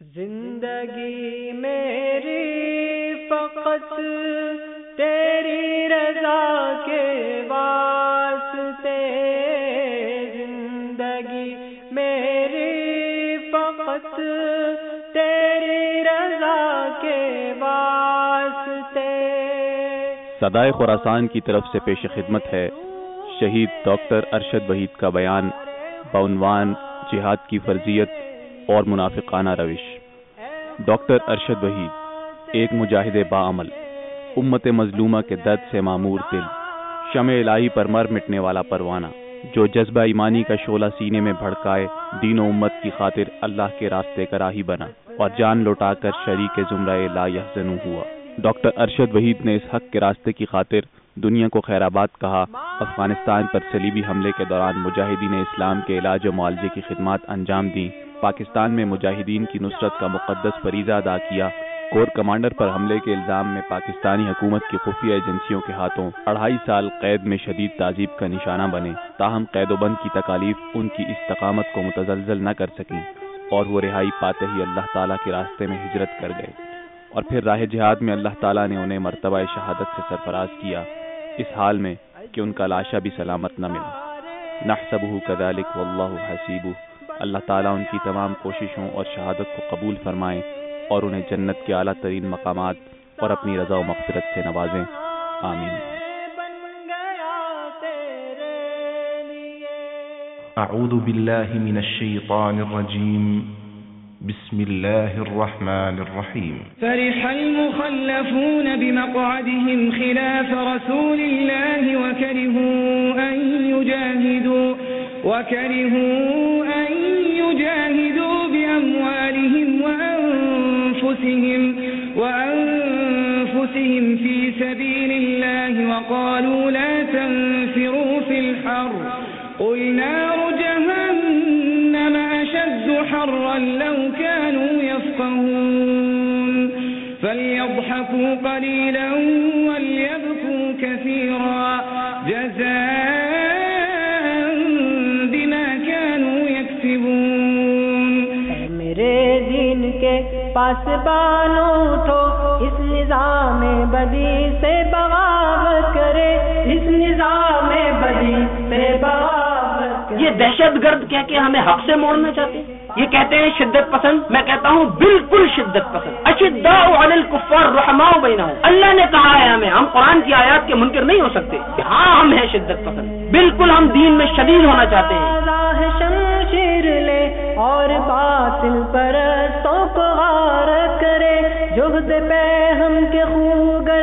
زندگی میری فقط تیری رضا کے واسطے زندگی میری فقط تیری رضا کے واسطے سدائے خوراسان کی طرف سے پیش خدمت ہے شہید ڈاکٹر ارشد وحید کا بیان بعنوان جہاد کی فرضیت اور منافقانہ روش۔ ڈاکٹر ارشد وحید، ایک مجاہد باعمل امت مظلومہ کے درد سے معمور دل، شمع الہی پر مر مٹنے والا پروانہ، جو جذبہ ایمانی کا شعلہ سینے میں بھڑکائے دین و امت کی خاطر اللہ کے راستے کا راہی بنا اور جان لوٹا کر شریک زمرہ لا یحزنو ہوا۔ ڈاکٹر ارشد وحید نے اس حق کے راستے کی خاطر دنیا کو خیر آباد کہا۔ افغانستان پر سلیبی حملے کے دوران مجاہدین اسلام کے علاج و معالجے کی خدمات انجام دیں۔ پاکستان میں مجاہدین کی نصرت کا مقدس فریضہ ادا کیا۔ کور کمانڈر پر حملے کے الزام میں پاکستانی حکومت کی خفیہ ایجنسیوں کے ہاتھوں اڑھائی سال قید میں شدید تعزیب کا نشانہ بنے۔ تاہم قید و بند کی تکالیف ان کی استقامت کو متزلزل نہ کر سکیں اور وہ رہائی پاتے ہی اللہ تعالیٰ کے راستے میں ہجرت کر گئے۔ اور پھر راہ جہاد میں اللہ تعالیٰ نے انہیں مرتبہ شہادت سے سرفراز کیا۔ اس حال میں کہ ان کا لاشا بھی سلامت نہ ملا۔ نحسبہ کذالک واللہ حسیبہ۔ اللہ تعالیٰ ان کی تمام کوششوں اور شہادت کو قبول فرمائیں اور انہیں جنت کے اعلیٰ ترین مقامات اور اپنی رضا و مغفرت سے نوازیں آمین۔ اعوذ باللہ من الشیطان الرجیم۔ بسم الله الرحمن الرحيم فرح المخلفون بمقعدهم خلاف رسول الله وكرهوا أن يجاهدوا۔ وكرهوا أن يجاهدوا بأموالهم وأنفسهم وأنفسهم في سبيل الله وقالوا لا تنفروا في الحر. قل نار جهنم أشد حرا لو كانوا يفقهون. فليضحكوا قليلا وليبكوا كثيرا. جزاء پاس بانو اٹھو، اس نظام بدی سے بغاوت کرے۔ اس نظام بدی سے بغاوت یہ دہشت گرد کہہ کے ہمیں حق سے موڑنا چاہتے یہ کہتے ہیں شدت پسند۔ میں کہتا ہوں بالکل شدت پسند۔ اشدا الکفار رحما بینا اللہ نے کہا ہے ہمیں، ہم قرآن کی آیات کے منکر نہیں ہو سکتے۔ ہاں ہم ہیں شدت پسند۔ بالکل ہم دین میں شدید ہونا چاہتے ہیں۔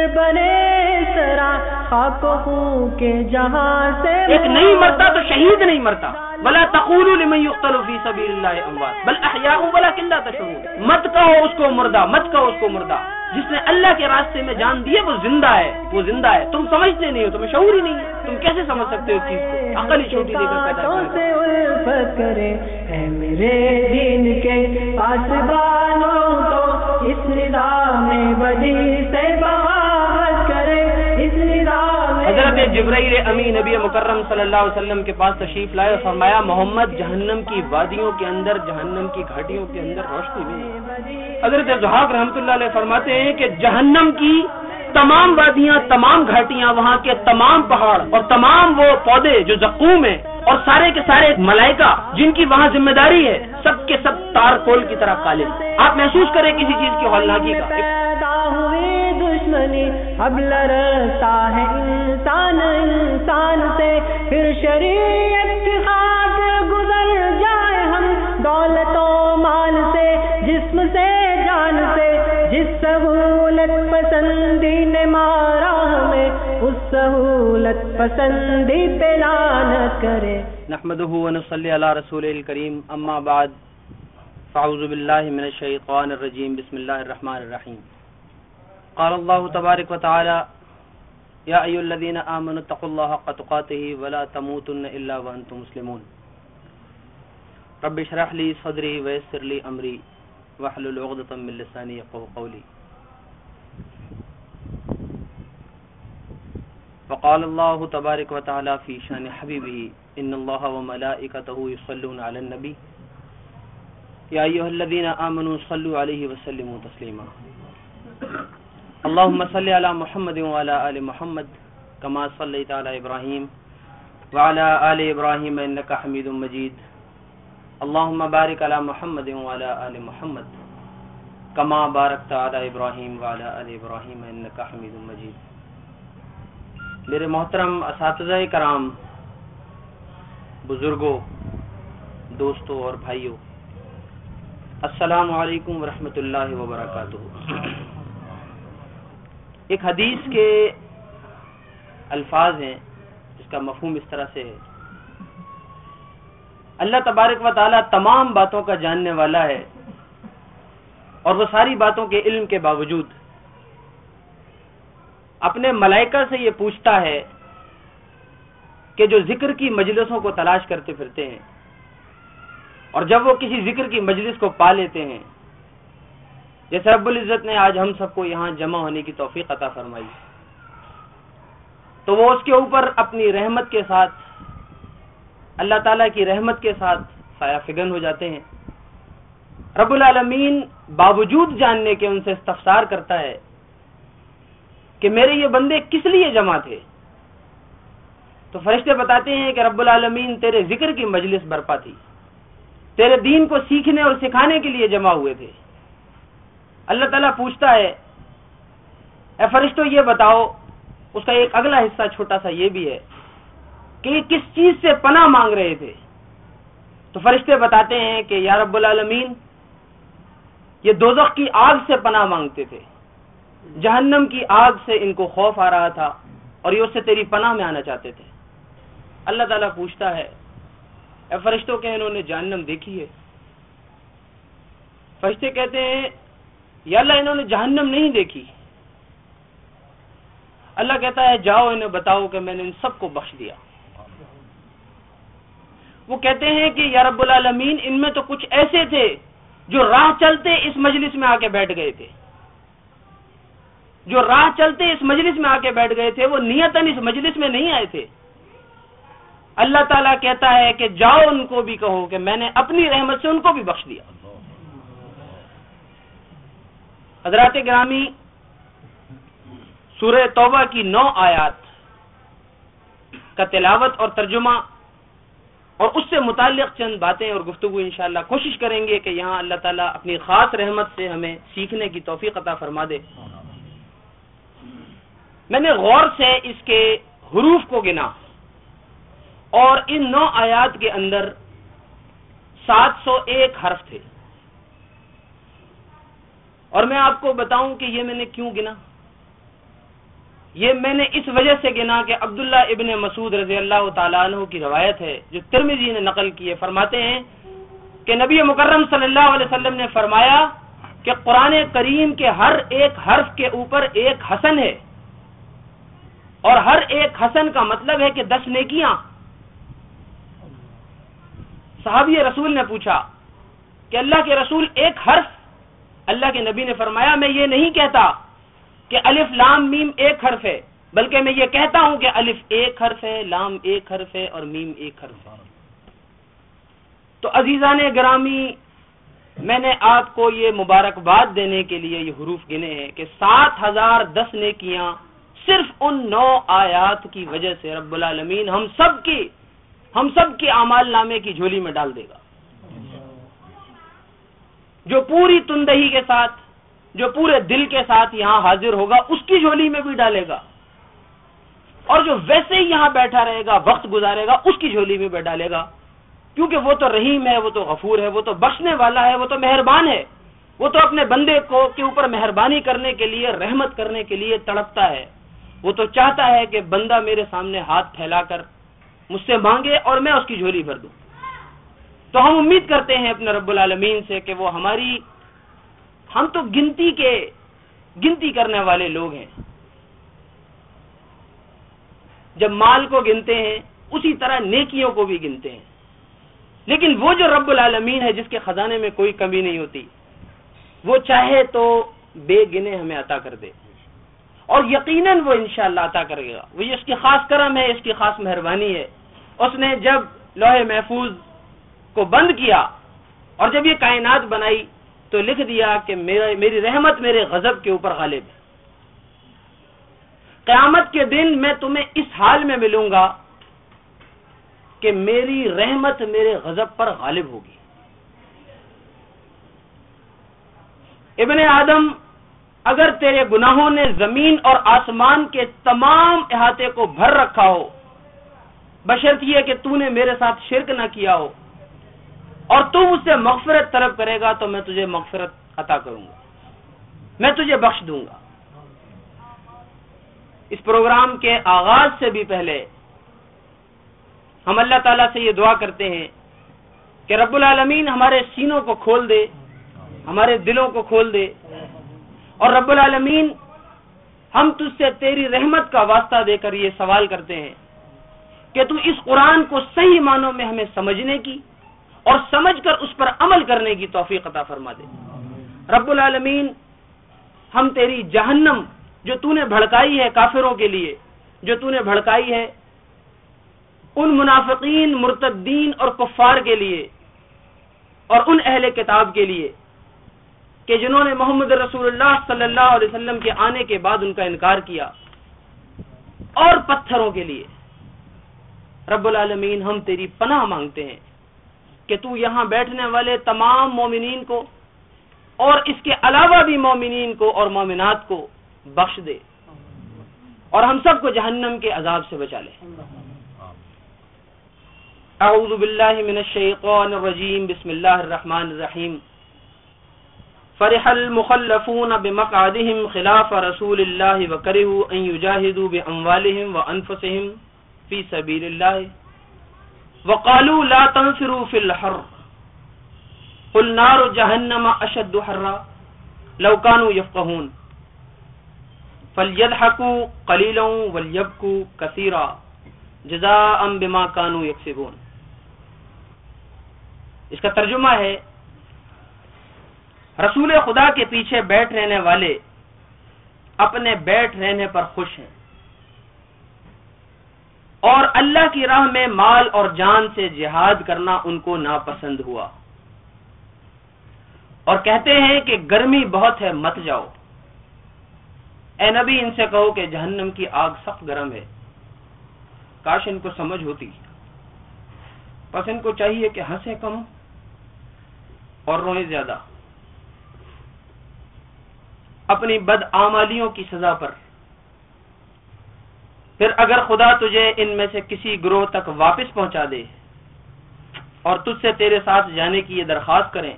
بنے سرا خاک خو کے جہاں سے ایک نہیں مرتا تو شہید نہیں مرتا۔ بلا تقول لمن يقتل في سبيل الله اموات۔ بل احياء ولكن لا تشعرون۔ مت کہو اس کو مردہ مت کہو اس کو مردہ۔ جس نے اللہ کے راستے میں جان دی وہ زندہ ہے وہ زندہ ہے۔ تم سمجھتے نہیں ہو تمہیں شعور ہی نہیں ہے۔ تم کیسے سمجھ سکتے ہو اس چیز کو؟ عقل ہی چھوٹی دے کر پیدا کرے۔ اے میرے دین کے پاسبانوں تو اس نظام بدی سے نظام حضرت جبرائیل امی نبی مکرم صلی اللہ علیہ وسلم کے پاس تشریف لائے اور فرمایا، محمد جہنم کی وادیوں کے اندر، جہنم کی گھاٹیوں کے اندر روشنی میں حضرت زحاق رحمۃ اللہ علیہ فرماتے ہیں کہ جہنم کی تمام وادیاں، تمام گھاٹیاں، وہاں کے تمام پہاڑ اور تمام وہ پودے جو زقوم ہیں اور سارے کے سارے ملائکہ، جن کی وہاں ذمہ داری ہے، سب کے سب تار کول کی طرح کالے آپ محسوس کریں کسی چیز کی ہولناکی کا۔ دشمنی اب لڑتا ہے انسان انسان سے۔ پھر شریعت خاک گزر جائے ہم دولت و مال سے، جسم سے، جان سے۔ جس سہولت پسندی نے مارا ہمیں، اس سہولت پسندی پہ لعنت کرے۔ نحمده ونصلي على رسول الكريم اما بعد، فاعوذ بالله من الشيطان الرجيم بسم الله الرحمن الرحيم قال الله تبارك وتعالى يا أيها الذين آمنوا اتقوا الله حق تقاته ولا تموتن إلا وأنتم مسلمون. رب اشرح لي صدري ويسر لي أمري واحلل عقدة من لساني يفقهوا قولي. فقال الله تبارك وتعالى في شأن حبيبه إن الله وملائكته يصلون على النبي. يا أيها الذين آمنوا صلوا عليه وسلموا تسليما. اللهم صل على محمد وعلى آل محمد كما صليت على إبراهيم وعلى آل إبراهيم إنك حميد مجيد. اللهم بارك على محمد وعلى آل محمد كما باركت على إبراهيم وعلى آل إبراهيم إنك حميد مجيد. میرے محترم اساتذہ کرام، بزرگوں، دوستوں اور بھائیوں، السلام علیکم ورحمۃ اللہ وبرکاتہ۔ ایک حدیث کے الفاظ ہیں، جس کا مفہوم اس طرح سے ہے۔ اللہ تبارک و تعالی تمام باتوں کا جاننے والا ہے اور وہ ساری باتوں کے علم کے باوجود۔ اپنے ملائکہ سے یہ پوچھتا ہے کہ جو ذکر کی مجلسوں کو تلاش کرتے پھرتے ہیں اور جب وہ کسی ذکر کی مجلس کو پا لیتے ہیں جیسے رب العزت نے آج ہم سب کو یہاں جمع ہونے کی توفیق عطا فرمائی۔ تو وہ اس کے اوپر اپنی رحمت کے ساتھ، اللہ تعالی کی رحمت کے ساتھ سایہ فگن ہو جاتے ہیں۔ رب العالمین باوجود جاننے کے ان سے استفسار کرتا ہے کہ میرے یہ بندے کس لیے جمع تھے؟ تو فرشتے بتاتے ہیں کہ رب العالمین تیرے ذکر کی مجلس برپا تھی، تیرے دین کو سیکھنے اور سکھانے کے لیے جمع ہوئے تھے۔ اللہ تعالیٰ پوچھتا ہے، اے فرشتوں یہ بتاؤ، اس کا ایک اگلا حصہ چھوٹا سا یہ بھی ہے کہ یہ کس چیز سے پناہ مانگ رہے تھے؟ تو فرشتے بتاتے ہیں کہ یا رب العالمین، یہ دوزخ کی آگ سے پناہ مانگتے تھے۔ جہنم کی آگ سے ان کو خوف آ رہا تھا اور یہ اس سے تیری پناہ میں آنا چاہتے تھے۔ اللہ تعالیٰ پوچھتا ہے، اے فرشتوں کے انہوں نے جہنم دیکھی ہے؟ فرشتے کہتے ہیں یا اللہ انہوں نے جہنم نہیں دیکھی۔ اللہ کہتا ہے، جاؤ انہیں بتاؤ کہ میں نے ان سب کو بخش دیا۔ وہ کہتے ہیں کہ، یا رب العالمین، ان میں تو کچھ ایسے تھے جو راہ چلتے اس مجلس میں آ کے بیٹھ گئے تھے۔ جو راہ چلتے اس مجلس میں آ کے بیٹھ گئے تھے، وہ نیتن اس مجلس میں نہیں آئے تھے۔ اللہ تعالیٰ کہتا ہے کہ، جاؤ ان کو بھی کہو کہ میں نے اپنی رحمت سے ان کو بھی بخش دیا۔ حضرات گرامی، سورہ توبہ کی نو آیات کا تلاوت اور ترجمہ اور اس سے متعلق چند باتیں اور گفتگو انشاءاللہ کوشش کریں گے کہ یہاں اللہ تعالیٰ اپنی خاص رحمت سے ہمیں سیکھنے کی توفیق عطا فرما دے۔ میں نے غور سے اس کے حروف کو گنا اور ان نو آیات کے اندر سات سو ایک حرف تھے۔ اور میں آپ کو بتاؤں کہ یہ میں نے کیوں گنا؟ یہ میں نے اس وجہ سے گنا کہ عبداللہ ابن مسعود رضی اللہ تعالیٰ عنہ کی روایت ہے، جو ترمیزی نے نقل کیے فرماتے ہیں کہ نبی مکرم صلی اللہ علیہ وسلم نے فرمایا کہ قرآن کریم کے ہر ایک حرف کے اوپر ایک حسن ہے۔ اور ہر ایک حسن کا مطلب ہے کہ دس نیکیاں۔ صحابی رسول نے پوچھا کہ اللہ کے رسول ایک حرف اللہ کے نبی نے فرمایا، میں یہ نہیں کہتا کہ الف لام میم ایک حرف ہے، بلکہ میں یہ کہتا ہوں کہ الف ایک حرف ہے، لام ایک حرف ہے اور میم ایک حرف ہے۔ تو عزیزان گرامی، میں نے آپ کو یہ مبارکباد دینے کے لیے یہ حروف گنے ہیں کہ سات ہزار دس نیکیاں صرف ان نو آیات کی وجہ سے رب العالمین ہم سب کی، ہم سب کے امال نامے کی جھولی میں ڈال دے گا۔ جو پوری تندہی کے ساتھ، جو پورے دل کے ساتھ یہاں حاضر ہوگا، اس کی جھولی میں بھی ڈالے گا۔ اور جو ویسے ہی یہاں بیٹھا رہے گا، وقت گزارے گا، اس کی جھولی میں بھی ڈالے گا۔ کیونکہ وہ تو رحیم ہے، وہ تو غفور ہے، وہ تو بخشنے والا ہے، وہ تو مہربان ہے۔ وہ تو اپنے بندے کو، کے اوپر مہربانی کرنے کے لیے، رحمت کرنے کے لیے تڑپتا ہے۔ وہ تو چاہتا ہے کہ بندہ میرے سامنے ہاتھ پھیلا کر مجھ سے مانگے اور میں اس کی جھولی بھر دوں۔ تو ہم امید کرتے ہیں اپنے رب العالمین سے کہ وہ ہماری ہم تو گنتی کے گنتی کرنے والے لوگ ہیں۔ جب مال کو گنتے ہیں، اسی طرح نیکیوں کو بھی گنتے ہیں۔ لیکن وہ جو رب العالمین ہے، جس کے خزانے میں کوئی کمی نہیں ہوتی، وہ چاہے تو بے گنے ہمیں عطا کر دے۔ اور یقیناً وہ انشاءاللہ عطا کرے گا۔ وہ اس کی خاص کرم ہے، اس کی خاص مہربانی ہے۔ اس نے جب لوہے محفوظ کو بند کیا اور جب یہ کائنات بنائی تو لکھ دیا کہ میری رحمت میرے غضب کے اوپر غالب ہے۔ قیامت کے دن میں تمہیں اس حال میں ملوں گا کہ میری رحمت میرے غضب پر غالب ہوگی۔ ابن آدم، اگر تیرے گناہوں نے زمین اور آسمان کے تمام احاطے کو بھر رکھا ہو، بشرط یہ کہ تو نے میرے ساتھ شرک نہ کیا ہو اور تم اس سے مغفرت طلب کرے گا تو میں تجھے مغفرت عطا کروں گا۔ میں تجھے بخش دوں گا۔ اس پروگرام کے آغاز سے بھی پہلے ہم اللہ تعالیٰ سے یہ دعا کرتے ہیں کہ رب العالمین ہمارے سینوں کو کھول دے، ہمارے دلوں کو کھول دے۔ اور رب العالمین ہم تجھ سے تیری رحمت کا واسطہ دے کر یہ سوال کرتے ہیں کہ تو اس قرآن کو صحیح معنوں میں ہمیں سمجھنے کی اور سمجھ کر اس پر عمل کرنے کی توفیق عطا فرما دے۔ رب العالمین، ہم تیری جہنم جو تو نے بھڑکائی ہے کافروں کے لیے، جو تو نے بھڑکائی ہے ان منافقین، مرتدین اور کفار کے لیے اور ان اہل کتاب کے لیے کہ جنہوں نے محمد رسول اللہ صلی اللہ علیہ وسلم کے آنے کے بعد ان کا انکار کیا اور پتھروں کے لیے۔ رب العالمین، ہم تیری پناہ مانگتے ہیں۔ کہ تو یہاں بیٹھنے والے تمام مومنین کو اور اس کے علاوہ بھی مومنین کو اور مومنات کو بخش دے اور ہم سب کو جہنم کے عذاب سے بچا لے۔ اعوذ باللہ من الشیطان الرجیم، بسم اللہ الرحمن الرحیم۔ فرح المخلفون بمقعدهم خلاف رسول الله وكرهوا ان يجاهدوا باموالهم وانفسهم في سبيل الله وقالوا لا تنفروا في الحر. قل نار جهنم اشد حرا. لو كانوا يفقهون. فلیدحکو قلیلا ولیبکو کثیرا جزاء بما کانو یکسبون اس کا ترجمہ ہے، رسول خدا کے پیچھے بیٹھ رہنے والے اپنے بیٹھ رہنے پر خوش ہیں۔ اور اللہ کی راہ میں مال اور جان سے جہاد کرنا ان کو ناپسند ہوا۔ اور کہتے ہیں کہ گرمی بہت ہے، مت جاؤ۔ اے نبی، ان سے کہو کہ جہنم کی آگ سخت گرم ہے۔ کاش ان کو سمجھ ہوتی۔ بس ان کو چاہیے کہ ہنسے کم اور روئیں زیادہ۔ اپنی بد آمالیوں کی سزا پر۔ پھر اگر خدا تجھے ان میں سے کسی گروہ تک واپس پہنچا دے اور تجھ سے تیرے ساتھ جانے کی یہ درخواست کریں،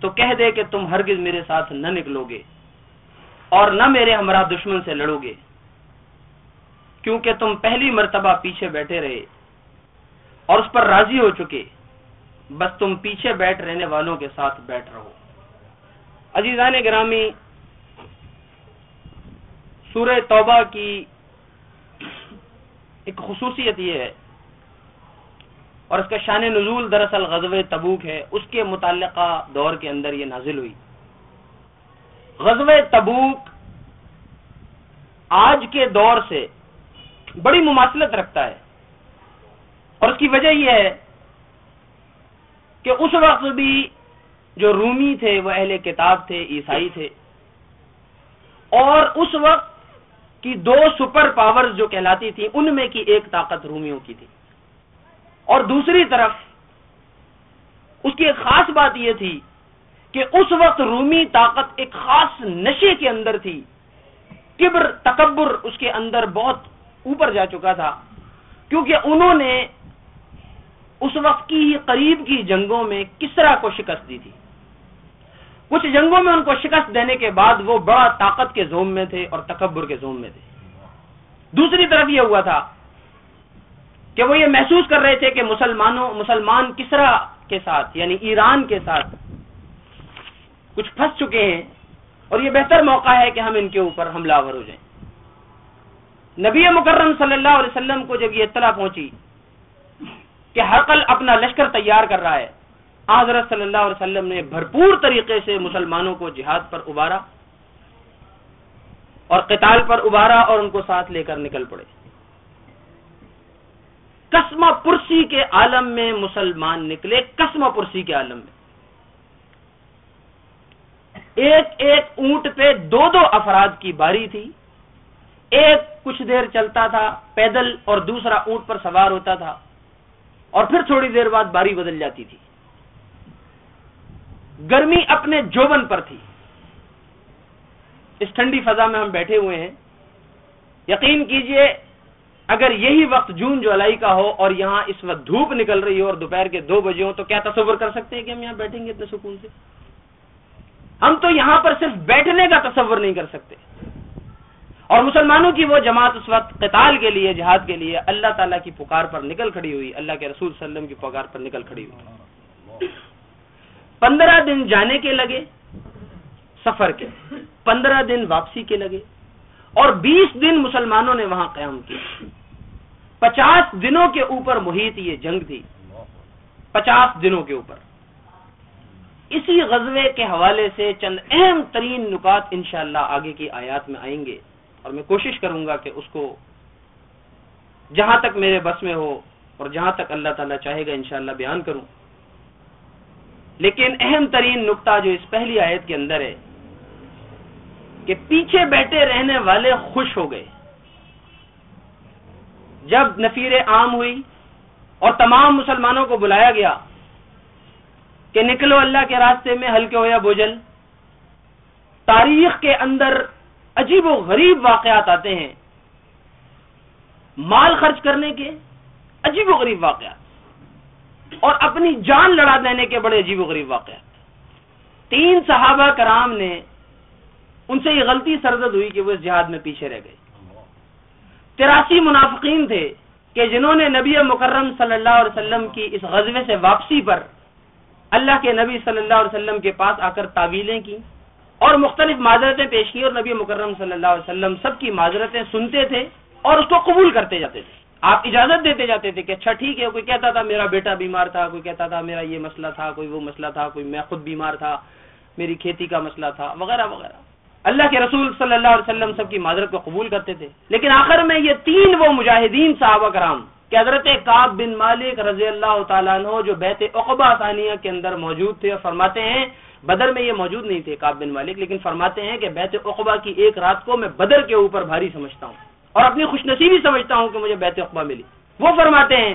تو کہہ دے کہ تم ہرگز میرے ساتھ نہ نکلو گے اور نہ میرے ہمراہ دشمن سے لڑو گے کیونکہ تم پہلی مرتبہ پیچھے بیٹھے رہے اور اس پر راضی ہو چکے، بس تم پیچھے بیٹھ رہنے والوں کے ساتھ بیٹھ رہو۔ عزیزان گرامی، سورہ توبہ کی ایک خصوصیت یہ ہے۔ اور اس کا شان نزول دراصل غزب تبوک ہے۔ اس کے متعلقہ دور کے اندر یہ نازل ہوئی۔ غزوہ تبوک آج کے دور سے بڑی مماثلت رکھتا ہے۔ اور اس کی وجہ یہ ہے کہ اس وقت بھی جو رومی تھے وہ اہل کتاب تھے، عیسائی تھے۔ اور اس وقت کی دو سپر پاورز جو کہلاتی تھی ان میں کی ایک طاقت رومیوں کی تھی۔ اور دوسری طرف، اس کی ایک خاص بات یہ تھی کہ اس وقت رومی طاقت ایک خاص نشے کے اندر تھی۔ کبر تکبر اس کے اندر بہت اوپر جا چکا تھا، کیونکہ انہوں نے اس وقت کی قریب کی جنگوں میں کسرا کو شکست دی تھی۔ کچھ جنگوں میں ان کو شکست دینے کے بعد وہ بڑا طاقت کے زوم میں تھے اور تکبر کے زوم میں تھے۔ دوسری طرف یہ ہوا تھا کہ وہ یہ محسوس کر رہے تھے کہ مسلمانوں، مسلمان کسرا کے ساتھ یعنی ایران کے ساتھ کچھ پھنس چکے ہیں اور یہ بہتر موقع ہے کہ ہم ان کے اوپر حملہ آور ہو جائیں۔ نبی مکرم صلی اللہ علیہ وسلم کو جب یہ اطلاع پہنچی کہ حقل اپنا لشکر تیار کر رہا ہے حضرت صلی اللہ علیہ وسلم نے بھرپور طریقے سے مسلمانوں کو جہاد پر ابارا اور قتال پر ابارا اور ان کو ساتھ لے کر نکل پڑے۔ کسما پرسی کے عالم میں مسلمان نکلے کسما پرسی کے عالم میں۔ ایک ایک اونٹ پہ دو دو افراد کی باری تھی۔ ایک کچھ دیر چلتا تھا، پیدل اور دوسرا اونٹ پر سوار ہوتا تھا۔ اور پھر تھوڑی دیر بعد باری بدل جاتی تھی۔ گرمی اپنے جوبن پر تھی۔ اس ٹھنڈی فضا میں ہم بیٹھے ہوئے ہیں۔ یقین کیجیے، اگر یہی وقت جون جولائی کا ہو اور یہاں اس وقت دھوپ نکل رہی ہو اور دوپہر کے دو بجے ہو تو کیا تصور کر سکتے ہیں کہ ہم یہاں بیٹھیں گے اتنے سکون سے؟ ہم تو یہاں پر صرف بیٹھنے کا تصور نہیں کر سکتے۔ اور مسلمانوں کی وہ جماعت اس وقت قتال کے لیے، جہاد کے لیے اللہ تعالیٰ کی پکار پر نکل کھڑی ہوئی، اللہ کے رسول صلی اللہ علیہ وسلم کی پکار پر نکل کھڑی ہوئی۔ پندرہ دن جانے کے لگے، سفر کے، پندرہ دن واپسی کے لگے، اور بیس دن مسلمانوں نے وہاں قیام کیا۔ پچاس دنوں کے اوپر محیط یہ جنگ تھی۔ پچاس دنوں کے اوپر۔ اسی غزوے کے حوالے سے چند اہم ترین نکات انشاءاللہ آگے کی آیات میں آئیں گے۔ اور میں کوشش کروں گا کہ اس کو جہاں تک میرے بس میں ہو اور جہاں تک اللہ تعالیٰ چاہے گا انشاءاللہ بیان کروں۔ لیکن اہم ترین نقطہ جو اس پہلی آیت کے اندر ہے کہ پیچھے بیٹھے رہنے والے خوش ہو گئے۔ جب نفیر عام ہوئی اور تمام مسلمانوں کو بلایا گیا کہ نکلو اللہ کے راستے میں ہلکے ہو یا بوجھل، تاریخ کے اندر عجیب و غریب واقعات آتے ہیں۔ مال خرچ کرنے کے عجیب و غریب واقعات۔ اور اپنی جان لڑا دینے کے بڑے عجیب و غریب واقعات تین صحابہ کرام نے ان سے یہ غلطی سرزد ہوئی کہ وہ اس جہاد میں پیچھے رہ گئے۔ تراسی منافقین تھے کہ جنہوں نے نبی مکرم صلی اللہ علیہ وسلم کی اس غزبے سے واپسی پر اللہ کے نبی صلی اللہ علیہ وسلم کے پاس آ کر تعویلیں کی اور مختلف معذرتیں پیش کی اور نبی مکرم صلی اللہ علیہ وسلم سب کی معذرتیں سنتے تھے اور اس کو قبول کرتے جاتے تھے۔ آپ اجازت دیتے جاتے تھے کہ اچھا ٹھیک ہے، کوئی کہتا تھا میرا بیٹا بیمار تھا، کوئی کہتا تھا میرا یہ مسئلہ تھا، کوئی وہ مسئلہ تھا، کوئی میں خود بیمار تھا، میری کھیتی کا مسئلہ تھا، وغیرہ وغیرہ۔ اللہ کے رسول صلی اللہ علیہ وسلم سب کی معذرت کو قبول کرتے تھے۔ لیکن آخر میں یہ تین وہ مجاہدین صحابہ کرام کہ حضرت کاب بن مالک رضی اللہ تعالیٰ عنہ جو بیت اقبا ثانیہ کے اندر موجود تھے، اور فرماتے ہیں، بدر میں یہ موجود نہیں تھے کاب بن مالک، لیکن فرماتے ہیں کہ بیت اقبا کی ایک رات کو میں بدر کے اوپر بھاری سمجھتا ہوں۔ اور اپنی خوش نصیبی سمجھتا ہوں کہ مجھے بیت اقبا ملی۔ وہ فرماتے ہیں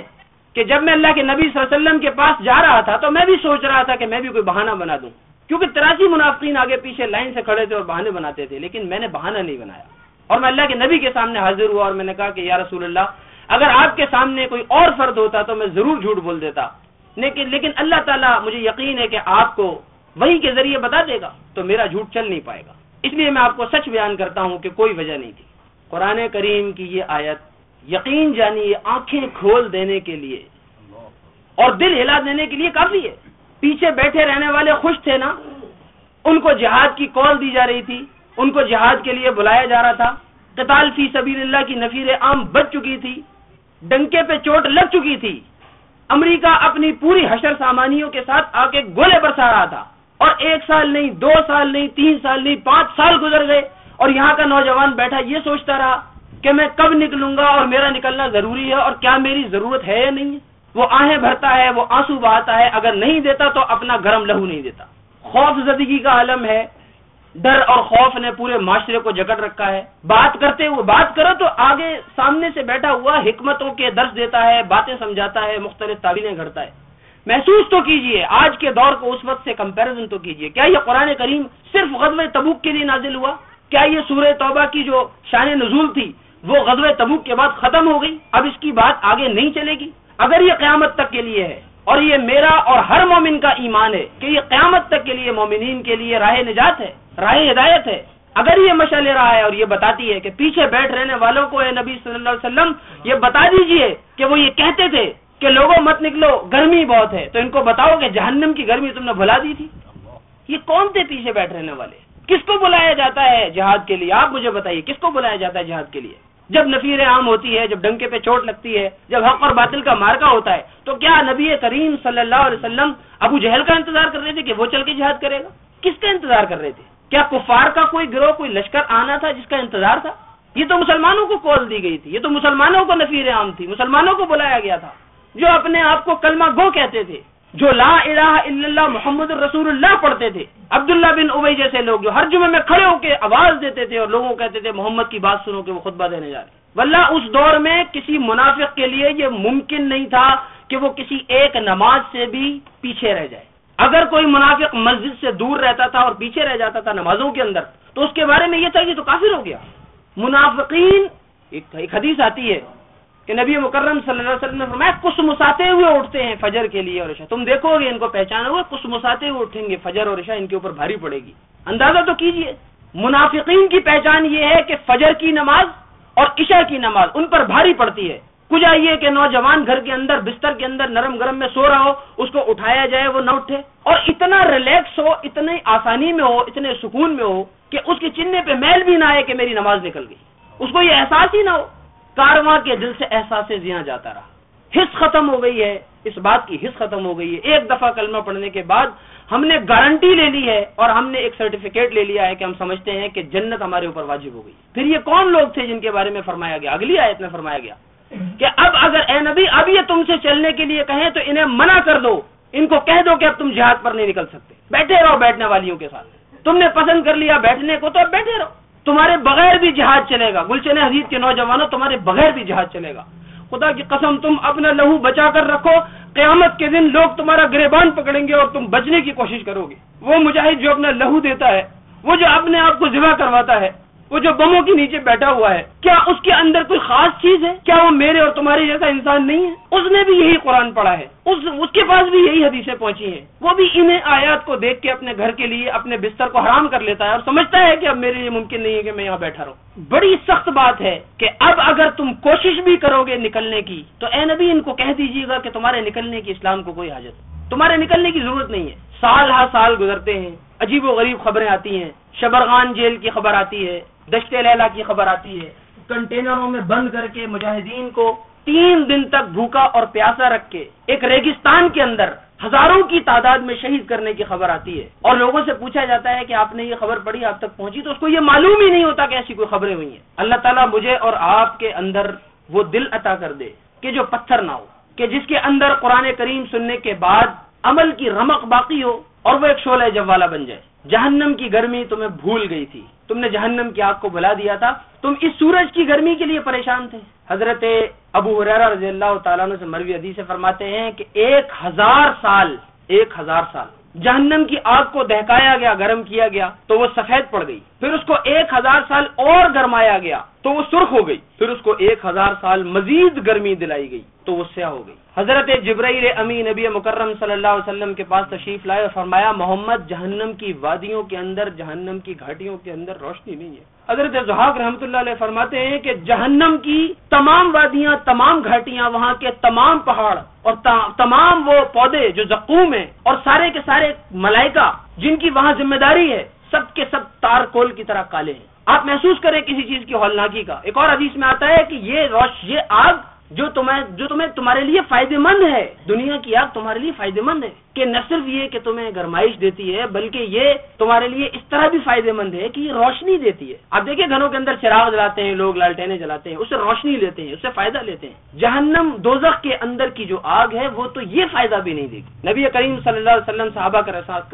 کہ جب میں اللہ کے نبی صلی اللہ علیہ وسلم کے پاس جا رہا تھا تو میں بھی سوچ رہا تھا کہ میں بھی کوئی بہانہ بنا دوں۔ کیونکہ تراسی منافقین آگے پیچھے لائن سے کھڑے تھے اور بہانے بناتے تھے، لیکن میں نے بہانہ نہیں بنایا۔ اور میں اللہ کے نبی کے سامنے حاضر ہوا اور میں نے کہا کہ یا رسول اللہ، اگر آپ کے سامنے کوئی اور فرد ہوتا تو میں ضرور جھوٹ بول دیتا۔ لیکن لیکن اللہ تعالیٰ مجھے یقین ہے کہ آپ کو وہی کے ذریعے بتا دے گا تو میرا جھوٹ چل نہیں پائے گا۔ اس لیے میں آپ کو سچ بیان کرتا ہوں کہ کوئی وجہ نہیں تھی۔ قرآن کریم کی یہ آیت، یقین جانی آنکھیں کھول دینے کے لیے اور دل ہلا دینے کے لیے کافی ہے۔ پیچھے بیٹھے رہنے والے خوش تھے نا؟ ان کو جہاد کی کال دی جا رہی تھی، ان کو جہاد کے لیے بلایا جا رہا تھا۔ قتال فی سبیل اللہ کی نفیر عام بچ چکی تھی، ڈنکے پہ چوٹ لگ چکی تھی۔ امریکہ اپنی پوری حشر سامانیوں کے ساتھ آ کے گولے برسا رہا تھا۔ اور ایک سال نہیں، دو سال نہیں، تین سال نہیں، پانچ سال گزر گئے۔ اور یہاں کا نوجوان بیٹھا یہ سوچتا رہا کہ میں کب نکلوں گا اور میرا نکلنا ضروری ہے اور کیا میری ضرورت ہے یا نہیں وہ آہیں بھرتا ہے، وہ آنسو بہاتا ہے، اگر نہیں دیتا تو اپنا گرم لہو نہیں دیتا۔ خوف زدگی کا عالم ہے۔ ڈر اور خوف نے پورے معاشرے کو جکڑ رکھا ہے۔ بات کرتے ہوئے، بات کرو تو آگے سامنے سے بیٹھا ہوا حکمتوں کے درس دیتا ہے، باتیں سمجھاتا ہے، مختلف تعبیریں گھڑتا ہے۔ محسوس تو کیجیے، آج کے دور کو اس وقت سے کمپیرزن تو کیجیے۔ کیا یہ قرآن کریم صرف غزب تبوک کے لیے نازل ہوا؟ کیا یہ سورہ توبہ کی جو شان نزول تھی، وہ غزب تبوک کے بعد ختم ہو گئی؟ اب اس کی بات آگے نہیں چلے گی؟ اگر یہ قیامت تک کے لیے ہے اور یہ میرا اور ہر مومن کا ایمان ہے کہ یہ قیامت تک کے لیے مومنین کے لیے راہ نجات ہے راہ ہدایت ہے، اگر یہ مشا لے رہا ہے اور یہ بتاتی ہے کہ پیچھے بیٹھ رہنے والوں کو نبی صلی اللہ علیہ وسلم، یہ بتا دیجیے کہ وہ یہ کہتے تھے کہ لوگوں مت نکلو، گرمی بہت ہے، تو ان کو بتاؤ کہ جہنم کی گرمی تم نے بھلا دی تھی۔ یہ کون تھے پیچھے بیٹھ رہنے والے؟ کس کو بلایا جاتا ہے جہاد کے لیے؟ آپ مجھے بتائیے، کس کو بلایا جاتا ہے جہاد کے لیے؟ جب نفیر عام ہوتی ہے، جب ڈنکے پہ چوٹ لگتی ہے، جب حق اور باطل کا مارکا ہوتا ہے، تو کیا نبی کریم صلی اللہ علیہ وسلم ابو جہل کا انتظار کر رہے تھے کہ وہ چل کے جہاد کرے گا؟ کس کا انتظار کر رہے تھے؟ کیا کفار کا کوئی گروہ، کوئی لشکر آنا تھا جس کا انتظار تھا؟ یہ تو مسلمانوں کو کال دی گئی تھی، یہ تو مسلمانوں کو نفیر عام تھی، مسلمانوں کو بلایا گیا تھا، جو اپنے آپ کو کلمہ گو کہتے تھے۔ جو لا الہ الا اللہ محمد الرسول اللہ پڑھتے تھے۔ عبداللہ بن ابئی جیسے لوگ جو ہر جمعے میں کھڑے ہو کے آواز دیتے تھے اور لوگوں کہتے تھے، محمد کی بات سنو کہ وہ خطبہ دینے جا رہے واللہ اس دور میں کسی منافق کے لیے یہ ممکن نہیں تھا کہ وہ کسی ایک نماز سے بھی پیچھے رہ جائے۔ اگر کوئی منافق مسجد سے دور رہتا تھا اور پیچھے رہ جاتا تھا نمازوں کے اندر، تو اس کے بارے میں یہ تھا کہ تو کافر ہو گیا۔ منافقین ایک حدیث آتی ہے کہ نبی مکرم صلی اللہ علیہ وسلم نے فرمایا، کس مساتے ہوئے اٹھتے ہیں فجر کے لیے اور عشاء؟ تم دیکھو گے، ان کو پہچانا ہوگا کس مساتے ہوئے اٹھیں گے فجر اور عشاء؟ ان کے اوپر بھاری پڑے گی۔ اندازہ تو کیجیے، منافقین کی پہچان یہ ہے کہ فجر کی نماز اور عشاء کی نماز ان پر بھاری پڑتی ہے۔ کچھ آئیے کہ نوجوان گھر کے اندر، بستر کے اندر نرم گرم میں سو رہا ہو، اس کو اٹھایا جائے، وہ نہ اٹھے۔ اور اتنا ریلیکس ہو، اتنی آسانی میں ہو، اتنے سکون میں ہو کہ اس کے چننے پہ میل بھی نہ آئے کہ میری نماز نکل گئی۔ اس کو یہ احساس ہی نہ ہو۔ کارواں کے دل سے احساس زیاں جاتا رہا۔ حص ختم ہو گئی ہے، اس بات کی حص ختم ہو گئی ہے۔ ایک دفعہ کلمہ پڑھنے کے بعد ہم نے گارنٹی لے لی ہے اور ہم نے ایک سرٹیفکیٹ لے لیا ہے کہ ہم سمجھتے ہیں کہ جنت ہمارے اوپر واجب ہو گئی۔ پھر یہ کون لوگ تھے جن کے بارے میں فرمایا گیا؟ اگلی آیت میں فرمایا گیا کہ اب اگر اے نبی، اب یہ تم سے چلنے کے لیے کہیں تو انہیں منع کر دو۔ ان کو کہہ دو کہ اب تم جہاد پر نہیں نکل سکتے۔ بیٹھے رہو بیٹھنے والیوں کے ساتھ۔ تم نے پسند کر لیا بیٹھنے کو تو اب بیٹھے رہو۔ تمہارے بغیر بھی جہاد چلے گا۔ گلچن حدیث کے نوجوانوں، تمہارے بغیر بھی جہاد چلے گا۔ خدا کی قسم، تم اپنا لہو بچا کر رکھو۔ قیامت کے دن لوگ تمہارا گریبان پکڑیں گے اور تم بچنے کی کوشش کرو گے۔ وہ مجاہد جو اپنا لہو دیتا ہے، وہ جو اپنے آپ کو ذبح کرواتا ہے وہ جو بموں کے نیچے بیٹھا ہوا ہے، کیا اس کے اندر کوئی خاص چیز ہے؟ کیا وہ میرے اور تمہارے جیسا انسان نہیں ہے؟ اس نے بھی یہی قرآن پڑھا ہے۔ اس اس کے پاس بھی یہی حدیثیں پہنچی ہیں۔ وہ بھی انہیں آیات کو دیکھ کے اپنے گھر کے لیے، اپنے بستر کو حرام کر لیتا ہے اور سمجھتا ہے کہ اب میرے لیے ممکن نہیں ہے کہ میں یہاں بیٹھا رہوں۔ بڑی سخت بات ہے کہ اب اگر تم کوشش بھی کرو گے نکلنے کی، تو اے نبی ان کو کہہ دیجیے گا کہ تمہارے نکلنے کی اسلام کو کوئی حاجت تمہارے نکلنے کی ضرورت نہیں ہے۔ سال ہر سال گزرتے ہیں، عجیب و غریب خبریں آتی ہیں، شبرغان جیل کی خبر آتی ہے۔ دشت لیلا کی خبر آتی ہے۔ کنٹینروں میں بند کر کے مجاہدین کو تین دن تک بھوکا اور پیاسا رکھ کے ایک ریگستان کے اندر ہزاروں کی تعداد میں شہید کرنے کی خبر آتی ہے۔ اور لوگوں سے پوچھا جاتا ہے کہ آپ نے یہ خبر پڑھی، آپ تک پہنچی تو اس کو یہ معلوم ہی نہیں ہوتا کہ ایسی کوئی خبریں ہوئی ہیں۔ اللہ تعالیٰ مجھے اور آپ کے اندر وہ دل عطا کر دے کہ جو پتھر نہ ہو، کہ جس کے اندر قرآن کریم سننے کے بعد عمل کی رمق باقی ہو اور وہ ایک شعلہ جب والا بن جائے۔ جہنم کی گرمی تمہیں بھول گئی تھی۔ تم نے جہنم کی آگ کو بلا دیا تھا۔ تم اس سورج کی گرمی کے لیے پریشان تھے۔ حضرت ابو حریرہ رضی اللہ تعالیٰ سے مروی حدیث سے فرماتے ہیں کہ ایک ہزار سال، ایک ہزار سال۔ جہنم کی آگ کو دہکایا گیا، گرم کیا گیا، تو وہ سفید پڑ گئی۔ پھر اس کو ایک ہزار سال اور گرمایا گیا، تو وہ سرخ ہو گئی۔ پھر اس کو ایک ہزار سال مزید گرمی دلائی گئی، تو وہ سیاہ ہو گئی۔ حضرت جبرائیل امی نبی مکرم صلی اللہ علیہ وسلم کے پاس تشریف لائے اور فرمایا، محمد جہنم کی وادیوں کے اندر، جہنم کی گھاٹیوں کے اندر روشنی نہیں ہے۔ حضرت زحاق رحمۃ اللہ علیہ فرماتے ہیں کہ جہنم کی تمام وادیاں، تمام گھاٹیاں وہاں کے تمام پہاڑ اور تمام وہ پودے جو زقوم ہیں اور سارے کے سارے ملائکہ، جن کی وہاں ذمہ داری ہے، سب کے سب تار کول کی طرح کالے ہیں۔ آپ محسوس کریں کسی چیز کی ہولناکی کا۔ ایک اور حدیث میں آتا ہے کہ یہ روش، یہ آگ جو تمہیں جو تمہیں تمہارے لیے فائدے مند ہے، دنیا کی آگ تمہارے لیے فائدے مند ہے۔ کہ نہ صرف یہ کہ تمہیں گرمائش دیتی ہے، بلکہ یہ تمہارے لیے اس طرح بھی فائدے مند ہے کہ یہ روشنی دیتی ہے۔ آپ دیکھیں گھروں کے اندر چراغ جلاتے ہیں، لوگ لالٹینے جلاتے ہیں اس سے روشنی لیتے ہیں اس سے فائدہ لیتے ہیں۔ جہنم دوزخ کے اندر کی جو آگ ہے، وہ تو یہ فائدہ بھی نہیں دے گی نبی کریم صلی اللہ علیہ وسلم صحابہ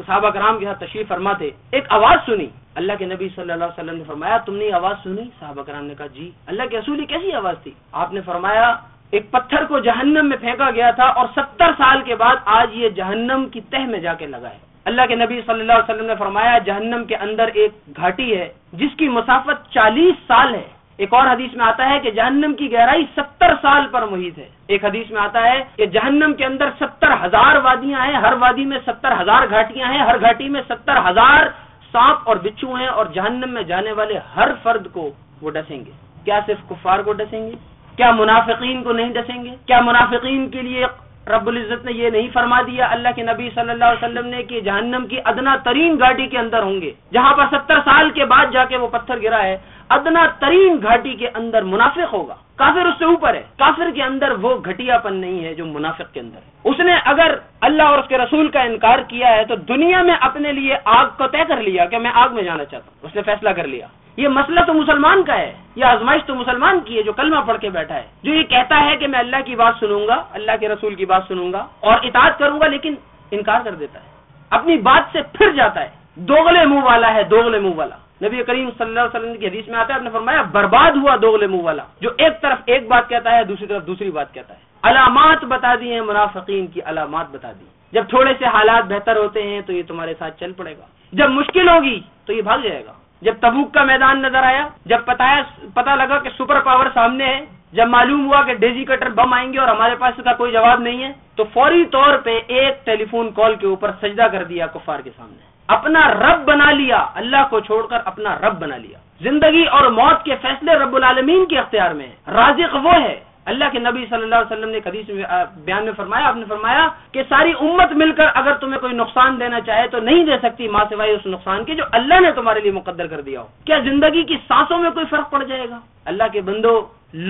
صحابہ کرام کے ساتھ تشریف فرماتے، ایک آواز سنی۔ اللہ کے نبی صلی اللہ علیہ وسلم نے فرمایا، تم نے آواز سنی؟ صحابہ کرام نے کہا جی۔ اللہ کے اصولی کیسی آواز تھی؟ آپ نے فرمایا ایک پتھر کو جہنم میں پھینکا گیا تھا اور ستر سال کے بعد آج یہ جہنم کی تہ میں جا کے لگا ہے۔ اللہ کے نبی صلی اللہ علیہ وسلم نے فرمایا، جہنم کے اندر ایک گھاٹی ہے جس کی مسافت چالیس سال ہے۔ ایک اور حدیث میں آتا ہے کہ جہنم کی گہرائی ستر سال پر محیط ہے۔ ایک حدیث میں آتا ہے کہ جہنم کے اندر ستر ہزار وادیاں ہیں، ہر وادی میں ستر ہزار گھاٹیاں ہیں، ہر گھاٹی میں ستر ہزار سانپ اور بچھو ہیں اور جہنم میں جانے والے ہر فرد کو وہ ڈسیں گے۔ کیا صرف کفار کو ڈسیں گے؟ کیا منافقین کو نہیں ڈسیں گے؟ کیا منافقین کے لیے رب العزت نے یہ نہیں فرما دیا اللہ کے نبی صلی اللہ علیہ وسلم نے کہ جہنم کی ادنا ترین گاڑی کے اندر ہوں گے، جہاں پر ستر سال کے بعد جا کے وہ پتھر گرا ہے ادنا ترین گھاٹی کے اندر منافق ہوگا۔ کافر اس سے اوپر ہے۔ کافر کے اندر وہ گھٹیا پن نہیں ہے جو منافق کے اندر ہے۔ اس نے اگر اللہ اور اس کے رسول کا انکار کیا ہے تو دنیا میں اپنے لیے آگ کو طے کر لیا کہ میں آگ میں جانا چاہتا ہوں۔ اس نے فیصلہ کر لیا۔ یہ مسئلہ تو مسلمان کا ہے۔ یہ آزمائش تو مسلمان کی ہے جو کلمہ پڑھ کے بیٹھا ہے۔ جو یہ کہتا ہے کہ میں اللہ کی بات سنوں گا، اللہ کے رسول کی بات سنوں گا اور اطاعت کروں گا، لیکن انکار کر دیتا ہے۔ اپنی بات سے پھر جاتا ہے۔ دوغلے منہ والا ہے، دوغلے منہ والا۔ نبی کریم صلی اللہ علیہ وسلم کی حدیث میں آتا ہے، آپ نے فرمایا، برباد ہوا دوغلے منہ والا، جو ایک طرف ایک بات کہتا ہے، دوسری طرف دوسری بات کہتا ہے۔ علامات بتا دی ہیں، منافقین کی علامات بتا دی جب تھوڑے سے حالات بہتر ہوتے ہیں، تو یہ تمہارے ساتھ چل پڑے گا۔ جب مشکل ہوگی، تو یہ بھاگ جائے گا۔ جب تبوک کا میدان نظر آیا، جب پتایا پتا لگا کہ سپر پاور سامنے ہے، جب معلوم ہوا کہ ڈیزی کٹر بم آئیں گے اور ہمارے پاس اس کا کوئی جواب نہیں ہے، تو فوری طور پہ ایک ٹیلی فون کال کے اوپر سجدہ کر دیا کفار کے سامنے۔ اپنا رب بنا لیا، اللہ کو چھوڑ کر اپنا رب بنا لیا۔ زندگی اور موت کے فیصلے رب العالمین کے اختیار میں رازق وہ ہے۔ اللہ کے نبی صلی اللہ علیہ وسلم نے حدیث میں بیان میں فرمایا، آپ نے فرمایا کہ ساری امت مل کر اگر تمہیں کوئی نقصان دینا چاہے تو نہیں دے سکتی ماں سوائے اس نقصان کے جو اللہ نے تمہارے لیے مقدر کر دیا ہو۔ کیا زندگی کی سانسوں میں کوئی فرق پڑ جائے گا؟ اللہ کے بندو،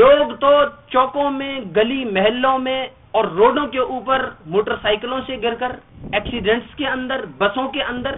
لوگ تو چوکوں میں، گلی محلوں میں اور روڈوں کے اوپر موٹر سائیکلوں سے گر کر ایکسیڈنٹس کے اندر، بسوں کے اندر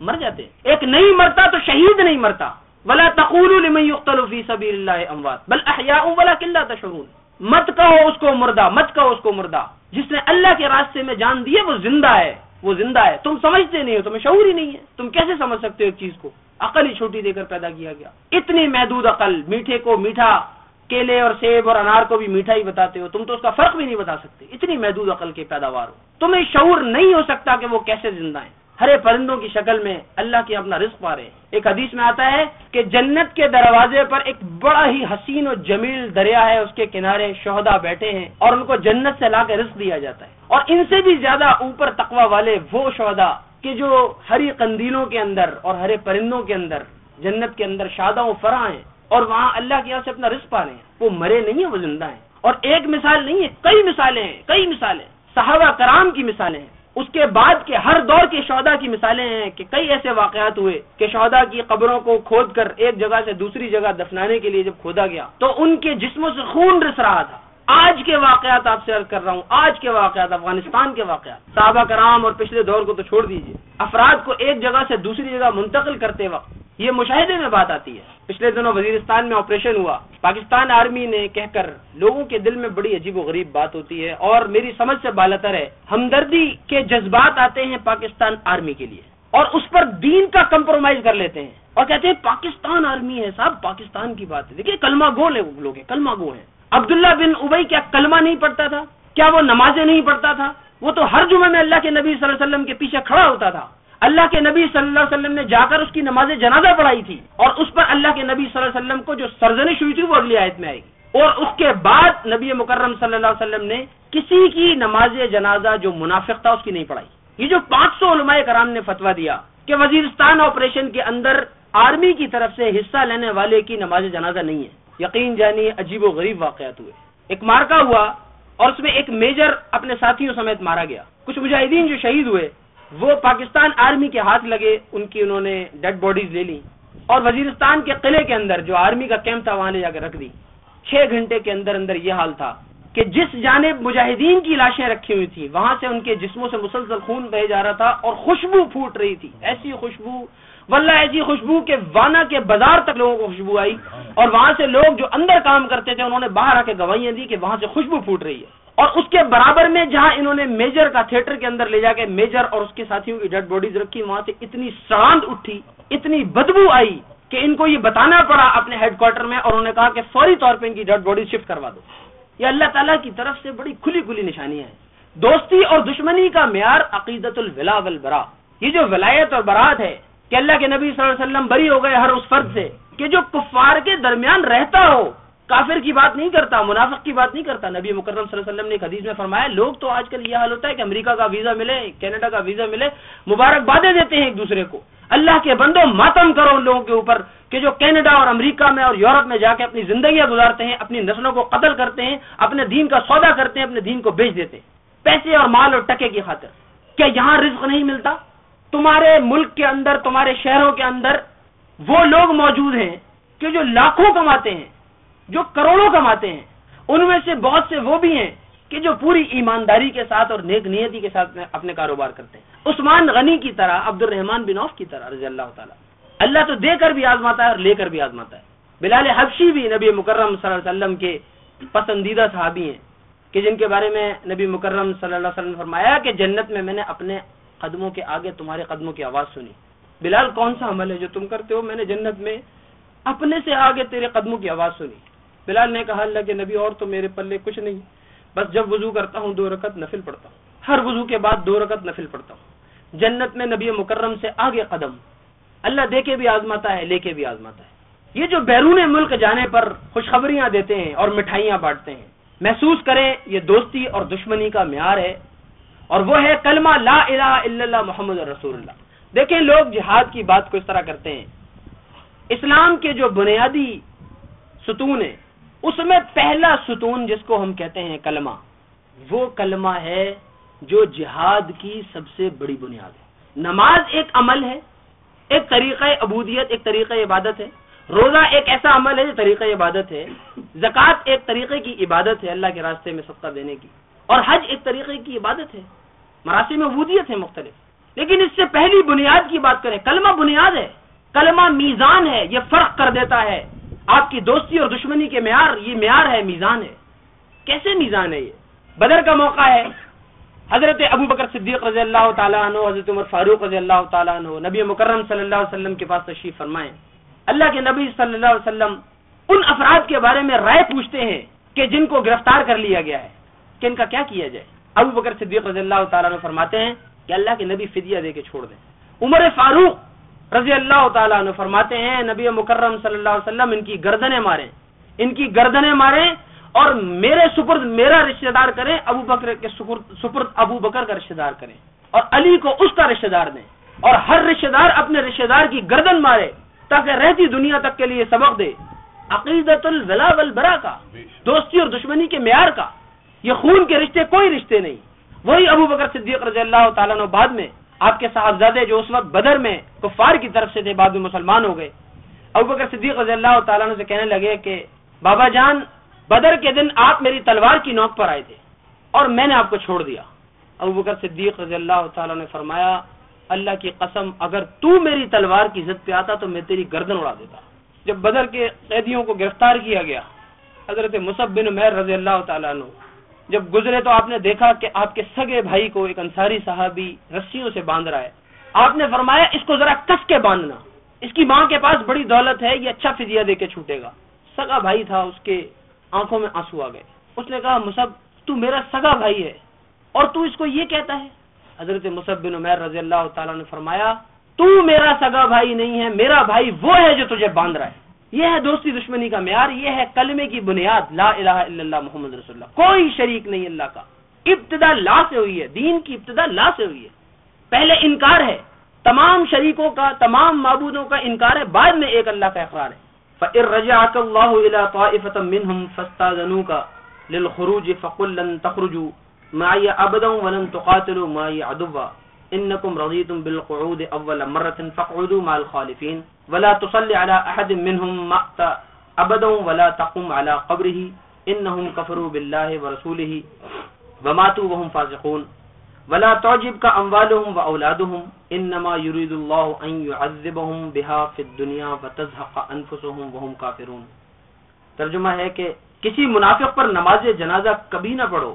مر جاتے ایک نہیں مرتا تو شہید نہیں مرتا۔ ولا تقول لمن يقتل في سبيل الله اموات بل احياء ولكن لا تشعرون۔ مت کہو اس کو مردہ، مت کہو اس کو مردہ۔ جس نے اللہ کے راستے میں جان دی ہے، وہ زندہ ہے، وہ زندہ ہے۔ تم سمجھتے نہیں ہو، تمہیں شعور ہی نہیں ہے۔ تم کیسے سمجھ سکتے ہو ایک چیز کو؟ عقل ہی چھوٹی دے کر پیدا کیا گیا۔ اتنی محدود عقل، میٹھے کو میٹھا کیلے اور سیب اور انار کو بھی میٹھا ہی بتاتے ہو، تم تو اس کا فرق بھی نہیں بتا سکتے۔ اتنی محدود عقل کے پیداوار ہو۔ تمہیں شعور نہیں ہو سکتا کہ وہ کیسے زندہ ہیں۔ ہرے پرندوں کی شکل میں اللہ کی اپنا رزق پا رہے ہیں۔ ایک حدیث میں آتا ہے کہ جنت کے دروازے پر ایک بڑا ہی حسین و جمیل دریا ہے، اس کے کنارے شہدا بیٹھے ہیں اور ان کو جنت سے لا کے رزق دیا جاتا ہے۔ اور ان سے بھی زیادہ اوپر تقوا والے وہ شہدا کہ جو ہری قندیلوں کے اندر اور ہرے پرندوں کے اندر، جنت کے اندر شادہ و فرا ہیں۔ اور وہاں اللہ کی یہاں سے اپنا رزق پا رہے ہیں۔ وہ مرے نہیں ہیں، وہ زندہ ہیں۔ اور ایک مثال نہیں ہے، کئی مثالیں ہیں، کئی مثالیں صحابہ کرام کی مثالیں ہیں۔ اس کے بعد کے ہر دور کے شہدا کی مثالیں ہیں کہ کئی ایسے واقعات ہوئے کہ شہدا کی قبروں کو کھود کر ایک جگہ سے دوسری جگہ دفنانے کے لیے جب کھودا گیا، تو ان کے جسموں سے خون رس رہا تھا۔ آج کے واقعات آپ سے عرض کر رہا ہوں، آج کے واقعات، افغانستان کے واقعات۔ صحابہ کرام اور پچھلے دور کو تو چھوڑ دیجیے افراد کو ایک جگہ سے دوسری جگہ منتقل کرتے وقت یہ مشاہدے میں بات آتی ہے۔ پچھلے دنوں وزیرستان میں آپریشن ہوا۔ پاکستان آرمی نے کہہ کر لوگوں کے دل میں بڑی عجیب و غریب بات ہوتی ہے اور میری سمجھ سے بالتر ہے، ہمدردی کے جذبات آتے ہیں پاکستان آرمی کے لیے اور اس پر دین کا کمپرومائز کر لیتے ہیں۔ اور کہتے ہیں، پاکستان آرمی ہے صاحب، پاکستان کی بات ہے۔ دیکھیے، کلمہ گو لے لوگ کلمہ گو ہیں۔ عبداللہ بن ابئی کیا کلمہ نہیں پڑھتا تھا؟ کیا وہ نمازیں نہیں پڑھتا تھا؟ وہ تو ہر جمعے میں اللہ کے نبی صلی اللہ علیہ وسلم کے پیچھے کھڑا ہوتا تھا۔ اللہ کے نبی صلی اللہ علیہ وسلم نے جا کر اس کی نماز جنازہ پڑھائی تھی اور اس پر اللہ کے نبی صلی اللہ علیہ وسلم کو جو سرزنش ہوئی تھی وہ اگلی آیت میں آئے گی۔ اور اس کے بعد نبی مکرم صلی اللہ علیہ وسلم نے کسی کی نماز جنازہ جو منافق تھا اس کی نہیں پڑھائی۔ یہ جو پانچ سو علماء کرام نے فتوا دیا کہ وزیرستان آپریشن کے اندر آرمی کی طرف سے حصہ لینے والے کی نماز جنازہ نہیں ہے۔ یقین جانی عجیب و غریب واقعات ہوئے۔ ایک مارکا ہوا اور اس میں ایک میجر اپنے ساتھیوں سمیت مارا گیا۔ کچھ مجاہدین جو شہید ہوئے وہ پاکستان آرمی کے ہاتھ لگے، ان کی انہوں نے ڈیڈ باڈیز لے لی اور وزیرستان کے قلعے کے اندر جو آرمی کا کیمپ تھا، وہاں لے جا کے رکھ دی۔ چھ گھنٹے کے اندر اندر یہ حال تھا کہ جس جانب مجاہدین کی لاشیں رکھی ہوئی تھی وہاں سے ان کے جسموں سے مسلسل خون بہ جا رہا تھا اور خوشبو پھوٹ رہی تھی۔ ایسی خوشبو ولہ ایسی جی خوشبو کے وانا کے بازار تک لوگوں کو خوشبو آئی اور وہاں سے لوگ جو اندر کام کرتے تھے انہوں نے باہر آ کے گواہیاں دی کہ وہاں سے خوشبو پھوٹ رہی ہے اور اس کے برابر میں جہاں انہوں نے میجر کا تھیٹر کے اندر لے جا کے میجر اور اس کے ساتھیوں کی ڈیڈ باڈیز رکھی، وہاں سے اتنی سراند اٹھی، اتنی بدبو آئی کہ ان کو یہ بتانا پڑا اپنے ہیڈ کوارٹر میں اور انہوں نے کہا کہ فوری طور پہ ان کی ڈیڈ باڈی شفٹ کروا دو۔ یہ اللہ تعالیٰ کی طرف سے بڑی کھلی کھلی نشانیاں ہیں۔ دوستی اور دشمنی کا معیار عقیدت الولا والبرا یہ جو ولایت اور برات ہے کہ اللہ کے نبی صلی اللہ علیہ وسلم بری ہو گئے ہر اس فرد سے کہ جو کفار کے درمیان رہتا ہو، کافر کی بات نہیں کرتا، منافق کی بات نہیں کرتا۔ نبی مکرم صلی اللہ علیہ وسلم نے ایک حدیث میں فرمایا، لوگ تو آج کل یہ حال ہوتا ہے کہ امریکہ کا ویزا ملے، کینیڈا کا ویزا ملے، مبارکبادیں دیتے ہیں ایک دوسرے کو۔ اللہ کے بندو، ماتم کرو ان لوگوں کے اوپر کہ جو کینیڈا اور امریکہ میں اور یورپ میں جا کے اپنی زندگیاں گزارتے ہیں، اپنی نسلوں کو قتل کرتے ہیں، اپنے دین کا سودا کرتے ہیں، اپنے دین کو بیچ دیتے ہیں۔ پیسے اور مال اور ٹکے کی خاطر۔ کیا یہاں رزق نہیں ملتا؟ تمہارے ملک کے اندر، تمہارے شہروں کے اندر وہ لوگ موجود ہیں کہ جو لاکھوں کماتے ہیں، جو کروڑوں کماتے ہیں، ان میں سے بہت سے وہ بھی ہیں کہ جو پوری ایمانداری کے ساتھ اور نیک نیتی کے ساتھ اپنے کاروبار کرتے ہیں۔ عثمان غنی کی طرح عبد الرحمان بن عوف کی طرح، رضی اللہ تعالیٰ۔ اللہ تو دے کر بھی آزماتا ہے اور لے کر بھی آزماتا ہے۔ بلال حبشی بھی نبی مکرم صلی اللہ علیہ وسلم کے پسندیدہ صحابی ہیں کہ جن کے بارے میں نبی مکرم صلی اللہ علیہ وسلم نے فرمایا کہ جنت میں میں نے اپنے قدموں کے آگے تمہارے قدموں کی آواز سنی۔ بلال، کون سا عمل ہے جو تم کرتے ہو؟ میں نے جنت میں اپنے سے آگے تیرے قدموں کی آواز سنی۔ بلال نے کہا، اللہ کے نبی، اور تو میرے پلے کچھ نہیں۔ بس جب وضو کرتا ہوں، دو رکعت نفل پڑتا ہوں۔ ہر وضو کے بعد دو رکعت نفل پڑتا ہوں۔ جنت میں نبی مکرم سے آگے قدم۔ اللہ دے کے بھی آزماتا ہے، لے کے بھی آزماتا ہے۔ یہ جو بیرون ملک جانے پر خوشخبریاں دیتے ہیں اور مٹھائیاں بانٹتے ہیں، محسوس کریں، یہ دوستی اور دشمنی کا معیار ہے۔ اور وہ ہے کلمہ لا الہ الا اللہ محمد رسول اللہ۔ دیکھیں لوگ جہاد کی بات کو اس طرح کرتے ہیں۔ اسلام کے جو بنیادی ستون ہے اس میں پہلا ستون جس کو ہم کہتے ہیں کلمہ، وہ کلمہ ہے جو جہاد کی سب سے بڑی بنیاد ہے۔ نماز ایک عمل ہے، ایک طریقہ عبودیت، ایک طریقہ عبادت ہے۔ روزہ ایک ایسا عمل ہے جو طریقہ عبادت ہے۔ زکوٰۃ ایک طریقے کی عبادت ہے، اللہ کے راستے میں صدقہ دینے کی۔ اور حج ایک طریقے کی عبادت ہے۔ مراسم عبودیت ہے مختلف۔ لیکن اس سے پہلی بنیاد کی بات کریں، کلمہ بنیاد ہے۔ کلمہ میزان ہے، یہ فرق کر دیتا ہے۔ آپ کی دوستی اور دشمنی کے معیار، یہ معیار ہے، میزان ہے۔ کیسے میزان ہے یہ؟ بدر کا موقع ہے۔ حضرت ابو بکر صدیق رضی اللہ تعالیٰ عنہ، حضرت عمر فاروق رضی اللہ تعالیٰ عنہ، نبی مکرم صلی اللہ علیہ وسلم کے پاس تشریف فرمائیں اللہ کے نبی صلی اللہ علیہ وسلم ان افراد کے بارے میں رائے پوچھتے ہیں کہ جن کو گرفتار کر لیا گیا ہے۔ کہ ان کا کیا کیا جائے؟ ابو بکر صدیق رضی اللہ تعالیٰ عنہ فرماتے ہیں کہ اللہ کے نبی فدیہ دے کے چھوڑ دیں۔ عمر فاروق رضی اللہ تعالیٰ عنہ فرماتے ہیں نبی مکرم صلی اللہ علیہ وسلم ان کی گردنیں ماریں۔ ان کی گردنیں ماریں اور میرے سپرد میرا رشتہ دار کریں ابو بکر کے سپرد ابو بکر کا رشتہ دار کریں۔ اور علی کو اس کا رشتہ دار دیں۔ اور ہر رشتہ دار اپنے رشتہ دار کی گردن مارے تاکہ رہتی دنیا تک کے لیے سبق دے۔ عقیدت الولا والبرا کا دوستی اور دشمنی کے معیار کا۔ یہ خون کے رشتے کوئی رشتے نہیں۔ وہی ابو بکر صدیق رضی اللہ تعالیٰ نے بعد میں آپ کے صاحبزادے جو اس وقت بدر میں کفار کی طرف سے تھے، بعد میں مسلمان ہو گئے۔ ابو بکر صدیق رضی اللہ تعالیٰ سے کہنے لگے کہ، بابا جان، بدر کے دن آپ میری تلوار کی نوک پر آئے تھے اور میں نے آپ کو چھوڑ دیا۔ ابو بکر صدیق رضی اللہ تعالیٰ نے فرمایا، اللہ کی قسم، اگر تو میری تلوار کی عزت پہ آتا تو میں تیری گردن اڑا دیتا۔ جب بدر کے قیدیوں کو گرفتار کیا گیا، حضرت مصب بن میر رضی اللہ تعالیٰ عنہ جب گزرے تو آپ نے دیکھا کہ آپ کے سگے بھائی کو ایک انصاری صحابی رسیوں سے باندھ رہا ہے۔ آپ نے فرمایا، اس کو ذرا کس کے باندھنا؟ اس کی ماں کے پاس بڑی دولت ہے، یہ اچھا فضیا دے کے چھوٹے گا۔ سگا بھائی تھا، اس کے آنکھوں میں آنسو آ گئے۔ اس نے کہا مصب تو میرا سگا بھائی ہے، اور تو اس کو یہ کہتا ہے۔ حضرت مصب بن عمیر رضی اللہ تعالیٰ نے فرمایا، تو میرا سگا بھائی نہیں ہے، میرا بھائی وہ ہے جو تجھے باندھ رہا ہے۔ یہ ہے دوستی دشمنی کا معیار، یہ ہے کلمے کی بنیاد، لا الہ الا اللہ محمد رسول اللہ، کوئی شریک نہیں اللہ کا۔ ابتدا لا سے ہوئی ہے، دین کی ابتدا لا سے ہوئی ہے۔ پہلے انکار ہے، تمام شریکوں کا، تمام معبودوں کا انکار ہے، بعد میں ایک اللہ کا اقرار ہے۔ فَإِن رَجَعَكَ اللَّهُ إِلَى طَائِفَةٍ مِّنْهُمْ فَاسْتَاذَنُوكَ لِلْخُرُوجِ فَقُل لَّن تَخْرُجُوا معي ابدا ولن تقاتلوا معي عدوا انكم رضيتم بالقعود اول مره فاقعدوا مع الخالفين ولا تصلي على احد منهم مات ابدا ولا تقم على قبره. انهم كفروا بالله ورسوله وماتوا وهم فاسقون. ولا تعجبك اموالهم واولادهم انما يريد الله ان يعذبهم بها في الدنيا وتزهق انفسهم وهم كافرون. ترجمہ ہے کہ کسی منافق پر نماز جنازہ کبھی نہ پڑھو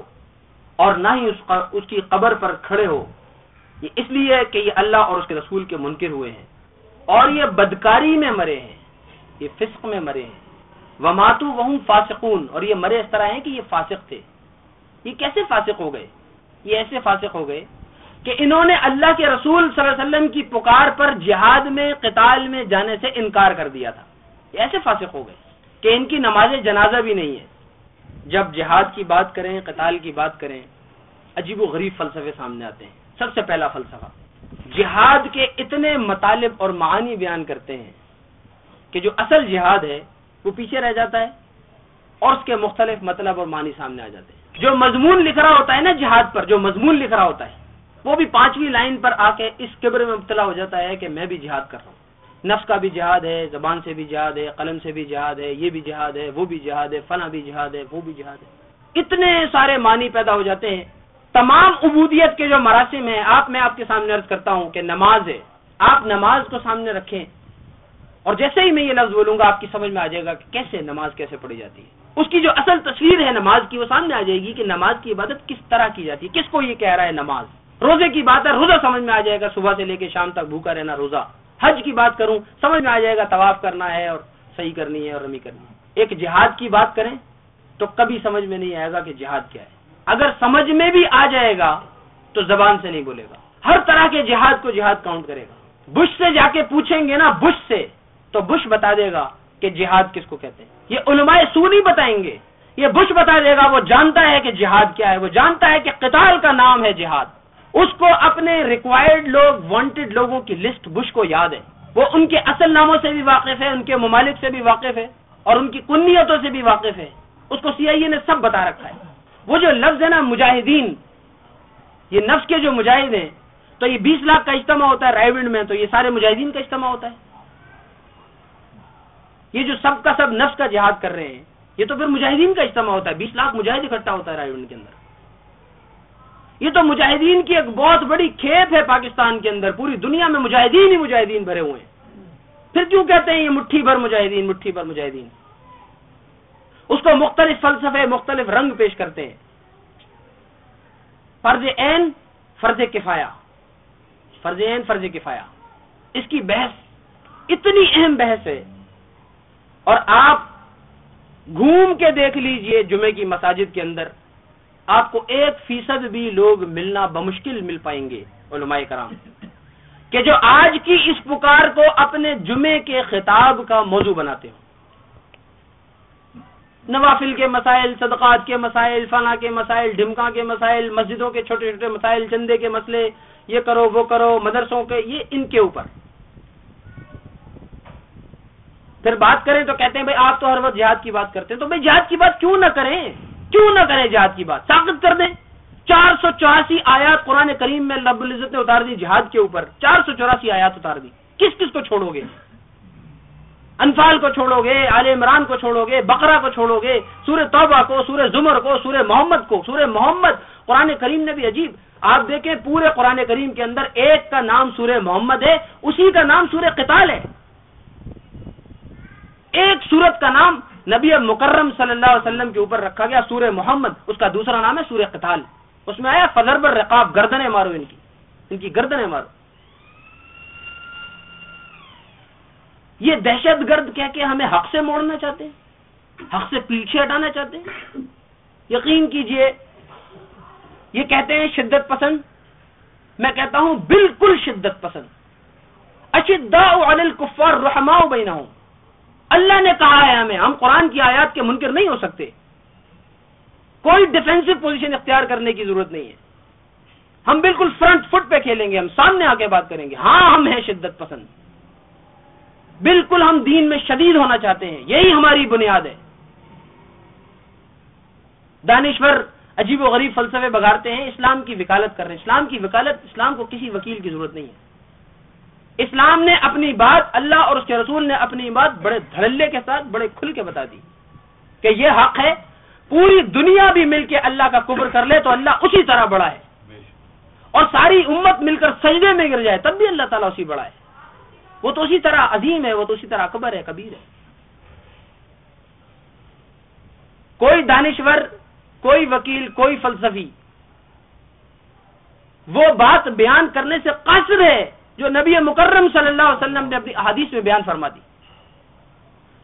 اور نہ ہی اس اس کی قبر پر کھڑے ہو. یہ اس لیے کہ یہ اللہ اور اس کے رسول کے منکر ہوئے ہیں. اور یہ بدکاری میں مرے ہیں، یہ فسق میں مرے ہیں۔ وہ ماتو وہ فاسقون۔ اور یہ مرے اس طرح ہیں کہ یہ فاسق تھے۔ یہ کیسے فاسق ہو گئے؟ یہ ایسے فاسق ہو گئے کہ انہوں نے اللہ کے رسول صلی اللہ علیہ وسلم کی پکار پر جہاد میں، قتال میں جانے سے انکار کر دیا تھا۔ یہ ایسے فاسق ہو گئے کہ ان کی نماز جنازہ بھی نہیں ہے۔ جب جہاد کی بات کریں، قتال کی بات کریں، عجیب و غریب فلسفے سامنے آتے ہیں۔ سب سے پہلا فلسفہ۔ جہاد کے اتنے مطالب اور معانی بیان کرتے ہیں کہ جو اصل جہاد ہے، وہ پیچھے رہ جاتا ہے اور اس کے مختلف مطلب اور معنی سامنے آ جاتے ہیں۔ جو مضمون لکھ رہا ہوتا ہے نا جہاد پر، جو مضمون لکھ رہا ہوتا ہے، وہ بھی پانچویں لائن پر آ کے اس قبر میں مبتلا ہو جاتا ہے کہ میں بھی جہاد کر رہا ہوں۔ نفس کا بھی جہاد ہے، زبان سے بھی جہاد ہے، قلم سے بھی جہاد ہے، یہ بھی جہاد ہے، وہ بھی جہاد ہے فنا بھی جہاد ہے، وہ بھی جہاد ہے۔ اتنے سارے معنی پیدا ہو جاتے ہیں۔ تمام عبودیت کے جو مراسم ہیں، آپ، میں آپ کے سامنے عرض کرتا ہوں کہ نماز ہے۔ آپ نماز کو سامنے رکھیں۔ اور جیسے ہی میں یہ لفظ بولوں گا، آپ کی سمجھ میں آ جائے گا کہ کیسے نماز کیسے پڑھی جاتی ہے۔ اس کی جو اصل تصویر ہے نماز کی، وہ سامنے آ جائے گی کہ نماز کی عبادت کس طرح کی جاتی ہے، کس کو یہ کہہ رہا ہے نماز۔ روزے کی بات ہے، روزہ سمجھ میں آ جائے گا، صبح سے لے کے شام تک بھوکا رہنا روزہ۔ حج کی بات کروں، سمجھ میں آ جائے گا طواف کرنا ہے اور صحیح کرنی ہے اور رمی کرنی ہے۔ ایک جہاد کی بات کریں تو کبھی سمجھ میں نہیں آئے گا کہ جہاد کیا ہے۔ اگر سمجھ میں بھی آ جائے گا تو زبان سے نہیں بولے گا۔ ہر طرح کے جہاد کو جہاد کاؤنٹ کرے گا۔ بش سے جا کے پوچھیں گے نا بش سے، تو بش بتا دے گا کہ جہاد کس کو کہتے ہیں۔ یہ علماء سو نہیں بتائیں گے۔ یہ بش بتا دے گا، وہ جانتا ہے کہ جہاد کیا ہے، وہ جانتا ہے کہ قتال کا نام ہے جہاد۔ اس کو اپنے ریکوائرڈ لوگ وانٹیڈ لوگوں کی لسٹ بش کو یاد ہے۔ وہ ان کے اصل ناموں سے بھی واقف ہے، ان کے ممالک سے بھی واقف ہے، اور ان کی کنیتوں سے بھی واقف ہے۔ اس کو سی آئی اے نے سب بتا رکھا ہے۔ وہ جو لفظ ہے نا مجاہدین، یہ نفس کے جو مجاہد ہیں، تو یہ بیس لاکھ کا اجتماع ہوتا ہے رائے میں، تو یہ سارے مجاہدین کا اجتماع ہوتا ہے۔ یہ جو سب کا سب نفس کا جہاد کر رہے ہیں، یہ تو پھر مجاہدین کا اجتماع ہوتا ہے، بیس لاکھ مجاہد اکٹھا ہوتا ہے رائے کے اندر۔ یہ تو مجاہدین کی ایک بہت بڑی کھیپ ہے پاکستان کے اندر، پوری دنیا میں مجاہدین ہی مجاہدین بھرے ہوئے ہیں۔ پھر کیوں کہتے ہیں یہ مٹھی بھر مجاہدین، مٹھی بھر مجاہدین؟ اس کو مختلف فلسفے، مختلف رنگ پیش کرتے ہیں۔ فرض عین، فرض کفایا فرض عین، فرض کفایا اس کی بحث اتنی اہم بحث ہے۔ اور آپ گھوم کے دیکھ لیجیے جمعے کی مساجد کے اندر۔ آپ کو ایک فیصد بھی لوگ ملنا بمشکل مل پائیں گے، علماء کرام۔ کہ جو آج کی اس پکار کو اپنے جمعے کے خطاب کا موضوع بناتے ہوں۔ نوافل کے مسائل، صدقات کے مسائل فنا کے مسائل ڈمکا کے مسائل، مسجدوں کے چھوٹے چھوٹے مسائل، چندے کے مسئلے، یہ کرو، وہ کرو، مدرسوں کے، یہ ان کے اوپر۔ پھر بات کریں تو کہتے ہیں بھائی، آپ تو ہر وقت جہاد کی بات کرتے ہیں، تو بھائی جہاد کی بات کیوں نہ کریں؟ کیوں نہ کریں جہاد کی بات؟ طاقت کر دیں۔ چار سو چوراسی آیات قرآن کریم میں رب العزت نے اتار دی جہاد کے اوپر۔ چار سو چوراسی آیات اتار دی۔ کس کس کو چھوڑو گے؟ انفال کو چھوڑو گے عال عمران کو چھوڑو گے، بقرہ کو چھوڑو گے، سورہ توبہ کو، سورہ زمر کو، سورہ محمد کو، سورہ محمد، قرآن کریم نے بھی عجیب۔ آپ دیکھیں پورے قرآن کریم کے اندر ایک کا نام سورہ محمد ہے، اسی کا نام سورہ قتال ہے۔ ایک سورت کا نام نبی مکرم صلی اللہ علیہ وسلم کے اوپر رکھا گیا، سورہ محمد، اس کا دوسرا نام ہے سورہ قتال۔ اس میں آیا فضر بر رقاب گردنے مارو ان کی ان کی گردنے مارو۔ یہ دہشت گرد کہہ کے ہمیں حق سے موڑنا چاہتے ہیں؟ حق سے پیچھے ہٹانا چاہتے ہیں؟ یقین کیجیے، یہ کہتے ہیں شدت پسند، میں کہتا ہوں بالکل شدت پسند۔ اشدا الکفار رحماؤ بہنا ہوں اللہ نے کہا ہے ہمیں، ہم قرآن کی آیات کے منکر نہیں ہو سکتے۔ کوئی ڈیفینسو پوزیشن اختیار کرنے کی ضرورت نہیں ہے۔ ہم بالکل فرنٹ فٹ پہ کھیلیں گے، ہم سامنے آ کے بات کریں گے۔ ہاں ہم ہیں شدت پسند۔ بالکل ہم دین میں شدید ہونا چاہتے ہیں۔ یہی ہماری بنیاد ہے۔ دانشور عجیب و غریب فلسفے بگاڑتے ہیں، اسلام کی وکالت کر رہے ہیں۔ اسلام کی وکالت، اسلام کو کسی وکیل کی ضرورت نہیں ہے۔ اسلام نے اپنی بات، اللہ اور اس کے رسول نے اپنی بات بڑے دھڑلے کے ساتھ، بڑے کھل کے بتا دی کہ یہ حق ہے۔ پوری دنیا بھی مل کے اللہ کا قبر کر لے تو اللہ اسی طرح بڑا ہے اور ساری امت مل کر سجدے میں گر جائے، تب بھی اللہ تعالیٰ اسی بڑا ہے وہ تو اسی طرح عظیم ہے، وہ تو اسی طرح اکبر ہے، کبیر ہے۔ کوئی دانشور، کوئی وکیل، کوئی فلسفی، وہ بات بیان کرنے سے قاصر ہے جو نبی مکرم صلی اللہ علیہ وسلم نے اپنی احادیث میں بیان فرما دی،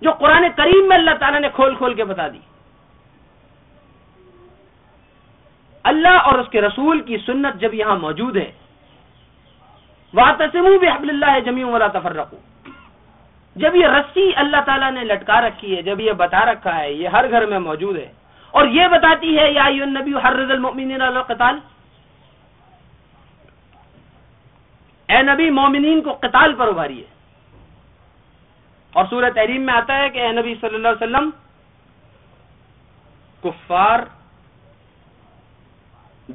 جو قرآن کریم میں اللہ تعالیٰ نے کھول کھول کے بتا دی۔ اللہ اور اس کے رسول کی سنت جب یہاں موجود ہے تسم بھی حبل اللہ جمی والا تفر جب یہ رسی اللہ تعالیٰ نے لٹکا رکھی ہے، جب یہ بتا رکھا ہے، یہ ہر گھر میں موجود ہے۔ اور یہ بتاتی ہے، یا نبی ہر رض المؤمنین قتال اے نبی، مومنین کو قتال پر ابھاری ہے۔ اور سورہ تحریم میں آتا ہے کہ اے نبی صلی اللہ علیہ وسلم، کفار،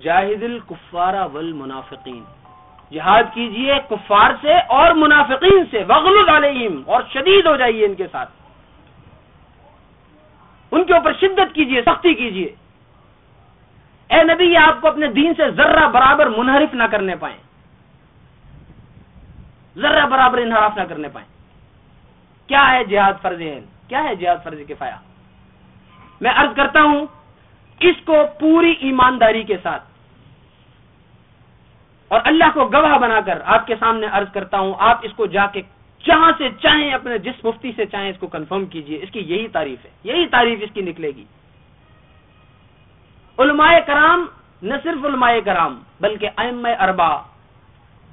جاہد الکفارہ والمنافقین۔ جہاد کیجیے کفار سے اور منافقین سے وغل علیہم اور شدید ہو جائیے ان کے ساتھ۔ ان کے اوپر شدت کیجیے، سختی کیجیے۔ اے نبی، یہ آپ کو اپنے دین سے ذرہ برابر منحرف نہ کرنے پائیں۔ ذرہ برابر انحراف نہ کرنے پائیں۔ کیا ہے جہاد فرض عین؟ کیا ہے جہاد فرض کفایا میں عرض کرتا ہوں، اس کو پوری ایمانداری کے ساتھ اور اللہ کو گواہ بنا کر آپ کے سامنے عرض کرتا ہوں، آپ اس کو جا کے جہاں سے چاہیں، اپنے جس مفتی سے چاہیں اس کو کنفرم کیجیے۔ اس کی یہی تعریف ہے۔ یہی تعریف اس کی نکلے گی۔ علماء کرام، نہ صرف علماء کرام، بلکہ ام اربا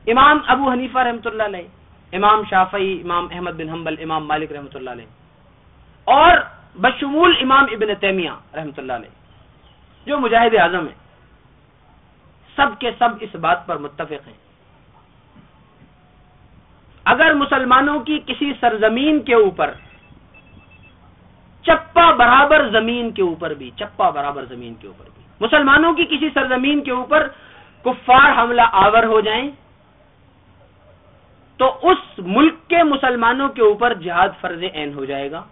امام ابو حنیفہ رحمۃ اللہ علیہ، امام شافعی، امام احمد بن حنبل، امام مالک رحمۃ اللہ علیہ۔ اور بشمول امام ابن تیمیہ رحمۃ اللہ علیہ، جو مجاہد اعظم ہیں۔ سب کے سب اس بات پر متفق ہیں۔ اگر مسلمانوں کی کسی سرزمین کے اوپر چپا برابر زمین کے اوپر بھی، چپا برابر زمین کے اوپر بھی، مسلمانوں کی کسی سرزمین کے اوپر کفار حملہ آور ہو جائیں، تو اس ملک کے مسلمانوں کے اوپر جہاد فرض عین ہو جائے گا۔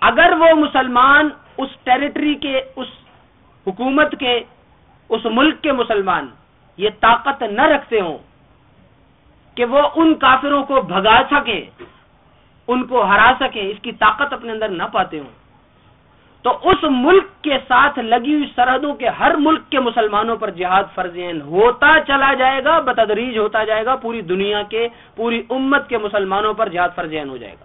اگر وہ مسلمان اس ٹیریٹری کے، اس حکومت کے اس ملک کے مسلمان یہ طاقت نہ رکھتے ہوں کہ وہ ان کافروں کو بھگا سکیں، ان کو ہرا سکیں، اس کی طاقت اپنے اندر نہ پاتے ہوں۔ تو اس ملک کے ساتھ لگی ہوئی سرحدوں کے ہر ملک کے مسلمانوں پر جہاد فرضین ہوتا چلا جائے گا، بتدریج ہوتا جائے گا، پوری دنیا کے، پوری امت کے مسلمانوں پر جہاد فرضین ہو جائے گا۔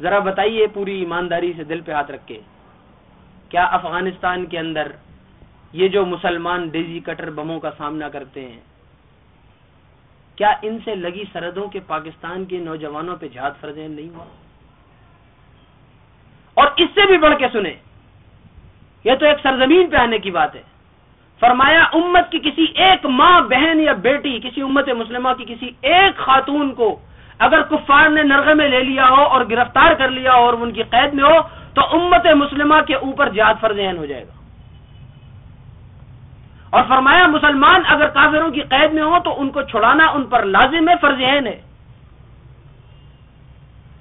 ذرا بتائیے پوری ایمانداری سے دل پہ ہاتھ رکھ کے۔ کیا افغانستان کے اندر یہ جو مسلمان ڈیزی کٹر بموں کا سامنا کرتے ہیں، کیا ان سے لگی سرحدوں کے پاکستان کے نوجوانوں پہ جہاد فرضین نہیں ہوا؟ اور اس سے بھی بڑھ کے سنیں، یہ تو ایک سرزمین پہ آنے کی بات ہے۔ فرمایا، امت کی کسی ایک ماں، بہن یا بیٹی، کسی امت مسلمہ کی کسی ایک خاتون کو اگر کفار نے نرغے میں لے لیا ہو اور گرفتار کر لیا ہو اور ان کی قید میں ہو، تو امت مسلمہ کے اوپر جہاد فرض عین ہو جائے گا۔ اور فرمایا، مسلمان اگر کافروں کی قید میں ہو تو ان کو چھڑانا ان پر لازم ہے، فرض عین ہے۔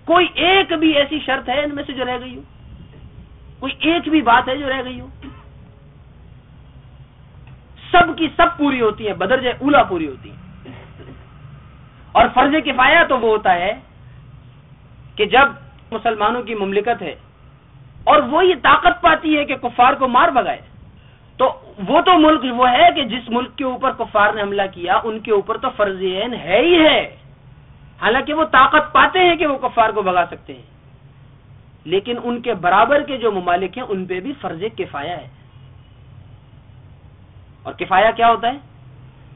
کوئی ایک بھی ایسی شرط ہے ان میں سے جو رہ گئی ہو؟ کوئی ایک بھی بات ہے جو رہ گئی ہو؟ سب کی سب پوری ہوتی ہے بدرج اولا پوری ہوتی ہے۔ اور فرض کفایا تو وہ ہوتا ہے کہ جب مسلمانوں کی مملکت ہے اور وہ یہ طاقت پاتی ہے کہ کفار کو مار بگائے تو وہ تو ملک وہ ہے کہ جس ملک کے اوپر کفار نے حملہ کیا، ان کے اوپر تو فرض عین ہے ہی ہے۔ حالانکہ وہ طاقت پاتے ہیں کہ وہ کفار کو بگا سکتے ہیں۔ لیکن ان کے برابر کے جو ممالک ہیں، ان پہ بھی فرض کفایا ہے۔ اور کفایا کیا ہوتا ہے؟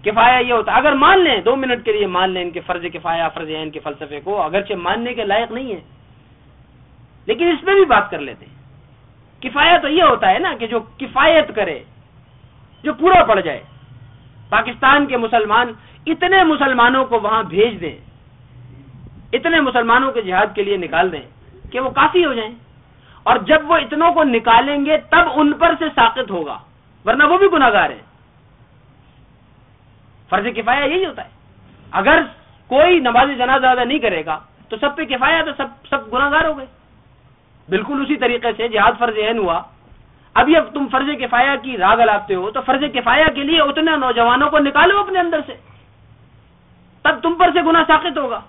کفایا یہ ہوتا ہے۔ اگر مان لیں، دو منٹ کے لیے مان لیں ان کے فرض کفایا فرض عین کے فلسفے کو، اگرچہ ماننے کے لائق نہیں ہے۔ لیکن اس پہ بھی بات کر لیتے ہیں۔ کفایا تو یہ ہوتا ہے نا کہ جو کفایت کرے، جو پورا پڑ جائے۔ پاکستان کے مسلمان اتنے مسلمانوں کو وہاں بھیج دیں، اتنے مسلمانوں کے جہاد کے لیے نکال دیں کہ وہ کافی ہو جائیں۔ اور جب وہ اتنوں کو نکالیں گے، تب ان پر سے ساقت ہوگا۔ ورنہ وہ بھی گناگار ہیں۔ فرض کفایا یہی ہوتا ہے۔ اگر کوئی نماز جنازہ ادا نہیں کرے گا، تو سب پہ کفایا تو سب سب گناگار ہو گئے۔ بالکل اسی طریقے سے جہاد فرض عین ہوا۔ ابھی اب تم فرض کفایا کی راگ لاتے ہو، تو فرض کفایا کے لیے اتنے نوجوانوں کو نکالو اپنے اندر سے۔ تب تم پر سے گنا ساقت ہوگا۔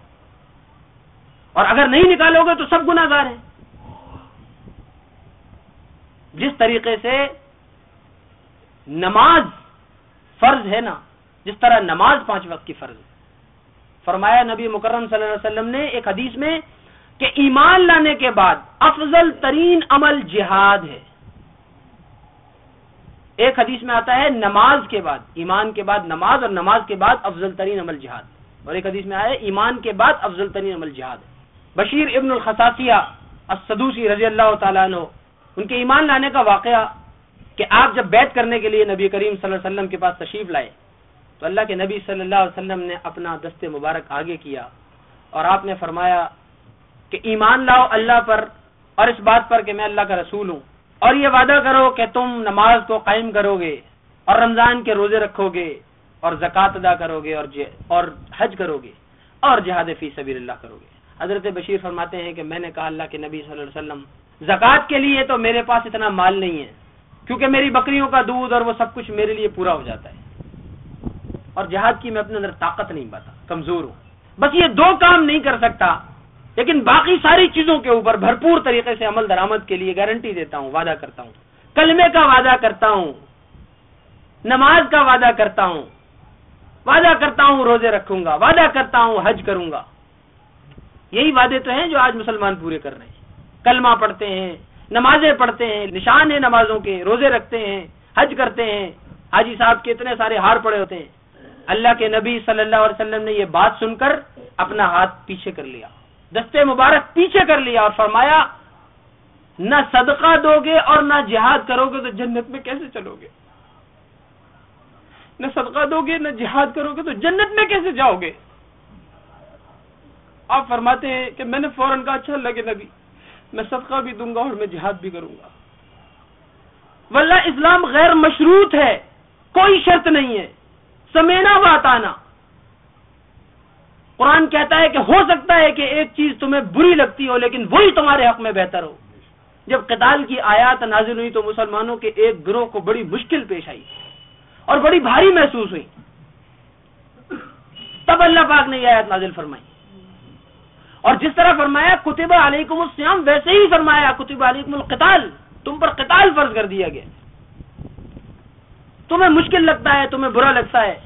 اور اگر نہیں نکالو گے تو سب گناگار ہیں۔ جس طریقے سے نماز فرض ہے نا جس طرح نماز پانچ وقت کی فرض فرمایا نبی مکرم صلی اللہ علیہ وسلم نے ایک حدیث میں کہ ایمان لانے کے بعد افضل ترین عمل جہاد ہے۔ ایک حدیث میں آتا ہے نماز کے بعد، ایمان کے بعد نماز اور نماز کے بعد افضل ترین عمل جہاد۔ اور ایک حدیث میں آیا ہے ایمان کے بعد افضل ترین عمل جہاد۔ بشیر ابن الخصاصیہ السدوسی رضی اللہ تعالیٰ عنہ، ان کے ایمان لانے کا واقعہ کہ آپ جب بیت کرنے کے لیے نبی کریم صلی اللہ علیہ وسلم کے پاس تشریف لائے تو اللہ کے نبی صلی اللہ علیہ وسلم نے اپنا دست مبارک آگے کیا اور آپ نے فرمایا کہ ایمان لاؤ اللہ پر اور اس بات پر کہ میں اللہ کا رسول ہوں اور یہ وعدہ کرو کہ تم نماز کو قائم کرو گے اور رمضان کے روزے رکھو گے اور زکوٰۃ ادا کرو گے اور جی- اور حج کرو گے اور جہاد فی سبیل اللہ کرو گے حضرت بشیر فرماتے ہیں کہ میں نے کہا اللہ کے نبی صلی اللہ علیہ وسلم، زکوٰۃ کے لیے تو میرے پاس اتنا مال نہیں ہے، کیونکہ میری بکریوں کا دودھ اور وہ سب کچھ میرے لیے پورا ہو جاتا ہے۔ اور جہاد کی میں اپنے اندر طاقت نہیں پاتا، کمزور ہوں۔ بس یہ دو کام نہیں کر سکتا، لیکن باقی ساری چیزوں کے اوپر بھرپور طریقے سے عمل درآمد کے لیے گارنٹی دیتا ہوں، وعدہ کرتا ہوں۔ کلمے کا وعدہ کرتا ہوں، نماز کا وعدہ کرتا ہوں، وعدہ کرتا ہوں، روزے رکھوں گا، وعدہ کرتا ہوں، حج کروں گا۔ یہی وعدے تو ہیں جو آج مسلمان پورے کر رہے ہیں۔ کلمہ پڑھتے ہیں، نمازیں پڑھتے ہیں، نشان ہیں نمازوں کے، روزے رکھتے ہیں، حج کرتے ہیں۔ حاجی صاحب کے اتنے سارے ہار پڑے ہوتے ہیں۔ اللہ کے نبی صلی اللہ علیہ وسلم نے یہ بات سن کر اپنا ہاتھ پیچھے کر لیا۔ دستے مبارک پیچھے کر لیا اور فرمایا، نہ صدقہ دو گے اور نہ جہاد کرو گے تو جنت میں کیسے چلو گے نہ صدقہ دو گے نہ جہاد کرو گے تو جنت میں کیسے جاؤ گے آپ فرماتے ہیں کہ میں نے فوراً کہا اچھا لگے نبی، میں صدقہ بھی دوں گا اور میں جہاد بھی کروں گا۔ واللہ اسلام غیر مشروط ہے، کوئی شرط نہیں ہے۔ سمینا بات آنا قرآن کہتا ہے کہ ہو سکتا ہے کہ ایک چیز تمہیں بری لگتی ہو، لیکن وہی تمہارے حق میں بہتر ہو۔ جب قتال کی آیات نازل ہوئی تو مسلمانوں کے ایک گروہ کو بڑی مشکل پیش آئی اور بڑی بھاری محسوس ہوئی۔ تب اللہ پاک نے یہ آیات نازل فرمائی۔ اور جس طرح فرمایا، کتب علیکم السلام ویسے ہی فرمایا، کتب علیکم القتال تم پر قتال فرض کر دیا گیا۔ تمہیں مشکل لگتا ہے، تمہیں برا لگتا ہے۔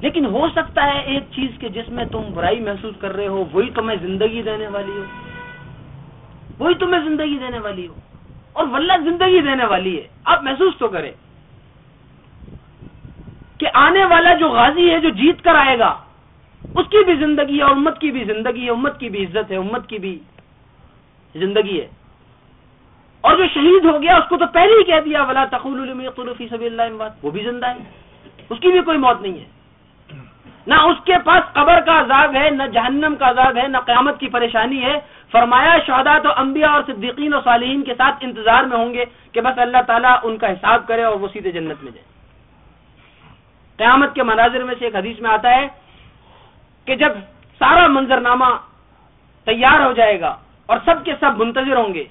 لیکن ہو سکتا ہے ایک چیز کے جس میں تم برائی محسوس کر رہے ہو، وہی تمہیں زندگی دینے والی ہو۔ وہی تمہیں زندگی دینے والی ہو۔ اور ولہ زندگی دینے والی ہے۔ آپ محسوس تو کریں۔ کہ آنے والا جو غازی ہے، جو جیت کر آئے گا، اس کی بھی زندگی ہے امت کی بھی زندگی ہے، امت کی بھی عزت ہے، امت کی بھی زندگی ہے۔ اور جو شہید ہو گیا، اس کو تو پہلے ہی کہہ دیا، ولا تقول فی سبیل اللہ وہ بھی زندہ ہے۔ اس کی بھی کوئی موت نہیں ہے۔ نہ اس کے پاس قبر کا عذاب ہے، نہ جہنم کا عذاب ہے، نہ قیامت کی پریشانی ہے۔ فرمایا شہدا تو انبیاء اور صدیقین اور صالحین کے ساتھ انتظار میں ہوں گے کہ بس اللہ تعالیٰ ان کا حساب کرے اور وہ سیدھے جنت میں جائے قیامت کے مناظر میں سے ایک حدیث میں آتا ہے کہ جب سارا منظر نامہ تیار ہو جائے گا اور سب کے سب منتظر ہوں گے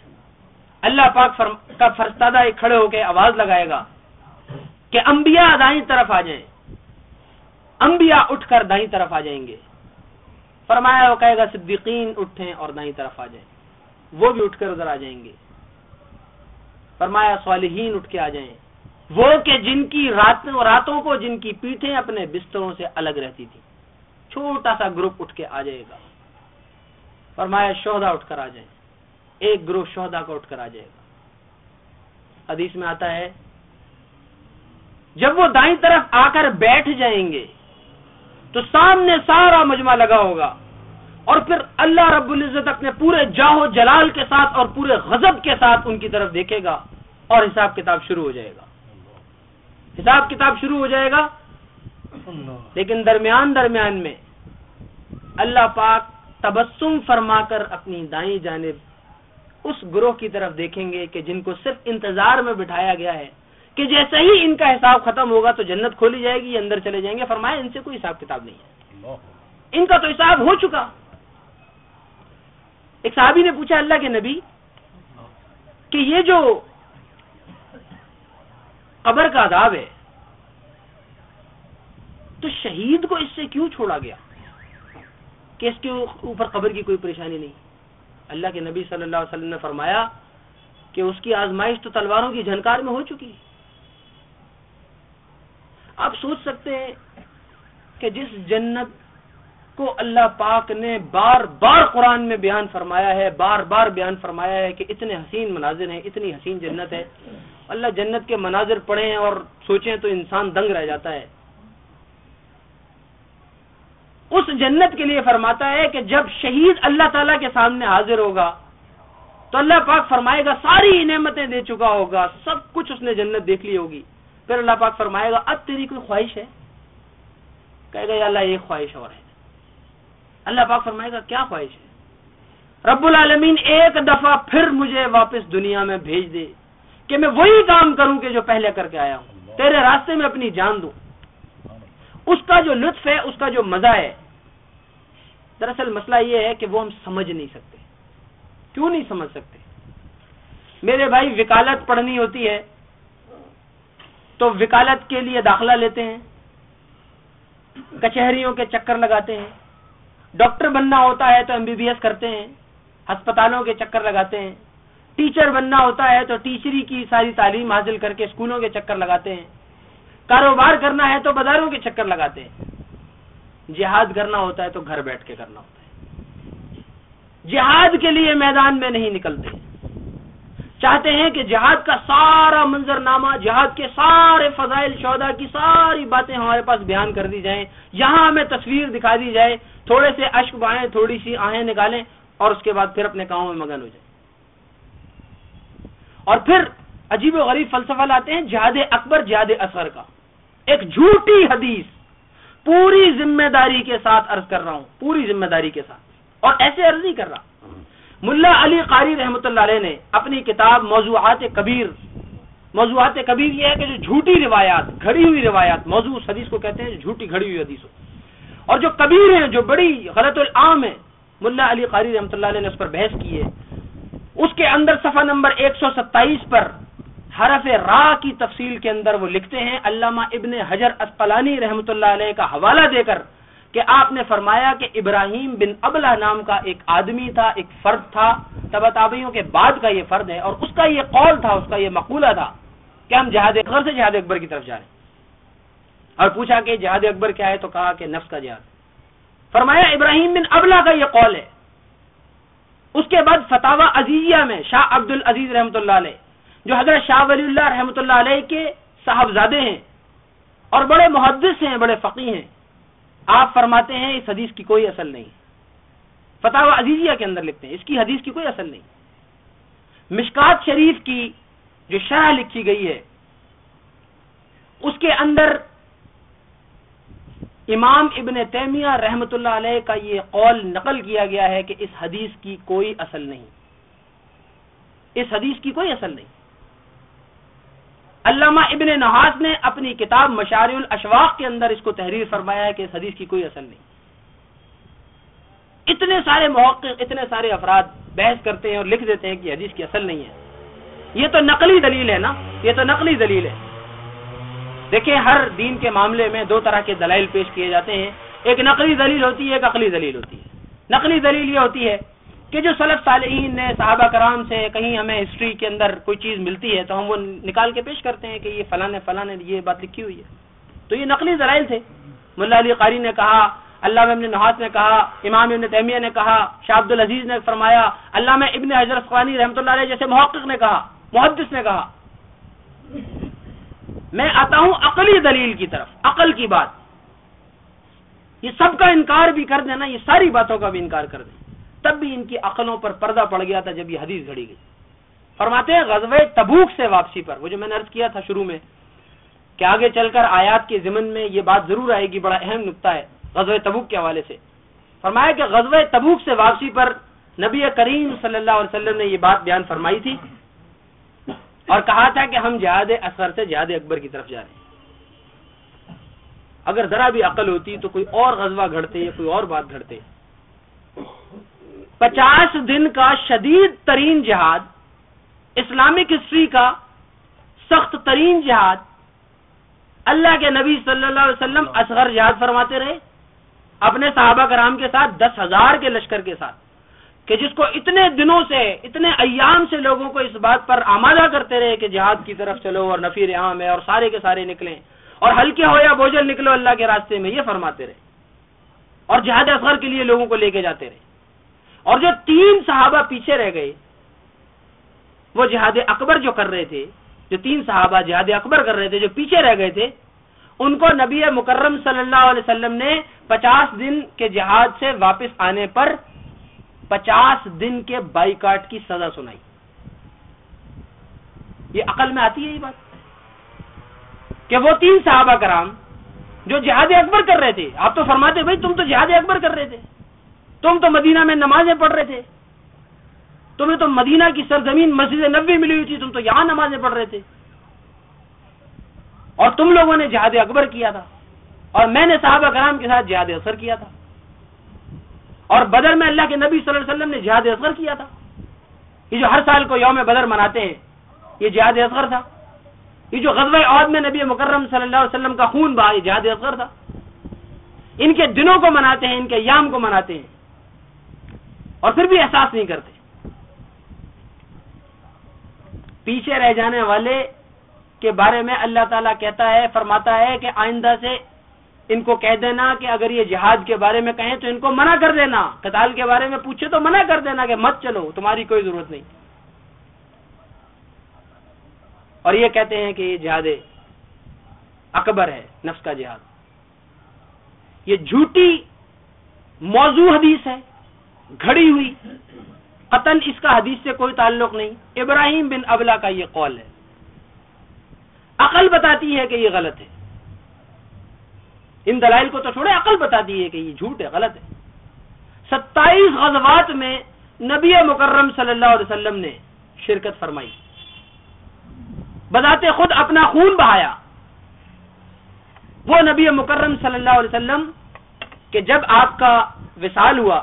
اللہ پاک کا فرستادہ ایک کھڑے ہو کے آواز لگائے گا کہ انبیاء دائیں طرف آ جائیں۔ انبیاء اٹھ کر دائیں طرف آ جائیں گے۔ فرمایا وہ کہے گا، صدیقین اٹھیں اور دائیں طرف آ جائیں۔ وہ بھی اٹھ کر ادھر آ جائیں گے۔ فرمایا، صالحین اٹھ کے آ جائیں۔ وہ کہ جن کی راتوں کو جن کی پیٹھیں اپنے بستروں سے الگ رہتی تھی چھوٹا سا گروپ اٹھ کے آ جائے گا۔ فرمایا شہدا اٹھ کر آ جائیں۔ ایک گروپ شہدا کا اٹھ کر آ جائے گا۔ حدیث میں آتا ہے، جب وہ دائیں طرف آ کر بیٹھ جائیں گے، تو سامنے سارا مجمع لگا ہوگا۔ اور پھر اللہ رب العزت اپنے پورے جاہو جلال کے ساتھ اور پورے غضب کے ساتھ ان کی طرف دیکھے گا اور حساب کتاب شروع ہو جائے گا۔ حساب کتاب شروع ہو جائے گا، لیکن درمیان درمیان میں اللہ پاک تبسم فرما کر اپنی دائیں جانب اس گروہ کی طرف دیکھیں گے کہ جن کو صرف انتظار میں بٹھایا گیا ہے کہ جیسے ہی ان کا حساب ختم ہوگا تو جنت کھولی جائے گی اندر چلے جائیں گے۔ فرمایا ان سے کوئی حساب کتاب نہیں ہے۔ ان کا تو حساب ہو چکا۔ ایک صحابی نے پوچھا اللہ کے نبی کہ یہ جو قبر کا عذاب ہے تو شہید کو اس سے کیوں چھوڑا گیا؟ کہ اس کے اوپر قبر کی کوئی پریشانی نہیں۔ اللہ کے نبی صلی اللہ علیہ وسلم نے فرمایا کہ اس کی آزمائش تو تلواروں کی جھنکار میں ہو چکی آپ سوچ سکتے ہیں کہ جس جنت کو اللہ پاک نے بار بار قرآن میں بیان فرمایا ہے، بار بار بیان فرمایا ہے کہ اتنے حسین مناظر ہیں، اتنی حسین جنت ہے۔ اللہ جنت کے مناظر پڑھیں اور سوچیں تو انسان دنگ رہ جاتا ہے۔ اس جنت کے لیے فرماتا ہے کہ جب شہید اللہ تعالی کے سامنے حاضر ہوگا، تو اللہ پاک فرمائے گا، ساری نعمتیں دے چکا ہوگا، سب کچھ اس نے جنت دیکھ لی ہوگی۔ پھر اللہ پاک فرمائے گا، اب تیری کوئی خواہش ہے؟ کہے گا، یا اللہ، ایک خواہش اور ہے۔ اللہ پاک فرمائے گا، کیا خواہش ہے؟ رب العالمین، ایک دفعہ پھر مجھے واپس دنیا میں بھیج دے کہ میں وہی کام کروں کہ جو پہلے کر کے آیا ہوں۔ تیرے راستے میں اپنی جان دوں۔ اس کا جو لطف ہے، اس کا جو مزہ ہے، دراصل مسئلہ یہ ہے کہ وہ ہم سمجھ نہیں سکتے۔ کیوں نہیں سمجھ سکتے؟ میرے بھائی، وکالت پڑھنی ہوتی ہے، تو وکالت کے لیے داخلہ لیتے ہیں، کچہریوں کے چکر لگاتے ہیں۔ ڈاکٹر بننا ہوتا ہے تو ایم بی بی ایس کرتے ہیں، ہسپتالوں کے چکر لگاتے ہیں۔ ٹیچر بننا ہوتا ہے تو ٹیچری کی ساری تعلیم حاصل کر کے اسکولوں کے چکر لگاتے ہیں۔ کاروبار کرنا ہے تو بازاروں کے چکر لگاتے ہیں۔ جہاد کرنا ہوتا ہے تو گھر بیٹھ کے کرنا ہوتا ہے۔ جہاد کے لیے میدان میں نہیں نکلتے۔ چاہتے ہیں کہ جہاد کا سارا منظر نامہ جہاد کے سارے فضائل شودا کی ساری باتیں ہمارے پاس بیان کر دی جائیں۔ یہاں ہمیں تصویر دکھا دی جائے۔ تھوڑے سے اشک بائیں تھوڑی سی آہیں نکالیں اور اس کے بعد پھر اپنے کاموں میں مگن ہو جائیں۔ اور پھر عجیب و غریب فلسفہ لاتے ہیں، جہاد اکبر، جہاد اصغر کا۔ ایک جھوٹی حدیث پوری ذمہ داری کے ساتھ عرض کر رہا ہوں، پوری ذمہ داری کے ساتھ۔ اور ایسے عرض نہیں کر رہا۔ ملا علی قاری رحمۃ اللہ علیہ نے اپنی کتاب موضوعات کبیر موضوعات کبیر یہ ہے کہ جو جھوٹی روایات، گھڑی ہوئی روایات، موضوع حدیث کو کہتے ہیں جو جھوٹی گھڑی ہوئی حدیث ہو۔ اور جو کبیر ہیں، جو بڑی غلط العام ہے ملا علی قاری رحمۃ اللہ علیہ نے اس پر بحث کی ہے۔ اس کے اندر صفحہ نمبر ایک سو ستائیس پر حرف را کی تفصیل کے اندر وہ لکھتے ہیں، علامہ ابن حجر اسقلانی رحمۃ اللہ علیہ کا حوالہ دے کر کہ آپ نے فرمایا کہ ابراہیم بن ابلا نام کا ایک آدمی تھا، ایک فرد تھا۔ تبا تابعیوں کے بعد کا یہ فرد ہے اور اس کا یہ قول تھا، اس کا یہ مقولہ تھا کہ ہم جہاد اکبر سے جہاد اکبر کی طرف جا رہے ہیں۔ اور پوچھا کہ جہاد اکبر کیا ہے؟ تو کہا کہ نفس کا جہاد۔ فرمایا ابراہیم بن ابلا کا یہ قول ہے۔ اس کے بعد فتح عزیزیہ میں شاہ عبد العزیز رحمۃ اللہ علیہ جو حضرت شاہ ولی اللہ رحمۃ اللہ علیہ کے صاحبزادے ہیں اور بڑے محدث ہیں، بڑے فقی ہیں۔ آپ فرماتے ہیں، اس حدیث کی کوئی اصل نہیں۔ فتح عزیزیہ کے اندر لکھتے ہیں، اس کی حدیث کی کوئی اصل نہیں۔ مشکات شریف کی جو شرح لکھی گئی ہے، اس کے اندر امام ابن تیمیہ رحمت اللہ علیہ کا یہ قول نقل کیا گیا ہے کہ اس حدیث کی کوئی اصل نہیں۔ اس حدیث کی کوئی اصل نہیں۔ علامہ ابن نحاس نے اپنی کتاب مشار الاشواق کے اندر اس کو تحریر فرمایا ہے کہ اس حدیث کی کوئی اصل نہیں۔ اتنے سارے موقع اتنے سارے افراد بحث کرتے ہیں اور لکھ دیتے ہیں کہ حدیث کی اصل نہیں ہے۔ یہ تو نقلی دلیل ہے نا؟ یہ تو نقلی دلیل ہے۔ دیکھیں، ہر دین کے معاملے میں دو طرح کے دلائل پیش کیے جاتے ہیں۔ ایک نقلی دلیل ہوتی ہے، ایک عقلی دلیل ہوتی ہے۔ نقلی دلیل یہ ہوتی ہے کہ جو سلف صالحین نے صحابہ کرام سے کہیں ہمیں ہسٹری کے اندر کوئی چیز ملتی ہے تو ہم وہ نکال کے پیش کرتے ہیں کہ یہ فلاں فلاں نے یہ بات لکھی ہوئی ہے۔ تو یہ نقلی دلائل تھے۔ ملا علی قاری نے کہا اللہ ابن نحاس نے کہا، امام ابن تیمیہ نے کہا، شاہ عبد العزیز نے فرمایا اللہ میں ابن حضرت قوانی رحمۃ اللہ علیہ جیسے محقق نے کہا، محدث نے کہا۔ میں آتا ہوں عقلی دلیل کی طرف، عقل کی بات۔ یہ سب کا انکار بھی کر دینا، یہ ساری باتوں کا بھی انکار کر دیں تب بھی ان کی عقلوں پر پردہ پڑ گیا تھا جب یہ حدیث گھڑی گئی۔ فرماتے ہیں غزب تبوک سے واپسی پر۔ وہ جو میں نے عرض کیا تھا شروع میں کہ آگے چل کر آیات کے ضمن میں یہ بات ضرور آئے گی، بڑا اہم نقطہ ہے غزب تبوک کے حوالے سے۔ فرمایا کہ غزب تبوک سے واپسی پر نبی کریم صلی اللہ علیہ وسلم نے یہ بات بیان فرمائی تھی اور کہا تھا کہ ہم جہاد اثر سے جہاد اکبر کی طرف جا رہے ہیں۔ اگر ذرا بھی عقل ہوتی تو کوئی اور غزوہ گھڑتے یا کوئی اور بات گھڑتے۔ پچاس دن کا شدید ترین جہاد، اسلامک ہسٹری کا سخت ترین جہاد۔ اللہ کے نبی صلی اللہ علیہ وسلم اصغر جہاد فرماتے رہے، اپنے صحابہ کرام کے ساتھ دس ہزار کے لشکر کے ساتھ، کہ جس کو اتنے دنوں سے، اتنے ایام سے لوگوں کو اس بات پر آمادہ کرتے رہے کہ جہاد کی طرف چلو اور نفیر عام ہے اور سارے کے سارے نکلیں۔ اور ہلکے ہو یا بوجھل نکلو اللہ کے راستے میں، یہ فرماتے رہے۔ اور جہاد اصغر کے لیے لوگوں کو لے کے جاتے رہے۔ اور جو تین صحابہ پیچھے رہ گئے، وہ جہاد اکبر جو کر رہے تھے، جو تین صحابہ جہاد اکبر کر رہے تھے، جو پیچھے رہ گئے تھے، ان کو نبی مکرم صلی اللہ علیہ وسلم نے پچاس دن کے جہاد سے واپس آنے پر پچاس دن کے بائی کاٹ کی سزا سنائی۔ یہ عقل میں آتی ہے یہ بات؟ کہ وہ تین صحابہ کرام جو جہاد اکبر کر رہے تھے، آپ تو فرماتے بھائی تم تو جہاد اکبر کر رہے تھے۔ تم تو مدینہ میں نمازیں پڑھ رہے تھے۔ تمہیں تو مدینہ کی سرزمین مسجد نبی ملی ہوئی تھی، تم تو یہاں نمازیں پڑھ رہے تھے۔ اور تم لوگوں نے جہاد اکبر کیا تھا۔ اور میں نے صحابہ کرام کے ساتھ جہاد اثر کیا تھا۔ اور بدر میں اللہ کے نبی صلی اللہ علیہ وسلم نے جہاد اصغر کیا تھا۔ یہ جو ہر سال کو یوم بدر مناتے ہیں، یہ جہاد اصغر تھا۔ یہ جو غزوہ عہد میں نبی مکرم صلی اللہ علیہ وسلم کا خون بہا، یہ جہاد اصغر تھا۔ ان کے دنوں کو مناتے ہیں، ان کے یام کو مناتے ہیں۔ اور پھر بھی احساس نہیں کرتے۔ پیچھے رہ جانے والے کے بارے میں اللہ تعالیٰ کہتا ہے، فرماتا ہے کہ آئندہ سے ان کو کہہ دینا کہ اگر یہ جہاد کے بارے میں کہیں تو ان کو منع کر دینا، قتال کے بارے میں پوچھے تو منع کر دینا کہ مت چلو، تمہاری کوئی ضرورت نہیں۔ اور یہ کہتے ہیں کہ یہ جہاد اکبر ہے، نفس کا جہاد۔ یہ جھوٹی موضوع حدیث ہے۔ گھڑی ہوئی۔ قتل اس کا حدیث سے کوئی تعلق نہیں۔ ابراہیم بن ابلا کا یہ قول ہے۔ عقل بتاتی ہے کہ یہ غلط ہے۔ ان دلائل کو تو چھوڑے، عقل بتاتی ہے کہ یہ جھوٹ ہے، غلط ہے۔ ستائیس غزوات میں نبی مکرم صلی اللہ علیہ وسلم نے شرکت فرمائی۔ بذات خود اپنا خون بہایا۔ وہ نبی مکرم صلی اللہ علیہ وسلم کہ جب آپ کا وصال ہوا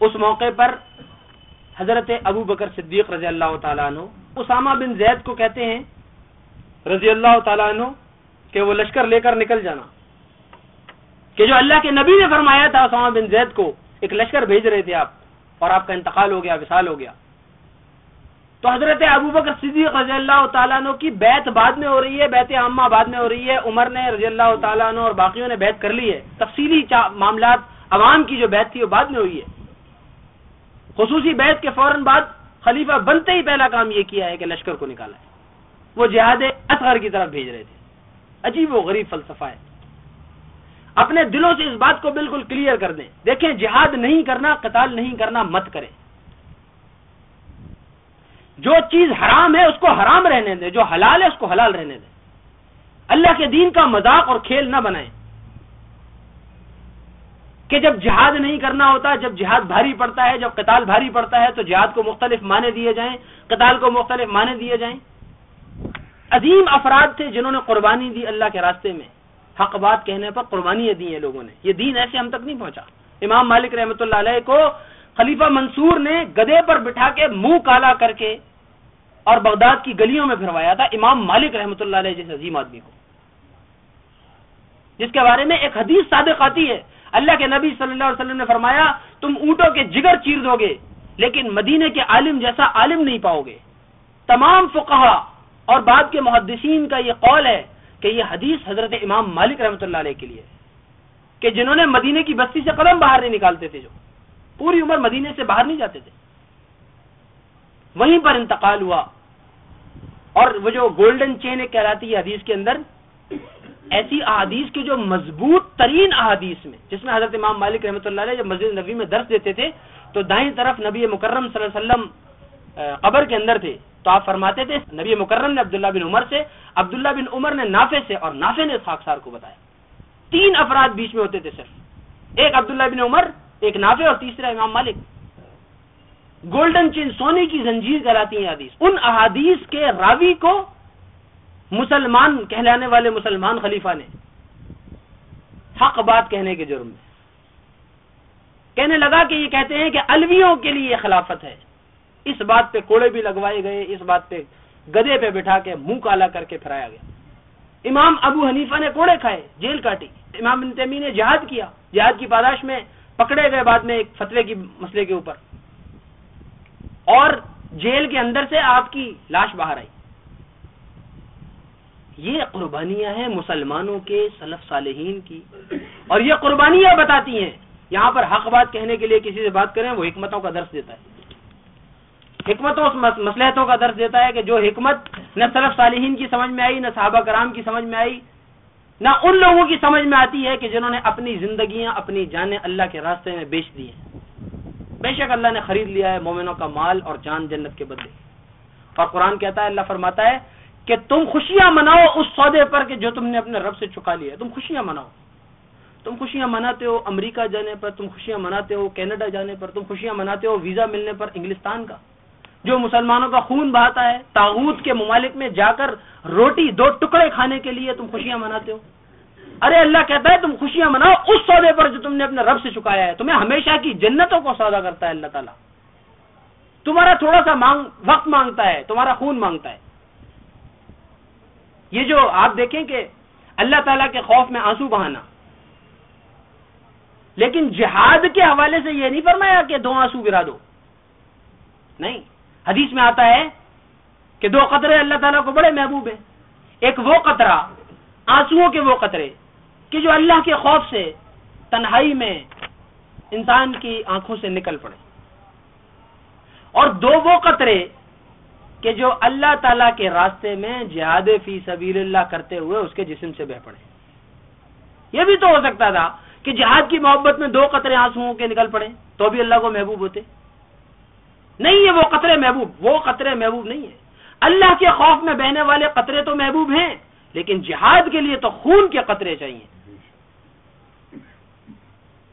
اس موقع پر حضرت ابو بکر صدیق رضی اللہ تعالیٰ عنہ، اسامہ بن زید کو کہتے ہیں، رضی اللہ تعالیٰ عنہ، کہ وہ لشکر لے کر نکل جانا۔ کہ جو اللہ کے نبی نے فرمایا تھا اسامہ بن زید کو، ایک لشکر بھیج رہے تھے آپ، اور آپ کا انتقال ہو گیا، وصال ہو گیا۔ تو حضرت ابو بکر صدیق رضی اللہ تعالیٰ عنہ کی بیت بعد میں ہو رہی ہے، بیت عامہ بعد میں ہو رہی ہے۔ عمر نے رضی اللہ تعالیٰ عنہ اور باقیوں نے بیت کر لی ہے۔ تفصیلی معاملات، عوام کی جو بیت تھی وہ بعد میں ہوئی ہے۔ خصوصی بیت کے فوراً بعد خلیفہ بنتے ہی پہلا کام یہ کیا ہے کہ لشکر کو نکالا ہے۔ وہ جہاد اصغر کی طرف بھیج رہے تھے۔ عجیب و غریب فلسفہ ہے۔ اپنے دلوں سے اس بات کو بالکل کلیئر کر دیں۔ دیکھیں، جہاد نہیں کرنا، قتال نہیں کرنا مت کریں۔ جو چیز حرام ہے، اس کو حرام رہنے دیں۔ جو حلال ہے، اس کو حلال رہنے دیں۔ اللہ کے دین کا مذاق اور کھیل نہ بنائیں۔ کہ جب جہاد نہیں کرنا ہوتا، جب جہاد بھاری پڑتا ہے، جب قتال بھاری پڑتا ہے، تو جہاد کو مختلف معنی دیے جائیں، قتال کو مختلف معنی دیے جائیں۔ عظیم افراد تھے جنہوں نے قربانی دی اللہ کے راستے میں۔ حق بات کہنے پر قربانی دی ہیں لوگوں نے۔ یہ دین ایسے ہم تک نہیں پہنچا۔ امام مالک رحمۃ اللہ علیہ کو خلیفہ منصور نے گدے پر بٹھا کے منہ کالا کر کے اور بغداد کی گلیوں میں پھروایا تھا امام مالک رحمۃ اللہ علیہ جیسے عظیم آدمی کو۔ جس کے بارے میں ایک حدیث صادق آتی ہے۔ اللہ کے نبی صلی اللہ علیہ وسلم نے فرمایا، تم اونٹوں کے جگر چیر دو گے، لیکن مدینے کے عالم جیسا عالم نہیں پاؤ گے۔ تمام فقہ اور بعد کے محدثین کا یہ قول ہے کہ یہ حدیث حضرت امام مالک رحمۃ اللہ علیہ کے لیے کہ جنہوں نے مدینے کی بستی سے قدم باہر نہیں نکالتے تھے جو، پوری عمر مدینے سے باہر نہیں جاتے تھے۔ وہیں پر انتقال ہوا۔ اور وہ جو گولڈن چین ایک کہلاتی ہے حدیث کے اندر ایسی احادیث کی جو مضبوط ترین احادیث میں، جس میں حضرت امام مالک رحمۃ اللہ علیہ جب مسجد نبی میں درس دیتے تھے، تو دائیں طرف نبی مکرم صلی اللہ علیہ وسلم قبر کے اندر تھے۔ تو آپ فرماتے تھے، نبی مکرم نے عبداللہ بن عمر سے، عبداللہ بن عمر نے نافے سے اور نافے نے خاکسار کو بتایا۔ تین افراد بیچ میں ہوتے تھے صرف۔ ایک عبداللہ بن عمر، ایک نافے اور تیسرا امام مالک۔ گولڈن چین سونے کی زنجیر کراتی ہیں حدیث۔ ان احادیث کے راوی کو مسلمان کہلانے والے مسلمان خلیفہ نے۔ حق بات کہنے کے جرم میں۔ کہنے لگا کہ یہ کہتے ہیں کہ الویوں کے لیے خلافت ہے۔ اس بات پہ کوڑے بھی لگوائے گئے، اس بات پہ گدے پہ بٹھا کے منہ کالا کر کے پھرایا گیا۔ امام ابو حنیفہ نے کوڑے کھائے، جیل کاٹی۔ امام بن تیمی نے جہاد کیا۔ جہاد کی پاداش میں پکڑے گئے بعد میں ایک فتوے کی مسئلے کے اوپر۔ اور جیل کے اندر سے آپ کی لاش باہر آئی۔ یہ قربانیاں ہیں مسلمانوں کے سلف صالحین کی۔ اور یہ قربانیاں بتاتی ہیں۔ یہاں پر حق بات کہنے کے لیے کسی سے بات کریں وہ حکمتوں کا درس دیتا ہے۔ حکمتوں مسلحتوں کا درس دیتا ہے کہ جو حکمت نہ سلف صالحین کی سمجھ میں آئی، نہ صحابہ کرام کی سمجھ میں آئی، نہ ان لوگوں کی سمجھ میں آتی ہے کہ جنہوں نے اپنی زندگیاں، اپنی جانیں اللہ کے راستے میں بیچ دی ہیں۔ بے شک اللہ نے خرید لیا ہے مومنوں کا مال اور جان جنت کے بدلے۔ اور قرآن کہتا ہے، اللہ فرماتا ہے کہ تم خوشیاں مناؤ اس سودے پر کہ جو تم نے اپنے رب سے چکا لیا تم خوشیاں مناؤ۔ تم خوشیاں مناتے ہو امریکہ جانے پر، تم خوشیاں مناتے ہو کینیڈا جانے پر، تم خوشیاں مناتے ہو ویزا ملنے پر انگلستان کا۔ جو مسلمانوں کا خون بہاتا ہے، تاغوت کے ممالک میں جا کر روٹی دو ٹکڑے کھانے کے لیے تم خوشیاں مناتے ہو۔ ارے اللہ کہتا ہے تم خوشیاں مناؤ اس سودے پر جو تم نے اپنے رب سے چکایا ہے۔ تمہیں ہمیشہ کی جنتوں کو سودا کرتا ہے اللہ تعالیٰ۔ تمہارا تھوڑا سا مانگ، وقت مانگتا ہے، تمہارا خون مانگتا ہے۔ یہ جو آپ دیکھیں کہ اللہ تعالیٰ کے خوف میں آنسو بہانا۔ لیکن جہاد کے حوالے سے یہ نہیں فرمایا کہ دو آنسو گرا دو۔ نہیں، حدیث میں آتا ہے کہ دو قطرے اللہ تعالیٰ کو بڑے محبوب ہیں۔ ایک وہ قطرہ آنسو کے وہ قطرے کہ جو اللہ کے خوف سے، تنہائی میں انسان کی آنکھوں سے نکل پڑے۔ اور دو وہ قطرے کہ جو اللہ تعالی کے راستے میں جہاد فی سبیل اللہ کرتے ہوئے اس کے جسم سے بہ پڑے۔ یہ بھی تو ہو سکتا تھا کہ جہاد کی محبت میں دو قطرے آنسو کے نکل پڑے تو بھی اللہ کو محبوب ہوتے۔ نہیں ہے وہ قطرے محبوب، وہ قطرے محبوب نہیں ہے اللہ کے خوف میں بہنے والے قطرے تو محبوب ہیں، لیکن جہاد کے لیے تو خون کے قطرے چاہیے۔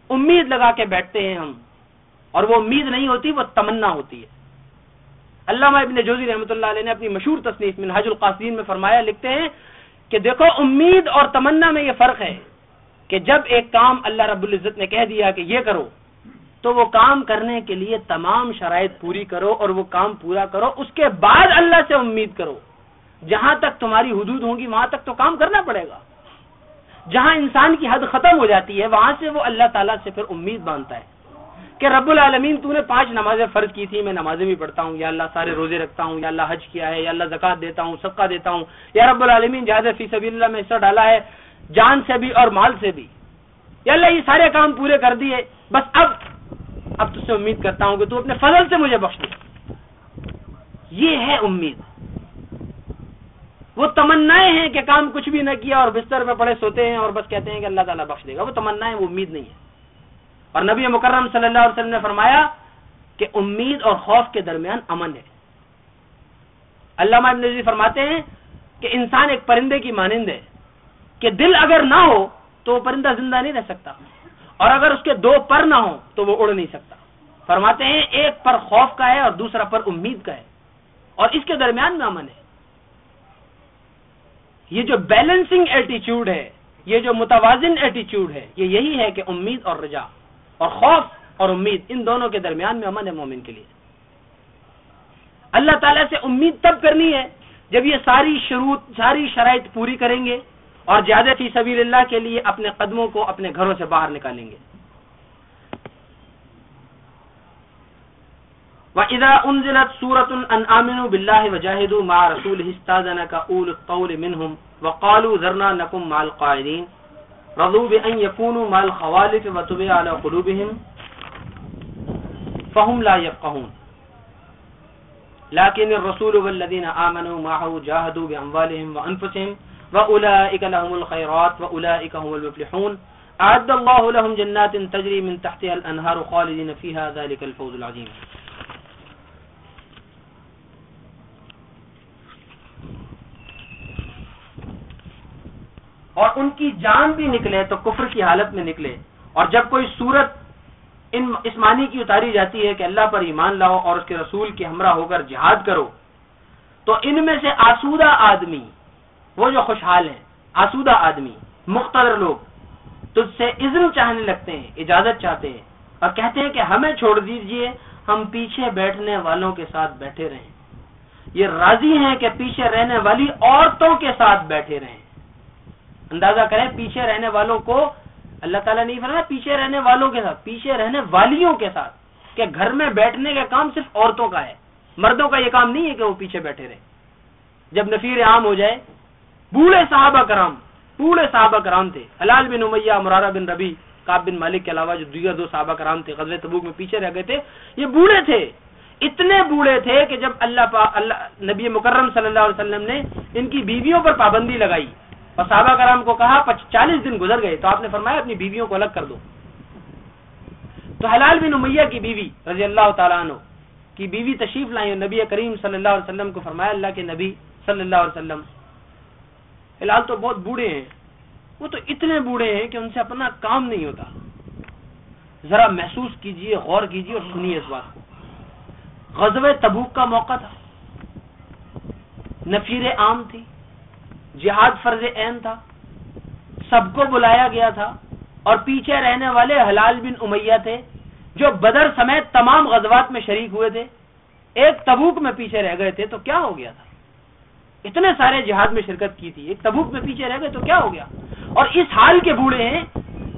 امید لگا کے بیٹھتے ہیں ہم، اور وہ امید نہیں ہوتی، وہ تمنا ہوتی ہے۔ علامہ ابن جوزی رحمۃ اللہ علیہ نے اپنی مشہور تصنیف میں حج القاصین میں فرمایا، لکھتے ہیں کہ دیکھو، امید اور تمنا میں یہ فرق ہے کہ جب ایک کام اللہ رب العزت نے کہہ دیا کہ یہ کرو، تو وہ کام کرنے کے لیے تمام شرائط پوری کرو اور وہ کام پورا کرو، اس کے بعد اللہ سے امید کرو۔ جہاں تک تمہاری حدود ہوں گی، وہاں تک تو کام کرنا پڑے گا۔ جہاں انسان کی حد ختم ہو جاتی ہے، وہاں سے وہ اللہ تعالیٰ سے پھر امید باندھتا ہے۔ کہ رب العالمین تو نے پانچ نمازیں فرض کی تھی میں نمازیں بھی پڑھتا ہوں، یا اللہ سارے روزے رکھتا ہوں، یا اللہ حج کیا ہے، یا اللہ زکات دیتا ہوں، صدقہ دیتا ہوں، یا رب العالمین جہاز فی سبیل اللہ میں حصہ ڈالا ہے، جان سے بھی اور مال سے بھی۔ یا اللہ یہ سارے کام پورے کر دیے، بس اب اب تج سے امید کرتا ہوں کہ تو اپنے فضل سے مجھے بخش دے۔ یہ ہے امید۔ وہ تمنا ہیں کہ کام کچھ بھی نہ کیا اور بستر میں پڑے سوتے ہیں اور بس کہتے ہیں کہ اللہ تعالیٰ بخش دے گا، وہ تمنا ہے وہ امید نہیں ہے۔ اور نبی مکرم صلی اللہ علیہ وسلم نے فرمایا کہ امید اور خوف کے درمیان امن ہے۔ علامہ ابن فرماتے ہیں کہ انسان ایک پرندے کی مانند ہے کہ دل اگر نہ ہو تو وہ پرندہ زندہ نہیں رہ سکتا اور اگر اس کے دو پر نہ ہو تو وہ اڑ نہیں سکتا۔ فرماتے ہیں ایک پر خوف کا ہے اور دوسرا پر امید کا ہے اور اس کے درمیان میں امن ہے۔ یہ جو بیلنسنگ ایٹیچیوڈ ہے، یہ جو متوازن ایٹیچیوڈ ہے، یہ یہی ہے کہ امید اور رجا۔ اور خوف اور امید، ان دونوں کے درمیان میں امن ہے مومن کے لیے۔ اللہ تعالیٰ سے امید تب کرنی ہے جب یہ ساری شروط، ساری شرائط پوری کریں گے اور زیادہ فی سبیل اللہ کے لیے اپنے قدموں کو اپنے گھروں سے باہر نکالیں گے۔ وَإِذَا أُنزِلَتْ سُورَةٌ أَنْ آمِنُوا بِاللَّهِ وَجَاهِدُوا مَعَ رَسُولِهِ اسْتَاذَنَكَ أُولُو الطَّوْلِ مِنْهُمْ وَقَالُوا ذَرْنَا نَكُمْ مَعَ الْقَاعِدِينَ۔ رضوا بأن يكونوا مع الخوالف وتبع على قلوبهم فهم لا يفقهون. لكن الرسول والذين آمنوا معه جاهدوا بأموالهم وأنفسهم وأولئك لهم الخيرات وأولئك هم المفلحون. أعد الله لهم جنات تجري من تحتها الأنهار خالدين فيها ذلك الفوز العظيم. اور ان کی جان بھی نکلے تو کفر کی حالت میں نکلے۔ اور جب کوئی صورت ان اس معنی کی اتاری جاتی ہے کہ اللہ پر ایمان لاؤ اور اس کے رسول کے ہمراہ ہو کر جہاد کرو، تو ان میں سے آسودہ آدمی، وہ جو خوشحال ہیں، آسودہ آدمی مختلف لوگ، تجھ سے عزم چاہنے لگتے ہیں، اجازت چاہتے ہیں اور کہتے ہیں کہ ہمیں چھوڑ دیجیے، ہم پیچھے بیٹھنے والوں کے ساتھ بیٹھے رہیں۔ یہ راضی ہیں کہ پیچھے رہنے والی عورتوں کے ساتھ بیٹھے رہیں۔ اندازہ کریں پیچھے رہنے والوں کو اللہ تعالیٰ نہیں فرمایا پیچھے رہنے والوں کے ساتھ، پیچھے رہنے والیوں کے ساتھ کہ گھر میں بیٹھنے کا کام صرف عورتوں کا ہے۔ مردوں کا یہ کام نہیں ہے کہ وہ پیچھے بیٹھے رہے جب نفیر عام ہو جائے، بوڑھے صحابہ کرام، بوڑھے صحابہ کرام تھے۔ حلال بن امیہ، مرارہ بن ربی کاب بن مالک کے علاوہ جو دیگر دو صحابہ کرام تھے غزل تبوک میں پیچھے رہ گئے تھے، یہ بوڑھے تھے۔ اتنے بوڑھے تھے کہ جب اللہ پا اللہ نبی مکرم صلی اللہ علیہ وسلم نے ان کی بیویوں پر پابندی لگائی اور صحابہ کرام کو کہا چالیس دن گزر گئے، تو آپ نے فرمایا اپنی بیویوں کو الگ کر دو۔ تو حلال بن امیہ کی بیوی رضی اللہ تعالیٰ عنہ کی بیوی تشریف لائی اور نبی کریم صلی اللہ علیہ وسلم کو فرمایا، اللہ کے نبی صلی اللہ علیہ وسلم۔ فی تو بہت بوڑھے ہیں۔ وہ تو اتنے بوڑھے ہیں کہ ان سے اپنا کام نہیں ہوتا۔ ذرا محسوس کیجیے، غور کیجیے اور سنیے اس بات کو۔ غزب تبوک کا موقع تھا۔ نفیر عام تھی۔ جہاد فرض عین تھا۔ سب کو بلایا گیا تھا۔ اور پیچھے رہنے والے حلال بن امیہ تھے، جو بدر سمیت تمام غزوات میں شریک ہوئے تھے۔ ایک تبوک میں پیچھے رہ گئے تھے تو کیا ہو گیا تھا؟ اتنے سارے جہاد میں شرکت کی تھی۔ ایک تبوک میں پیچھے رہ گئے تو کیا ہو گیا؟ اور اس حال کے بوڑھے ہیں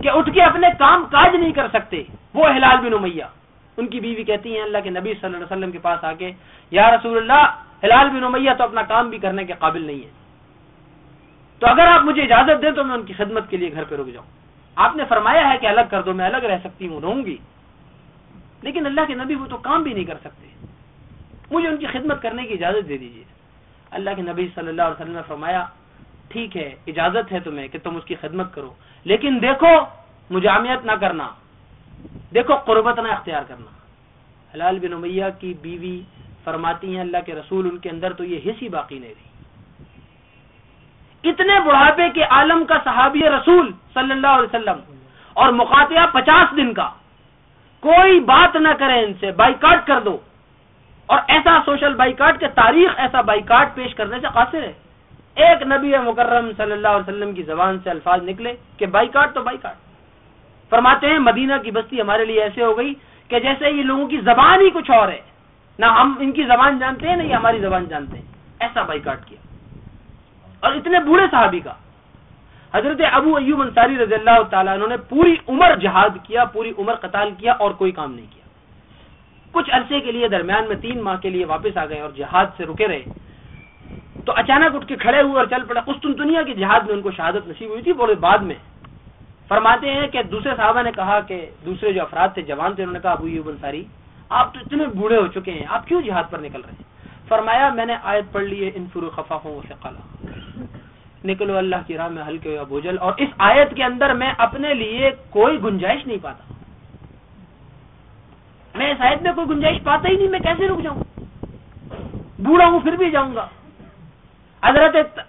کہ اٹھ کے اپنے کام کاج نہیں کر سکتے۔ وہ ہلال بن امیہ۔ ان کی بیوی کہتی ہیں، اللہ کے نبی صلی اللہ علیہ وسلم کے پاس آ کے، یا رسول اللہ ہلال بن امیہ تو اپنا کام بھی کرنے کے قابل نہیں ہے۔ تو اگر آپ مجھے اجازت دیں تو میں ان کی خدمت کے لیے گھر پہ رک جاؤں۔ آپ نے فرمایا ہے کہ الگ کر دو، میں الگ رہ سکتی ہوں، رہوں گی۔ لیکن اللہ کے نبی وہ تو کام بھی نہیں کر سکتے۔ مجھے ان کی خدمت کرنے کی اجازت دے دیجیے اللہ کے نبی صلی اللہ علیہ وسلم نے فرمایا، ٹھیک ہے، اجازت ہے تمہیں کہ تم اس کی خدمت کرو۔ لیکن دیکھو، مجامعت نہ کرنا۔ دیکھو، قربت نہ اختیار کرنا۔ حلال بن امیہ کی بیوی فرماتی ہیں، اللہ کے رسول ان کے اندر تو یہ حصی باقی نہیں رہی۔ اتنے بڑھاپے کے عالم کا صحابی رسول صلی اللہ علیہ وسلم اور مخاطیہ پچاس دن کا۔ کوئی بات نہ کرے ان سے، بائیکاٹ کر دو۔ اور ایسا سوشل بائیکاٹ کے تاریخ ایسا بائیکاٹ پیش کرنے سے قاصر ہے۔ ایک نبی مکرم صلی اللہ علیہ وسلم کی زبان سے الفاظ نکلے کہ بائی کاٹ تو بائی کاٹ فرماتے ہیں، مدینہ کی بستی ہمارے لیے ایسے ہو گئی کہ جیسے یہ لوگوں کی زبان ہی کچھ اور ہے۔ نہ ہم ان کی زبان جانتے ہیں، نہ یہ ہماری زبان جانتے ہیں۔ ایسا بائی کاٹ کیا۔ اور اتنے بوڑھے صحابی کا۔ حضرت ابو ایوب انصاری رضی اللہ تعالیٰ انہوں نے پوری عمر جہاد کیا، پوری عمر قتال کیا اور کوئی کام نہیں کیا۔ کچھ عرصے کے لیے درمیان میں تین ماہ کے لیے واپس آ گئے اور جہاد سے رکے رہے۔ تو اچانک اٹھ کے کھڑے ہوئے اور چل پڑے۔ قسطنطنیہ دنیا کی جہاد میں ان کو شہادت نصیب ہوئی تھی بولے بعد میں۔ فرماتے ہیں کہ دوسرے صحابہ نے کہا کہ دوسرے جو افراد تھے، جوان تھے، انہوں نے کہا، ابو یوب انصاری، آپ تو اتنے بوڑھے ہو چکے ہیں، آپ کیوں جہاد پر نکل رہے ہیں؟ فرمایا، میں نے آیت پڑھ لی ہے، ان فرو خفا ہوں سے کالا نکلو اللہ کی راہ میں ہلکے یا بوجھل اور اس آیت کے اندر میں اپنے لیے کوئی گنجائش نہیں پاتا۔ میں اس آیت میں کوئی گنجائش پاتا ہی نہیں، میں کیسے رک جاؤں؟ بوڑھا ہوں، پھر بھی جاؤں گا۔ حضرت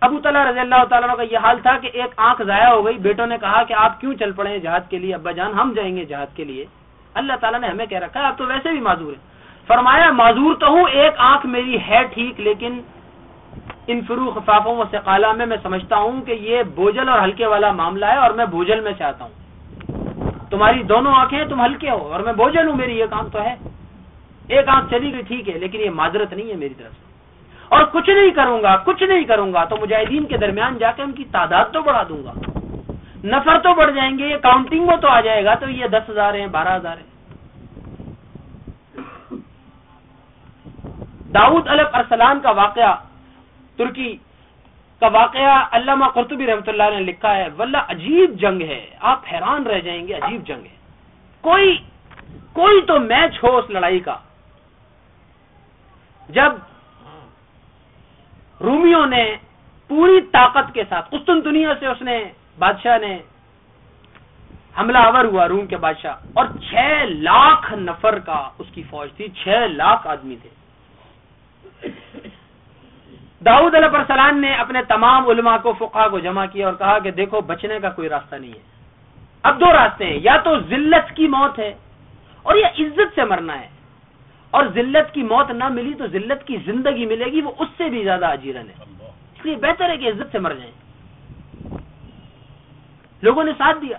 ابو تعالیٰ رضی اللہ تعالیٰ کا یہ حال تھا کہ ایک آنکھ ضائع ہو گئی۔ بیٹوں نے کہا کہ آپ کیوں چل پڑے جہاد کے لیے؟ ابا جان، ہم جائیں گے جہاد کے لیے۔ اللہ تعالیٰ نے ہمیں کہہ رکھا ہے، آپ تو ویسے بھی معذور ہیں۔ فرمایا، معذور تو ہوں، ایک آنکھ میری ہے ٹھیک، لیکن ان فرو خفافوں سے کالا میں میں سمجھتا ہوں کہ یہ بوجھل اور ہلکے والا معاملہ ہے اور میں بوجھل میں چاہتا ہوں۔ تمہاری دونوں آنکھیں تم ہلکے ہو اور میں بوجھل ہوں، میری ایک آنکھ تو ہے۔ ایک آنکھ چلی گئی ٹھیک ہے، لیکن یہ معذرت نہیں ہے میری طرف سے۔ اور کچھ نہیں کروں گا، کچھ نہیں کروں گا، تو مجاہدین کے درمیان جا کے ان کی تعداد تو بڑھا دوں گا۔ نفر تو بڑھ جائیں گے، یہ کاؤنٹنگ میں تو آ جائے گا، تو یہ دس ہزار ہیں، بارہ ہزار ہیں۔ داؤد الف ارسلان کا واقعہ ترکی کا واقعہ علامہ قرطبی رحمۃ اللہ نے لکھا ہے ولہ عجیب جنگ ہے، آپ حیران رہ جائیں گے، عجیب جنگ ہے۔ کوئی کوئی تو میچ ہو اس لڑائی کا۔ جب رومیوں نے پوری طاقت کے ساتھ قسطن دنیا سے اس نے، بادشاہ نے حملہ آور ہوا روم کے بادشاہ، اور چھ لاکھ نفر کا اس کی فوج تھی، چھ لاکھ آدمی تھے۔ داؤد علیہ السلام نے اپنے تمام علماء کو فقہ کو جمع کیا اور کہا کہ دیکھو، بچنے کا کوئی راستہ نہیں ہے۔ اب دو راستے ہیں، یا تو ذلت کی موت ہے اور یا عزت سے مرنا ہے۔ اور ذلت کی موت نہ ملی تو ذلت کی زندگی ملے گی، وہ اس سے بھی زیادہ اجیرن ہے۔ اس لیے بہتر ہے کہ عزت سے مر جائیں۔ لوگوں نے ساتھ دیا۔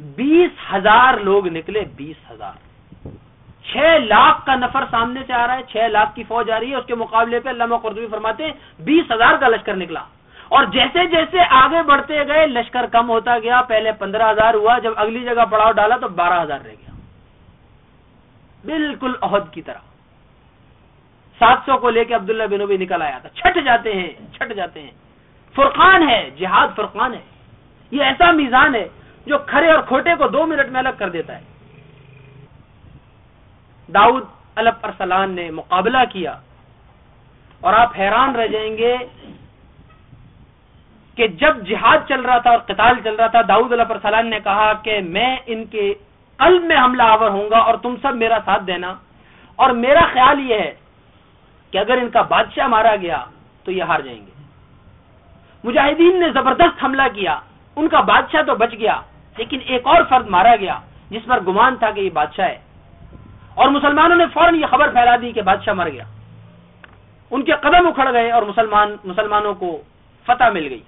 بیس ہزار لوگ نکلے، بیس ہزار۔ چھ لاکھ کا نفر سامنے سے آ رہا ہے، چھ لاکھ کی فوج آ رہی ہے، اس کے مقابلے پہ علامہ قرطبی فرماتے ہیں، بیس ہزار کا لشکر نکلا۔ اور جیسے جیسے آگے بڑھتے گئے، لشکر کم ہوتا گیا۔ پہلے پندرہ ہزار ہوا، جب اگلی جگہ پڑاؤ ڈالا تو بارہ ہزار رہ گیا۔ بالکل عہد کی طرح۔ سات سو کو لے کے عبداللہ بن ابی نکل آیا تھا۔ چھٹ جاتے ہیں، چھٹ جاتے ہیں۔ فرقان ہے، جہاد فرقان ہے۔ یہ ایسا میزان ہے جو کھڑے اور کھوٹے کو دو منٹ میں الگ کر دیتا ہے۔ داؤد الب ارسلان نے مقابلہ کیا اور آپ حیران رہ جائیں گے کہ جب جہاد چل رہا تھا اور قتال چل رہا تھا، داؤد الب ارسلان نے کہا کہ میں ان کے قلب میں حملہ آور ہوں گا اور تم سب میرا ساتھ دینا۔ اور میرا خیال یہ ہے کہ اگر ان کا بادشاہ مارا گیا تو یہ ہار جائیں گے۔ مجاہدین نے زبردست حملہ کیا، ان کا بادشاہ تو بچ گیا، لیکن ایک اور فرد مارا گیا جس پر گمان تھا کہ یہ بادشاہ ہے۔ اور مسلمانوں نے فوراً یہ خبر پھیلا دی کہ بادشاہ مر گیا۔ ان کے قدم اکھڑ گئے اور مسلمان مسلمانوں کو فتح مل گئی۔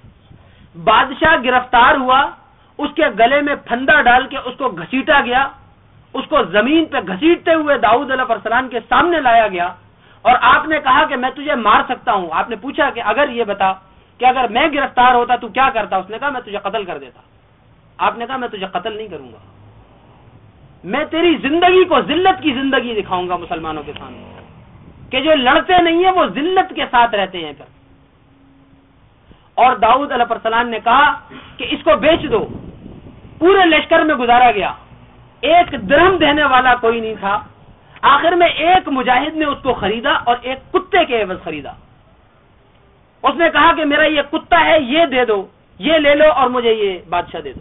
بادشاہ گرفتار ہوا، اس کے گلے میں پھندا ڈال کے اس کو گھسیٹا گیا، اس کو زمین پہ گھسیٹتے ہوئے داؤد علیہ السلام کے سامنے لایا گیا۔ اور آپ نے کہا کہ میں تجھے مار سکتا ہوں۔ آپ نے پوچھا کہ اگر یہ بتا کہ اگر میں گرفتار ہوتا تو کیا کرتا؟ اس نے کہا، میں تجھے قتل کر دیتا۔ آپ نے کہا، میں تجھے قتل نہیں کروں گا۔ میں تیری زندگی کو ذلت کی زندگی دکھاؤں گا مسلمانوں کے سامنے۔ کہ جو لڑتے نہیں ہیں وہ ذلت کے ساتھ رہتے ہیں پھر۔ اور داؤد علیہ السلام نے کہا کہ اس کو بیچ دو۔ پورے لشکر میں گزارا گیا۔ ایک درہم دینے والا کوئی نہیں تھا۔ آخر میں ایک مجاہد نے اس کو خریدا اور ایک کتے کے عوض خریدا۔ اس نے کہا کہ میرا یہ کتا ہے، یہ دے دو، یہ لے لو اور مجھے یہ بادشاہ دے دو۔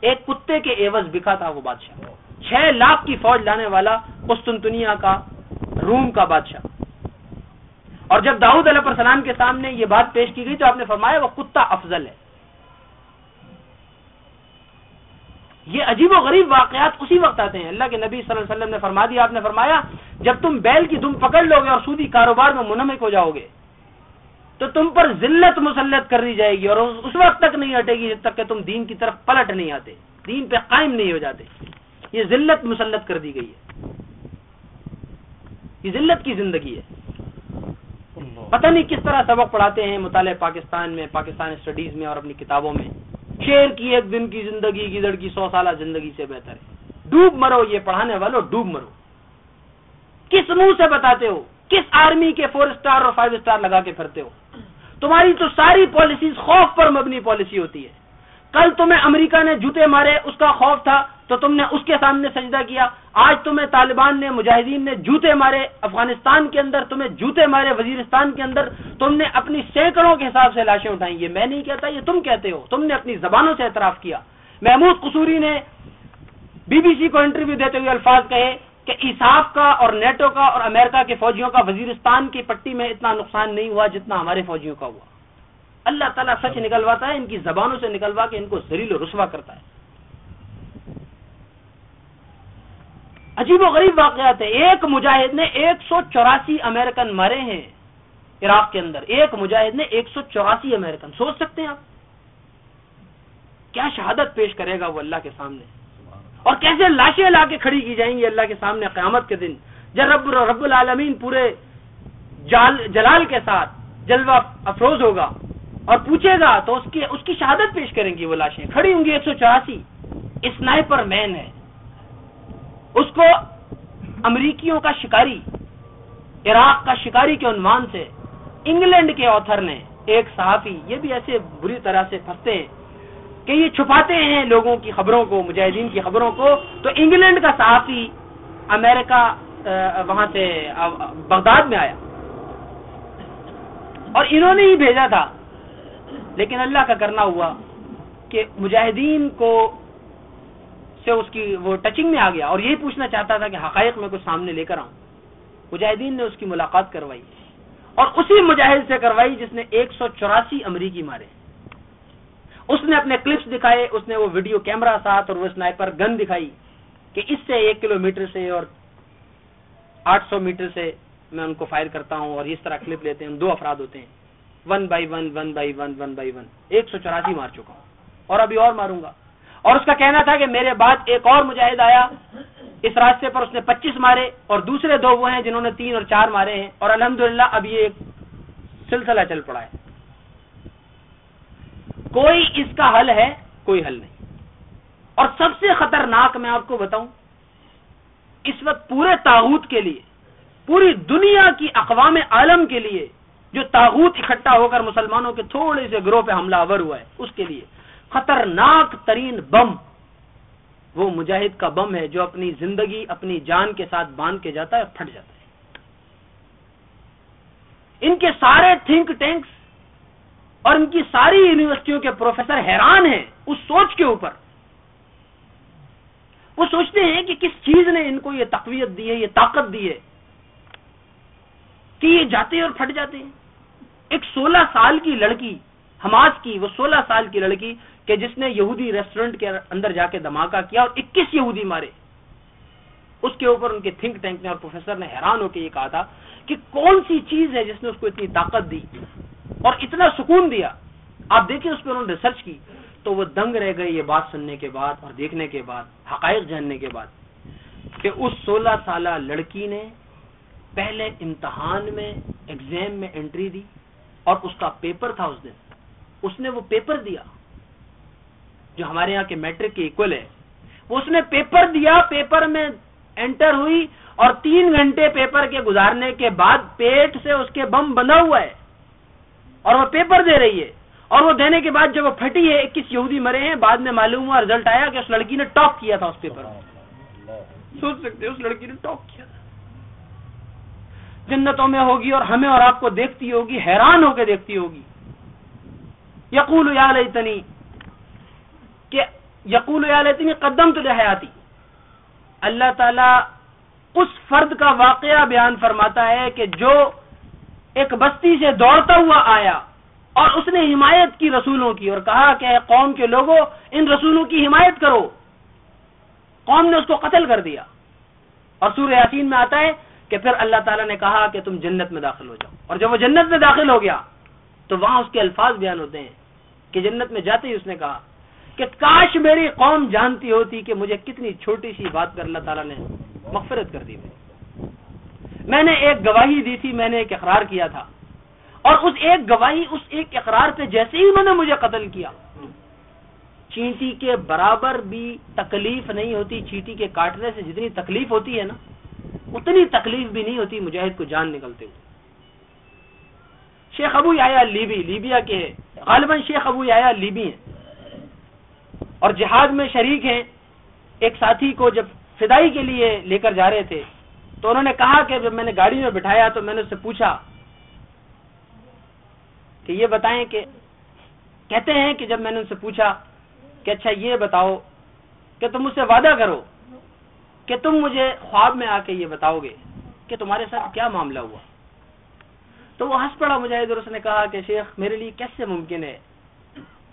ایک کتے کے عوض بکا تھا وہ بادشاہ۔ چھ لاکھ کی فوج لانے والا قسطنطنیہ کا، روم کا بادشاہ۔ اور جب داؤد علیہ السلام کے سامنے یہ بات پیش کی گئی تو آپ نے فرمایا، وہ کتا افضل ہے۔ یہ عجیب و غریب واقعات اسی وقت آتے ہیں۔ اللہ کے نبی صلی اللہ علیہ وسلم نے فرما دیا، آپ نے فرمایا، جب تم بیل کی دم پکڑ لو گے اور سودی کاروبار میں منمک ہو جاؤ گے، تو تم پر ذلت مسلط کر دی جائے گی اور اس وقت تک نہیں ہٹے گی جب تک کہ تم دین کی طرف پلٹ نہیں آتے، دین پہ قائم نہیں ہو جاتے۔ یہ ذلت مسلط کر دی گئی ہے۔ یہ ذلت کی زندگی ہے۔ پتہ نہیں کس طرح سبق پڑھاتے ہیں مطالعہ پاکستان میں پاکستان اسٹڈیز میں اور اپنی کتابوں میں۔ شیر کی ایک دن کی زندگی گدڑ کی سو سالہ زندگی سے بہتر ہے۔ ڈوب مرو یہ پڑھانے والوں ڈوب مرو۔ کس منہ سے بتاتے ہو؟ کس آرمی کے فور اسٹار اور فائیو اسٹار لگا کے پھرتے ہو؟ تمہاری تو ساری پالیسیز خوف پر مبنی پالیسی ہوتی ہے۔ کل تمہیں امریکہ نے جوتے مارے اس کا خوف تھا۔ تو تم نے اس کے سامنے سجدہ کیا۔ آج تمہیں طالبان نے، مجاہدین نے جوتے مارے افغانستان کے اندر، تمہیں جوتے مارے وزیرستان کے اندر۔ تم نے اپنی سینکڑوں کے حساب سے لاشیں اٹھائیں۔ یہ میں نہیں کہتا، یہ تم کہتے ہو۔ تم نے اپنی زبانوں سے اعتراف کیا۔ محمود قصوری نے بی بی سی کو انٹرویو دیتے ہوئے الفاظ کہے کہ ایساف کا اور نیٹو کا اور امریکہ کے فوجیوں کا وزیرستان کی پٹی میں اتنا نقصان نہیں ہوا جتنا ہمارے فوجیوں کا ہوا۔ اللہ تعالیٰ سچ نکلواتا ہے، ان کی زبانوں سے نکلوا کے ان کو زریل و رسوا کرتا ہے۔ عجیب و غریب واقعات ہے ایک مجاہد نے ایک سو چوراسی امریکن مرے ہیں عراق کے اندر۔ ایک مجاہد نے ایک سو چوراسی امریکن سوچ سکتے ہیں آپ؟ کیا شہادت پیش کرے گا وہ اللہ کے سامنے؟ اور کیسے لاشیں لا کے کھڑی کی جائیں گی اللہ کے سامنے قیامت کے دن؟ جب رب رب العالمین پورے جلال کے ساتھ جلوہ افروز ہوگا اور پوچھے گا تو اس کی اس کی شہادت پیش کریں گی وہ لاشیں۔ کھڑی ہوں گی ایک سو چوراسی۔ اسنائپر مین ہے۔ اس کو امریکیوں کا شکاری، عراق کا شکاری کے عنوان سے، انگلینڈ کے آتھر نے ایک صحافی یہ بھی ایسے بری طرح سے پھنستے ہیں کہ یہ چھپاتے ہیں لوگوں کی خبروں کو، مجاہدین کی خبروں کو۔ تو انگلینڈ کا صحافی امریکہ وہاں سے بغداد میں آیا۔ اور انہوں نے ہی بھیجا تھا۔ لیکن اللہ کا کرنا ہوا کہ مجاہدین کو سے اس کی وہ ٹچنگ میں آ گیا اور یہی پوچھنا چاہتا تھا کہ حقائق میں کچھ سامنے لے کر آؤں۔ مجاہدین نے اس کی ملاقات کروائی اور اسی مجاہد سے کروائی جس نے ایک سو چوراسی امریکی مارے۔ اس نے اپنے کلپس دکھائے، اس نے وہ ویڈیو کیمرہ ساتھ اور وہ سنائپر گن دکھائی کہ اس سے ایک کلو میٹر سے اور آٹھ سو میٹر سے میں ان کو فائر کرتا ہوں اور اس طرح کلپ لیتے ہیں دو افراد ہوتے ہیں۔ One by one one by one one by one ایک سو چوراسی مار چکا ہوں۔ اور ابھی اور ماروں گا۔ اور اس کا کہنا تھا کہ میرے بعد ایک اور مجاہد آیا، اس راستے پر اس نے پچیس مارے اور دوسرے دو وہ ہیں جنہوں نے تین اور چار مارے ہیں اور الحمدللہ اب یہ ایک سلسلہ چل پڑا ہے۔ کوئی اس کا حل ہے؟ کوئی حل نہیں۔ اور سب سے خطرناک میں آپ کو بتاؤں، اس وقت پورے تاغوت کے لیے، پوری دنیا کی اقوام عالم کے لیے جو تاغوت اکٹھا ہو کر مسلمانوں کے تھوڑے سے گروہ پہ حملہ آور ہوا ہے، اس کے لیے خطرناک ترین بم۔ وہ مجاہد کا بم ہے جو اپنی زندگی، اپنی جان کے ساتھ باندھ کے جاتا ہے اور پھٹ جاتا ہے۔ ان کے سارے تھنک ٹینکس اور ان کی ساری یونیورسٹیوں کے پروفیسر حیران ہیں اس سوچ کے اوپر۔ وہ سوچتے ہیں کہ کس چیز نے ان کو یہ تقویت دی ہے، یہ طاقت دی ہے کہ یہ جاتے ہیں اور پھٹ جاتے ہیں۔ ایک سولہ سال کی لڑکی، حماس کی، وہ سولہ سال کی لڑکی کہ جس نے یہودی ریسٹورینٹ کے اندر جا کے دھماکہ کیا اور اکیس یہودی مارے۔ اس کے اوپر ان کے تھنک ٹینک نے اور پروفیسر نے حیران ہو کے یہ کہا تھا کہ کون سی چیز ہے جس نے اس کو اتنی طاقت دی اور اتنا سکون دیا؟ آپ دیکھیں اس پہ انہوں نے ریسرچ کی تو وہ دنگ رہ گئے یہ بات سننے کے بعد اور دیکھنے کے بعد، حقائق جاننے کے بعد کہ اس سولہ سالہ لڑکی نے پہلے امتحان میں ایگزام میں انٹری دی اور اس کا پیپر تھا اس دن۔ اس نے وہ پیپر دیا۔ جو ہمارے یہاں کے میٹرک کے اکول ہے، وہ اس نے پیپر دیا پیپر میں انٹر ہوئی اور تین گھنٹے پیپر کے گزارنے کے بعد پیٹ سے اس کے بم بنا ہوا ہے اور وہ پیپر دے رہی ہے۔ اور وہ دینے کے بعد جب وہ پھٹی ہے، اکیس یہودی مرے ہیں، بعد میں معلوم ہوا رزلٹ آیا کہ اس لڑکی نے ٹاپ کیا تھا اس پیپر سوچ سکتے اس لڑکی نے ٹاپ کیا تھا۔ جنتوں میں ہوگی اور ہمیں اور آپ کو دیکھتی ہوگی، حیران ہو کے دیکھتی ہوگی۔ یقول یا لیتنی یقول یا لیتنی قدم تو حیاتی اللہ تعالی اس فرد کا واقعہ بیان فرماتا ہے کہ جو ایک بستی سے دوڑتا ہوا آیا اور اس نے حمایت کی رسولوں کی اور کہا کہ قوم کے لوگوں ان رسولوں کی حمایت کرو۔ قوم نے اس کو قتل کر دیا۔ اور سورہ یاسین میں آتا ہے کہ پھر اللہ تعالیٰ نے کہا کہ تم جنت میں داخل ہو جاؤ۔ اور جب وہ جنت میں داخل ہو گیا تو وہاں اس کے الفاظ بیان ہوتے ہیں کہ جنت میں جاتے ہی اس نے کہا کہ کاش میری قوم جانتی ہوتی کہ مجھے کتنی چھوٹی سی بات کر اللہ تعالیٰ نے مغفرت کر دی میں نے ایک گواہی دی تھی، میں نے ایک اقرار کیا تھا۔ اور اس ایک گواہی، اس ایک اقرار پہ جیسے ہی انہوں نے مجھے قتل کیا، چینٹی کے برابر بھی تکلیف نہیں ہوتی، چینٹی کے کاٹنے سے جتنی تکلیف ہوتی ہے نا، اتنی تکلیف بھی نہیں ہوتی، مجاہد کو جان نکلتے ہوئے۔ شیخ ابو یا لیبی، لیبیا کے، غالباً شیخ ابو یا لیبی ہیں۔ اور جہاد میں شریک ہیں، ایک ساتھی کو جب فدائی کے لیے لے کر جا رہے تھے، تو انہوں نے کہا کہ جب میں نے گاڑی میں بٹھایا تو میں نے اس سے پوچھا کہ یہ بتائیں کہ کہتے ہیں کہ جب میں نے ان سے پوچھا کہ اچھا یہ بتاؤ کہ تم مجھ سے وعدہ کرو کہ تم مجھے خواب میں آ کے یہ بتاؤ گے کہ تمہارے ساتھ کیا معاملہ ہوا۔ تو وہ ہنس پڑا مجاہد اور اس نے کہا کہ شیخ میرے لیے کیسے ممکن ہے؟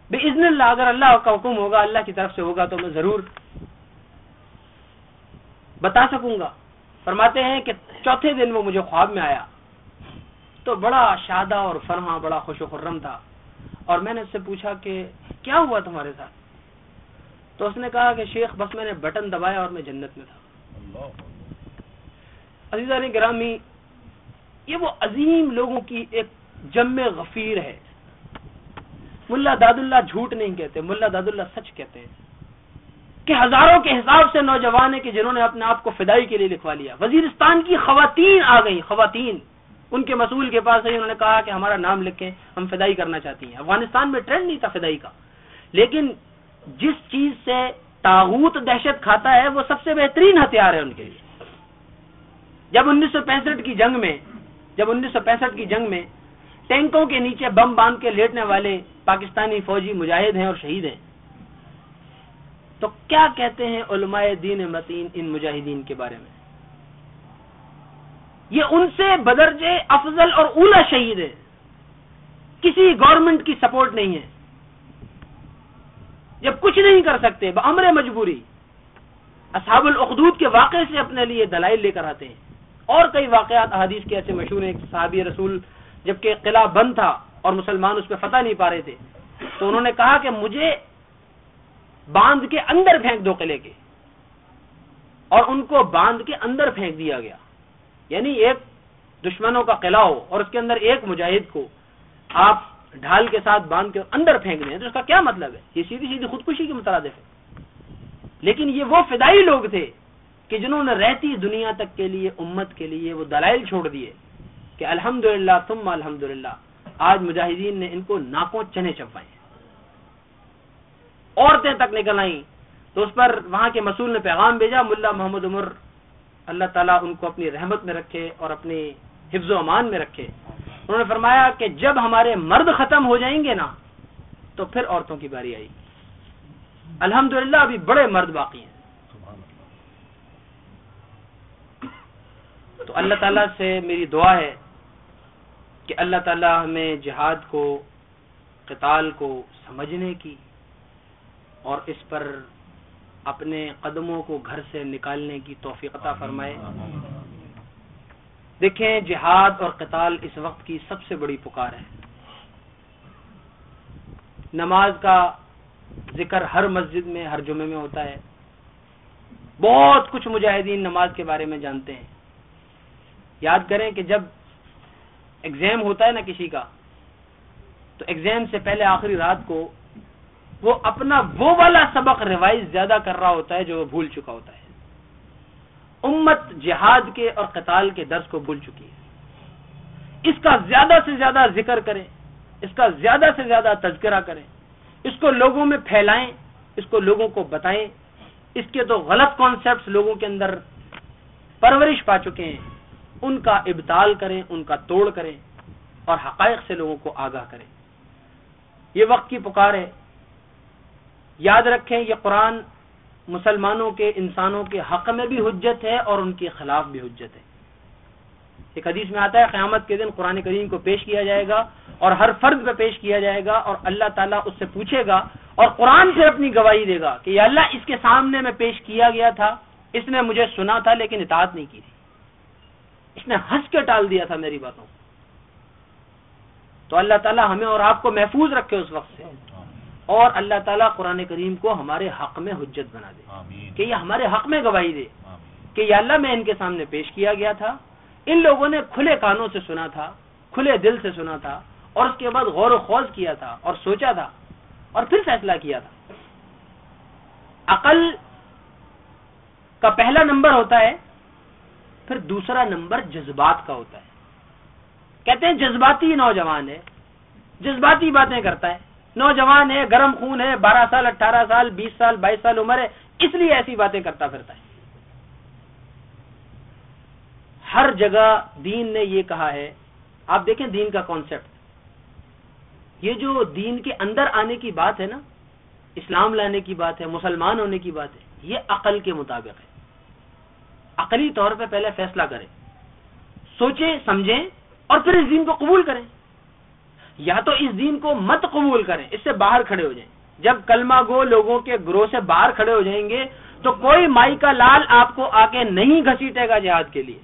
بے عزن اللہ، اگر اللہ کا حکم ہوگا، اللہ کی طرف سے ہوگا تو میں ضرور بتا سکوں گا۔ فرماتے ہیں کہ چوتھے دن وہ مجھے خواب میں آیا۔ تو بڑا شادہ اور فرما، بڑا خوش و خرم تھا۔ اور میں نے اس سے پوچھا کہ کیا ہوا تمہارے ساتھ؟ تو اس نے کہا کہ شیخ، بس میں نے بٹن دبایا اور میں جنت میں تھا۔ عزیزہ نے گرامی یہ وہ عظیم لوگوں کی ایک جم غفیر ہے۔ ملا داد اللہ جھوٹ نہیں کہتے، ملا داد اللہ سچ کہتے ہیں۔ کہ ہزاروں کے حساب سے نوجوان ہیں کہ جنہوں نے اپنے آپ کو فدائی کے لیے لکھوا لیا۔ وزیرستان کی خواتین آ گئی خواتین۔ ان کے مسئول کے پاس انہوں نے کہا کہ ہمارا نام لکھیں، ہم فدائی کرنا چاہتی ہیں۔ افغانستان میں ٹرینڈ نہیں تھا فدائی کا۔ لیکن جس چیز سے تاغوت دہشت کھاتا ہے، وہ سب سے بہترین ہتھیار ہے ان کے لیے۔ جب انیس سو پینسٹھ کی جنگ میں، جب انیس سو پینسٹھ کی جنگ میں ٹینکوں کے نیچے بم باندھ کے لیٹنے والے پاکستانی فوجی مجاہد ہیں اور شہید ہیں۔ تو کیا کہتے ہیں علماء دین متین ان مجاہدین کے بارے میں؟ یہ ان سے بدرجے افضل اور اولا شہید ہے کسی گورنمنٹ کی سپورٹ نہیں ہے۔ جب کچھ نہیں کر سکتے بمر مجبوری۔ اصحاب العقدود کے واقعے سے اپنے لیے دلائل لے کر آتے ہیں۔ اور کئی واقعات، احادیث کے ایسے مشہور ہیں صحابی رسول جبکہ قلعہ بند تھا اور مسلمان اس پہ فتح نہیں پا رہے تھے۔ تو انہوں نے کہا کہ مجھے باندھ کے اندر پھینک دو قلعے کے۔ اور ان کو باندھ کے اندر پھینک دیا گیا۔ یعنی ایک دشمنوں کا قلعہ ہو اور اس کے اندر ایک مجاہد کو آپ ڈھال کے ساتھ باندھ کے اندر پھینک دیں تو اس کا کیا مطلب ہے؟ یہ سیدھی سیدھی خودکشی کے مترادف ہے۔ لیکن یہ وہ فدائی لوگ تھے کہ جنہوں نے رہتی دنیا تک کے لیے، امت کے لیے وہ دلائل چھوڑ دیے کہ الحمد للہ تم الحمد آج مجاہدین نے ان کو ناکوں چنے چپائے عورتیں تک نکل آئیں۔ تو اس پر وہاں کے مسول نے پیغام بھیجا، ملا محمد عمر، اللہ تعالیٰ ان کو اپنی رحمت میں رکھے اور اپنی حفظ و امان میں رکھے۔ انہوں نے فرمایا کہ جب ہمارے مرد ختم ہو جائیں گے نا، تو پھر عورتوں کی باری آئی الحمد ابھی بڑے مرد باقی ہیں۔ تو اللہ تعالیٰ سے میری دعا ہے کہ اللہ تعالیٰ ہمیں جہاد کو، قتال کو سمجھنے کی اور اس پر اپنے قدموں کو گھر سے نکالنے کی توفیقتا فرمائے۔ دیکھیں، جہاد اور قتال اس وقت کی سب سے بڑی پکار ہے۔ نماز کا ذکر ہر مسجد میں، ہر جمعے میں ہوتا ہے۔ بہت کچھ مجاہدین نماز کے بارے میں جانتے ہیں۔ یاد کریں کہ جب ایگزام ہوتا ہے نا کسی کا، تو ایگزام سے پہلے آخری رات کو وہ اپنا وہ والا سبق روائز زیادہ کر رہا ہوتا ہے جو وہ بھول چکا ہوتا ہے۔ امت جہاد کے اور قتال کے درس کو بھول چکی ہے۔ اس کا زیادہ سے زیادہ ذکر کریں، اس کا زیادہ سے زیادہ تذکرہ کریں، اس کو لوگوں میں پھیلائیں، اس کو لوگوں کو بتائیں۔ اس کے تو غلط کانسیپٹس لوگوں کے اندر پرورش پا چکے ہیں۔ ان کا ابتال کریں، ان کا توڑ کریں اور حقائق سے لوگوں کو آگاہ کریں۔ یہ وقت کی پکار ہے۔ یاد رکھیں، یہ قرآن مسلمانوں کے، انسانوں کے حق میں بھی حجت ہے اور ان کے خلاف بھی حجت ہے۔ ایک حدیث میں آتا ہے، قیامت کے دن قرآن کریم کو پیش کیا جائے گا اور ہر فرد پہ پیش کیا جائے گا اور اللہ تعالیٰ اس سے پوچھے گا اور قرآن سے اپنی گواہی دے گا کہ یہ اللہ اس کے سامنے میں پیش کیا گیا تھا، اس نے مجھے سنا تھا لیکن اطاعت نہیں کی تھی۔ اس نے ہنس کے ٹال دیا تھا میری باتوں تو اللہ تعالیٰ ہمیں اور آپ کو محفوظ رکھے اس وقت سے۔ اور اللہ تعالیٰ قرآن کریم کو ہمارے حق میں حجت بنا دے۔ کہ یہ ہمارے حق میں گواہی دے۔ کہ یہ اللہ میں ان کے سامنے پیش کیا گیا تھا۔ ان لوگوں نے کھلے کانوں سے سنا تھا کھلے دل سے سنا تھا۔ اور اس کے بعد غور و خوض کیا تھا اور سوچا تھا۔ اور پھر فیصلہ کیا تھا۔ عقل کا پہلا نمبر ہوتا ہے پھر دوسرا نمبر جذبات کا ہوتا ہے۔ کہتے ہیں جذباتی نوجوان ہے، جذباتی باتیں کرتا ہے۔ نوجوان ہے، گرم خون ہے، بارہ سال، اٹھارہ سال، بیس سال، بائیس سال عمر ہے، اس لیے ایسی باتیں کرتا پھرتا ہے۔ ہر جگہ دین نے یہ کہا ہے، آپ دیکھیں دین کا کانسیپٹ یہ جو دین کے اندر آنے کی بات ہے نا، اسلام لانے کی بات ہے، مسلمان ہونے کی بات ہے، یہ عقل کے مطابق ہے۔ عقلی طور پہ پہلے فیصلہ کریں، سوچیں، سمجھیں اور پھر اس دین کو قبول کریں۔ یا تو اس دین کو مت قبول کریں، اس سے باہر کھڑے ہو جائیں۔ جب کلمہ گو لوگوں کے گروہ سے باہر کھڑے ہو جائیں گے، تو کوئی مائی کا لال آپ کو آ کے نہیں گھسیٹے گا جہاد کے لیے۔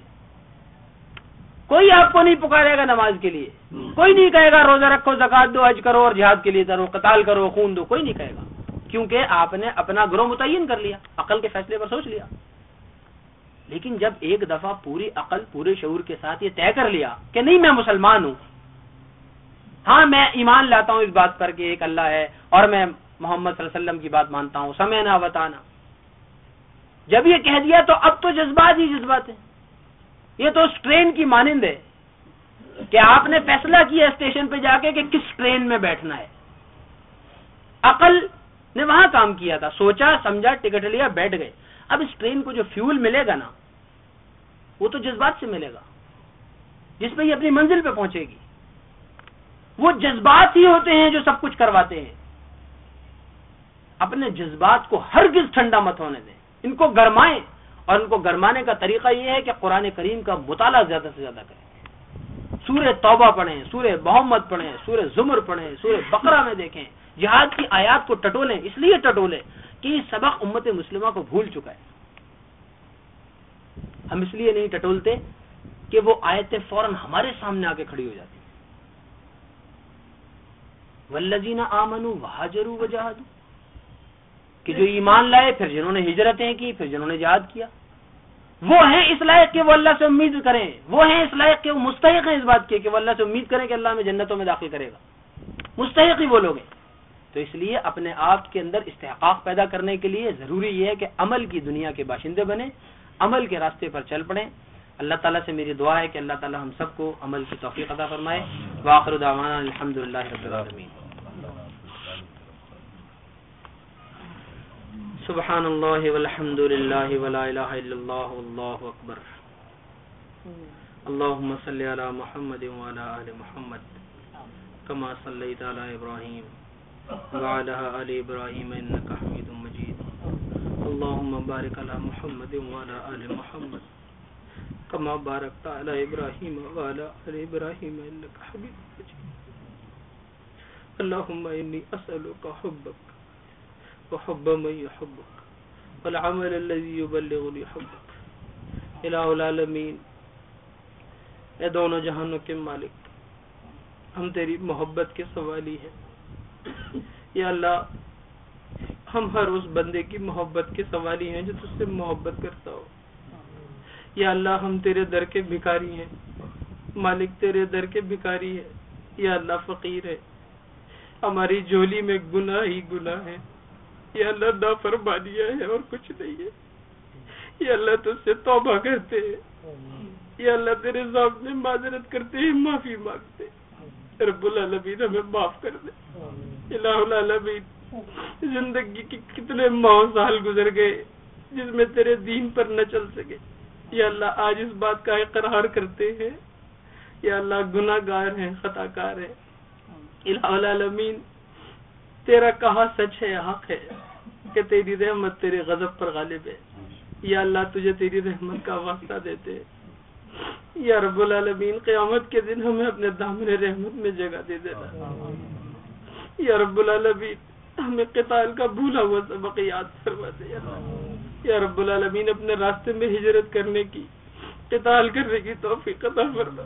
کوئی آپ کو نہیں پکارے گا نماز کے لیے۔ کوئی نہیں کہے گا روزہ رکھو زکات دو، حج کرو اور جہاد کے لیے کرو قتال کرو، خون دو، کوئی نہیں کہے گا۔ کیونکہ آپ نے اپنا گروہ متعین کر لیا، عقل کے فیصلے پر سوچ لیا۔ لیکن جب ایک دفعہ پوری عقل، پورے شعور کے ساتھ یہ طے کر لیا کہ نہیں، میں مسلمان ہوں۔ ہاں میں ایمان لاتا ہوں اس بات پر کہ ایک اللہ ہے اور میں محمد صلی اللہ علیہ وسلم کی بات مانتا ہوں۔ سمے نہ بتانا جب یہ کہہ دیا تو اب تو جذبات ہی جذبات ہیں۔ یہ تو اس ٹرین کی مانند ہے کہ آپ نے فیصلہ کیا اسٹیشن پہ جا کے کہ کس ٹرین میں بیٹھنا ہے۔ عقل نے وہاں کام کیا تھا، سوچا، سمجھا، ٹکٹ لیا، بیٹھ گئے۔ اب اس ٹرین کو جو فیول ملے گا نا وہ تو جذبات سے ملے گا، جس پہ یہ اپنی منزل پہ پہنچے گی۔ وہ جذبات ہی ہوتے ہیں جو سب کچھ کرواتے ہیں۔ اپنے جذبات کو ہرگز ٹھنڈا مت ہونے دیں۔ ان کو گرمائیں۔ اور ان کو گرمانے کا طریقہ یہ ہے کہ قرآن کریم کا مطالعہ زیادہ سے زیادہ کریں۔ سورہ توبہ پڑھیں، سورہ محمد پڑھیں، سورہ زمر پڑھیں، سورہ بقرہ میں دیکھیں۔ جہاد کی آیات کو ٹٹولیں، اس لیے ٹٹولیں کہ یہ سبق امت مسلمہ کو بھول چکا ہے۔ ہم اس لیے نہیں ٹٹولتے کہ وہ آیتیں فوراً ہمارے سامنے آ کے کھڑی ہو جاتی۔ ولزینا آمنو وہاجرو وجہادو کہ جو ایمان لائے، پھر جنہوں نے ہجرتیں کی، پھر جنہوں نے جہاد کیا۔ وہ ہیں اس لائق کہ وہ اللہ سے امید کریں۔ وہ ہیں اس لائق کہ وہ مستحق ہیں اس بات کے کہ وہ اللہ سے امید کریں کہ اللہ میں جنتوں میں داخل کرے گا۔ مستحق ہی وہ لوگ ہیں۔ تو اس لیے اپنے آپ کے اندر استحقاق پیدا کرنے کے لیے ضروری یہ ہے کہ عمل کی دنیا کے باشندے بنے عمل کے راستے پر چل پڑیں۔ اللہ تعالیٰ سے میری دعا ہے کہ اللہ تعالیٰ ہم سب کو عمل کی توفیق عطا فرمائے۔ واخر دعوانا الحمد للہ رب العالمین۔ سبحان اللہ والحمد للہ ولا الہ الا اللہ، واللہ اکبر۔ اللہم صلی علی محمد وعلى آل محمد، کما صلیت علی ابراہیم وعلى آل ابراہیم، انکا حمید مجید۔ اللہم بارک علی محمد وعلى آل محمد. کما بارکت علی ابراہیم وعلى آل ابراہیم انکا حمید مجید اللہم انی اسألک حبک وحب من يحبك والعمل الذي يبلغني حبك. الہ العالمین اے دونوں جہانوں کے مالک، ہم تیری محبت کے سوالی ہیں۔ یا اللہ ہم ہر اس بندے کی محبت کے سوالی ہیں جو تجھ سے محبت کرتا ہو۔ یا اللہ، ہم تیرے در کے بھکاری ہیں۔ مالک تیرے در کے بھکاری ہے۔ یا اللہ، فقیر ہے۔ ہماری جھولی میں گناہ ہی گناہ ہے۔ یہ اللہ نہ فرما ہے اور کچھ نہیں ہے۔ یہ اللہ، تجھ سے توبہ کرتے ہیں۔ یہ اللہ، تیرے سامنے معذرت کرتے ہیں، معافی مانگتے رب العالمین، ہمیں معاف کر دے۔ الہ العالمین زندگی کے کتنے ماہ سال گزر گئے جس میں تیرے دین پر نہ چل سکے۔ یا اللہ، آج اس بات کا اقرار کرتے ہیں۔ یا اللہ گناہ گار ہیں خطا کار ہیں العالمین، تیرا کہا سچ ہے، حق ہے کہ تیری رحمت تیرے غضب پر غالب ہے۔ یا اللہ، تجھے تیری رحمت کا واسطہ دیتے یا رب العالمین، قیامت کے دن ہمیں اپنے دامن رحمت میں جگہ دے دینا۔ یا رب العالمین ہمیں قتال کا بھولا ہوا سبق یاد فرما دے یا رب العالمین، اپنے راستے میں ہجرت کرنے کی، قتال کرنے کی توفیق عطا فرما۔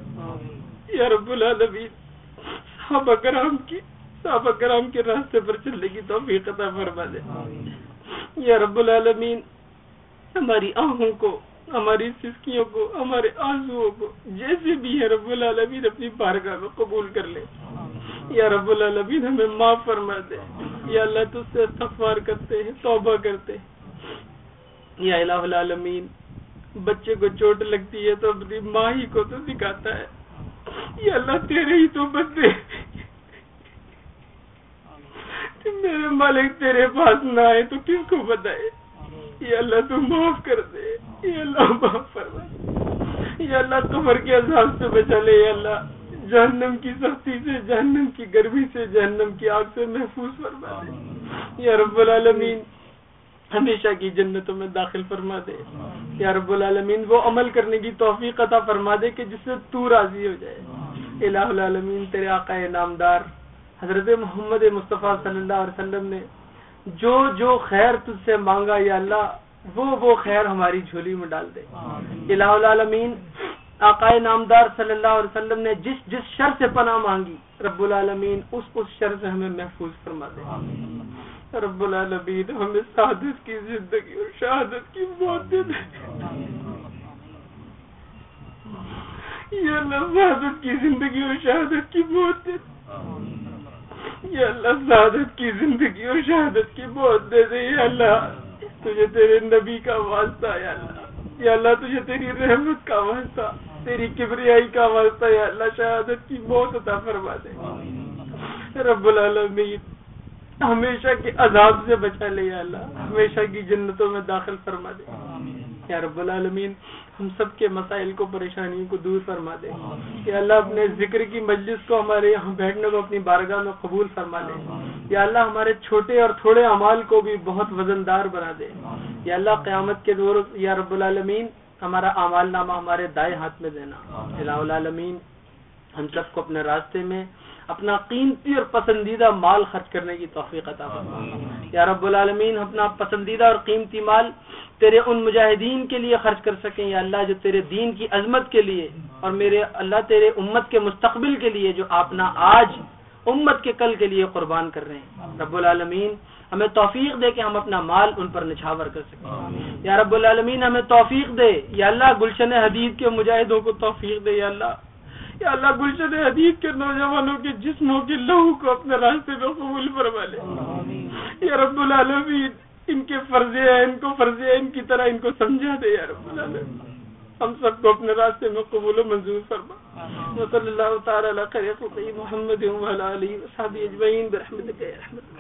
یا رب العالمین، صحابہ کرام کی، صحابہ کرام کے راستے پر چلنے کی توفیق عطا فرما دے۔ یا رب العالمین، ہماری آہوں کو ہماری سسکیوں کو، ہمارے آنسو کو، جیسے بھی ہے رب العالمین اپنی بارگاہ میں قبول کر لے۔ یا رب العالمین ہمیں معاف فرما دے۔ یا اللہ تو سے استغفار کرتے ہیں، توبہ کرتے ہیں۔ یا الہ العالمین، بچے کو چوٹ لگتی ہے تو اپنی ماں ہی کو تو دکھاتا ہے۔ یا اللہ تیرے ہی تو بندے۔ میرے مالک تیرے پاس نہ آئے تو کس کو بتائے؟ یہ اللہ تو معاف کر دے۔ یہ اللہ، معاف فرما۔ اللہ، قبر کے عذاب سے بچا لے یہ اللہ۔ جہنم کی سختی سے، جہنم کی گرمی سے، جہنم کی آگ سے محفوظ فرما دے۔ یا رب العالمین، ہمیشہ کی جنتوں میں داخل فرما دے۔ یا رب العالمین، وہ عمل کرنے کی توفیق عطا فرما دے کہ جس سے تو راضی ہو جائے۔ الہ العالمین، تیرے آقا نامدار حضرت محمد مصطفیٰ صلی اللہ علیہ وسلم نے جو جو خیر تجھ سے مانگا، یا اللہ وہ وہ خیر ہماری جھولی میں ڈال دے۔ الہ العالمین آقائے نامدار صلی اللہ علیہ وسلم نے جس جس شر سے پناہ مانگی رب العالمین اس اس شر سے ہمیں محفوظ فرما دے۔ رب العالمین ہمیں شہادت کی زندگی اور شہادت کی موت دے دے۔ یا اللہ شہادت کی زندگی اور شہادت کی موت دے۔ یا اللہ شہادت کی زندگی اور شہادت کی موت دے دے۔ یا اللہ تجھے تیرے نبی کا واسطہ، یا اللہ۔ یا اللہ، تجھے تیری رحمت کا واسطہ، تیری کبریائی کا واسطہ، یا اللہ، شہادت کی موت عطا فرما دے۔ رب العالمین، ہمیشہ کے عذاب سے بچا لے، یا اللہ۔ ہمیشہ کی جنتوں میں داخل فرما دے۔ یا رب العالمین ہم سب کے مسائل کو، پریشانیوں کو دور فرما دے۔ یا اللہ اپنے ذکر کی مجلس کو ہمارے یہاں بیٹھنے کو اپنی بارگاہ میں قبول فرما دے یا اللہ ہمارے چھوٹے اور تھوڑے اعمال کو بھی بہت وزندار بنا دے۔ یا اللہ قیامت کے دور، یا رب العالمین، ہمارا اعمال نامہ ہمارے دائیں ہاتھ میں دینا۔ الہ العالمین، ہم سب کو اپنے راستے میں اپنا قیمتی اور پسندیدہ مال خرچ کرنے کی توفیق عطا فرما۔ یا رب العالمین اپنا پسندیدہ اور قیمتی مال تیرے ان مجاہدین کے لیے خرچ کر سکیں یا اللہ جو تیرے دین کی عظمت کے لیے اور میرے اللہ تیرے امت کے مستقبل کے لیے جو اپنا آج امت کے کل کے لیے قربان کر رہے ہیں۔ رب العالمین ہمیں توفیق دے کہ ہم اپنا مال ان پر نچھاور کر سکیں۔ یا رب العالمین ہمیں توفیق دے۔ یا اللہ گلشن حدید کے مجاہدوں کو توفیق دے۔ یا اللہ یا اللہ گلشن حدید کے نوجوانوں کے جسموں کے لہو کو اپنے راستے میں قبول فرما لے۔ یا رب العالمین ان کے فرض ہیں ان کو فرض ہے ان کی طرح ان کو سمجھا دے یا رب العالمین۔ ہم سب کو اپنے راستے میں قبول و منظور فرما۔ صلی اللہ تعالی علی خیر محمد و علی اجمعین برحمتک یا رحمت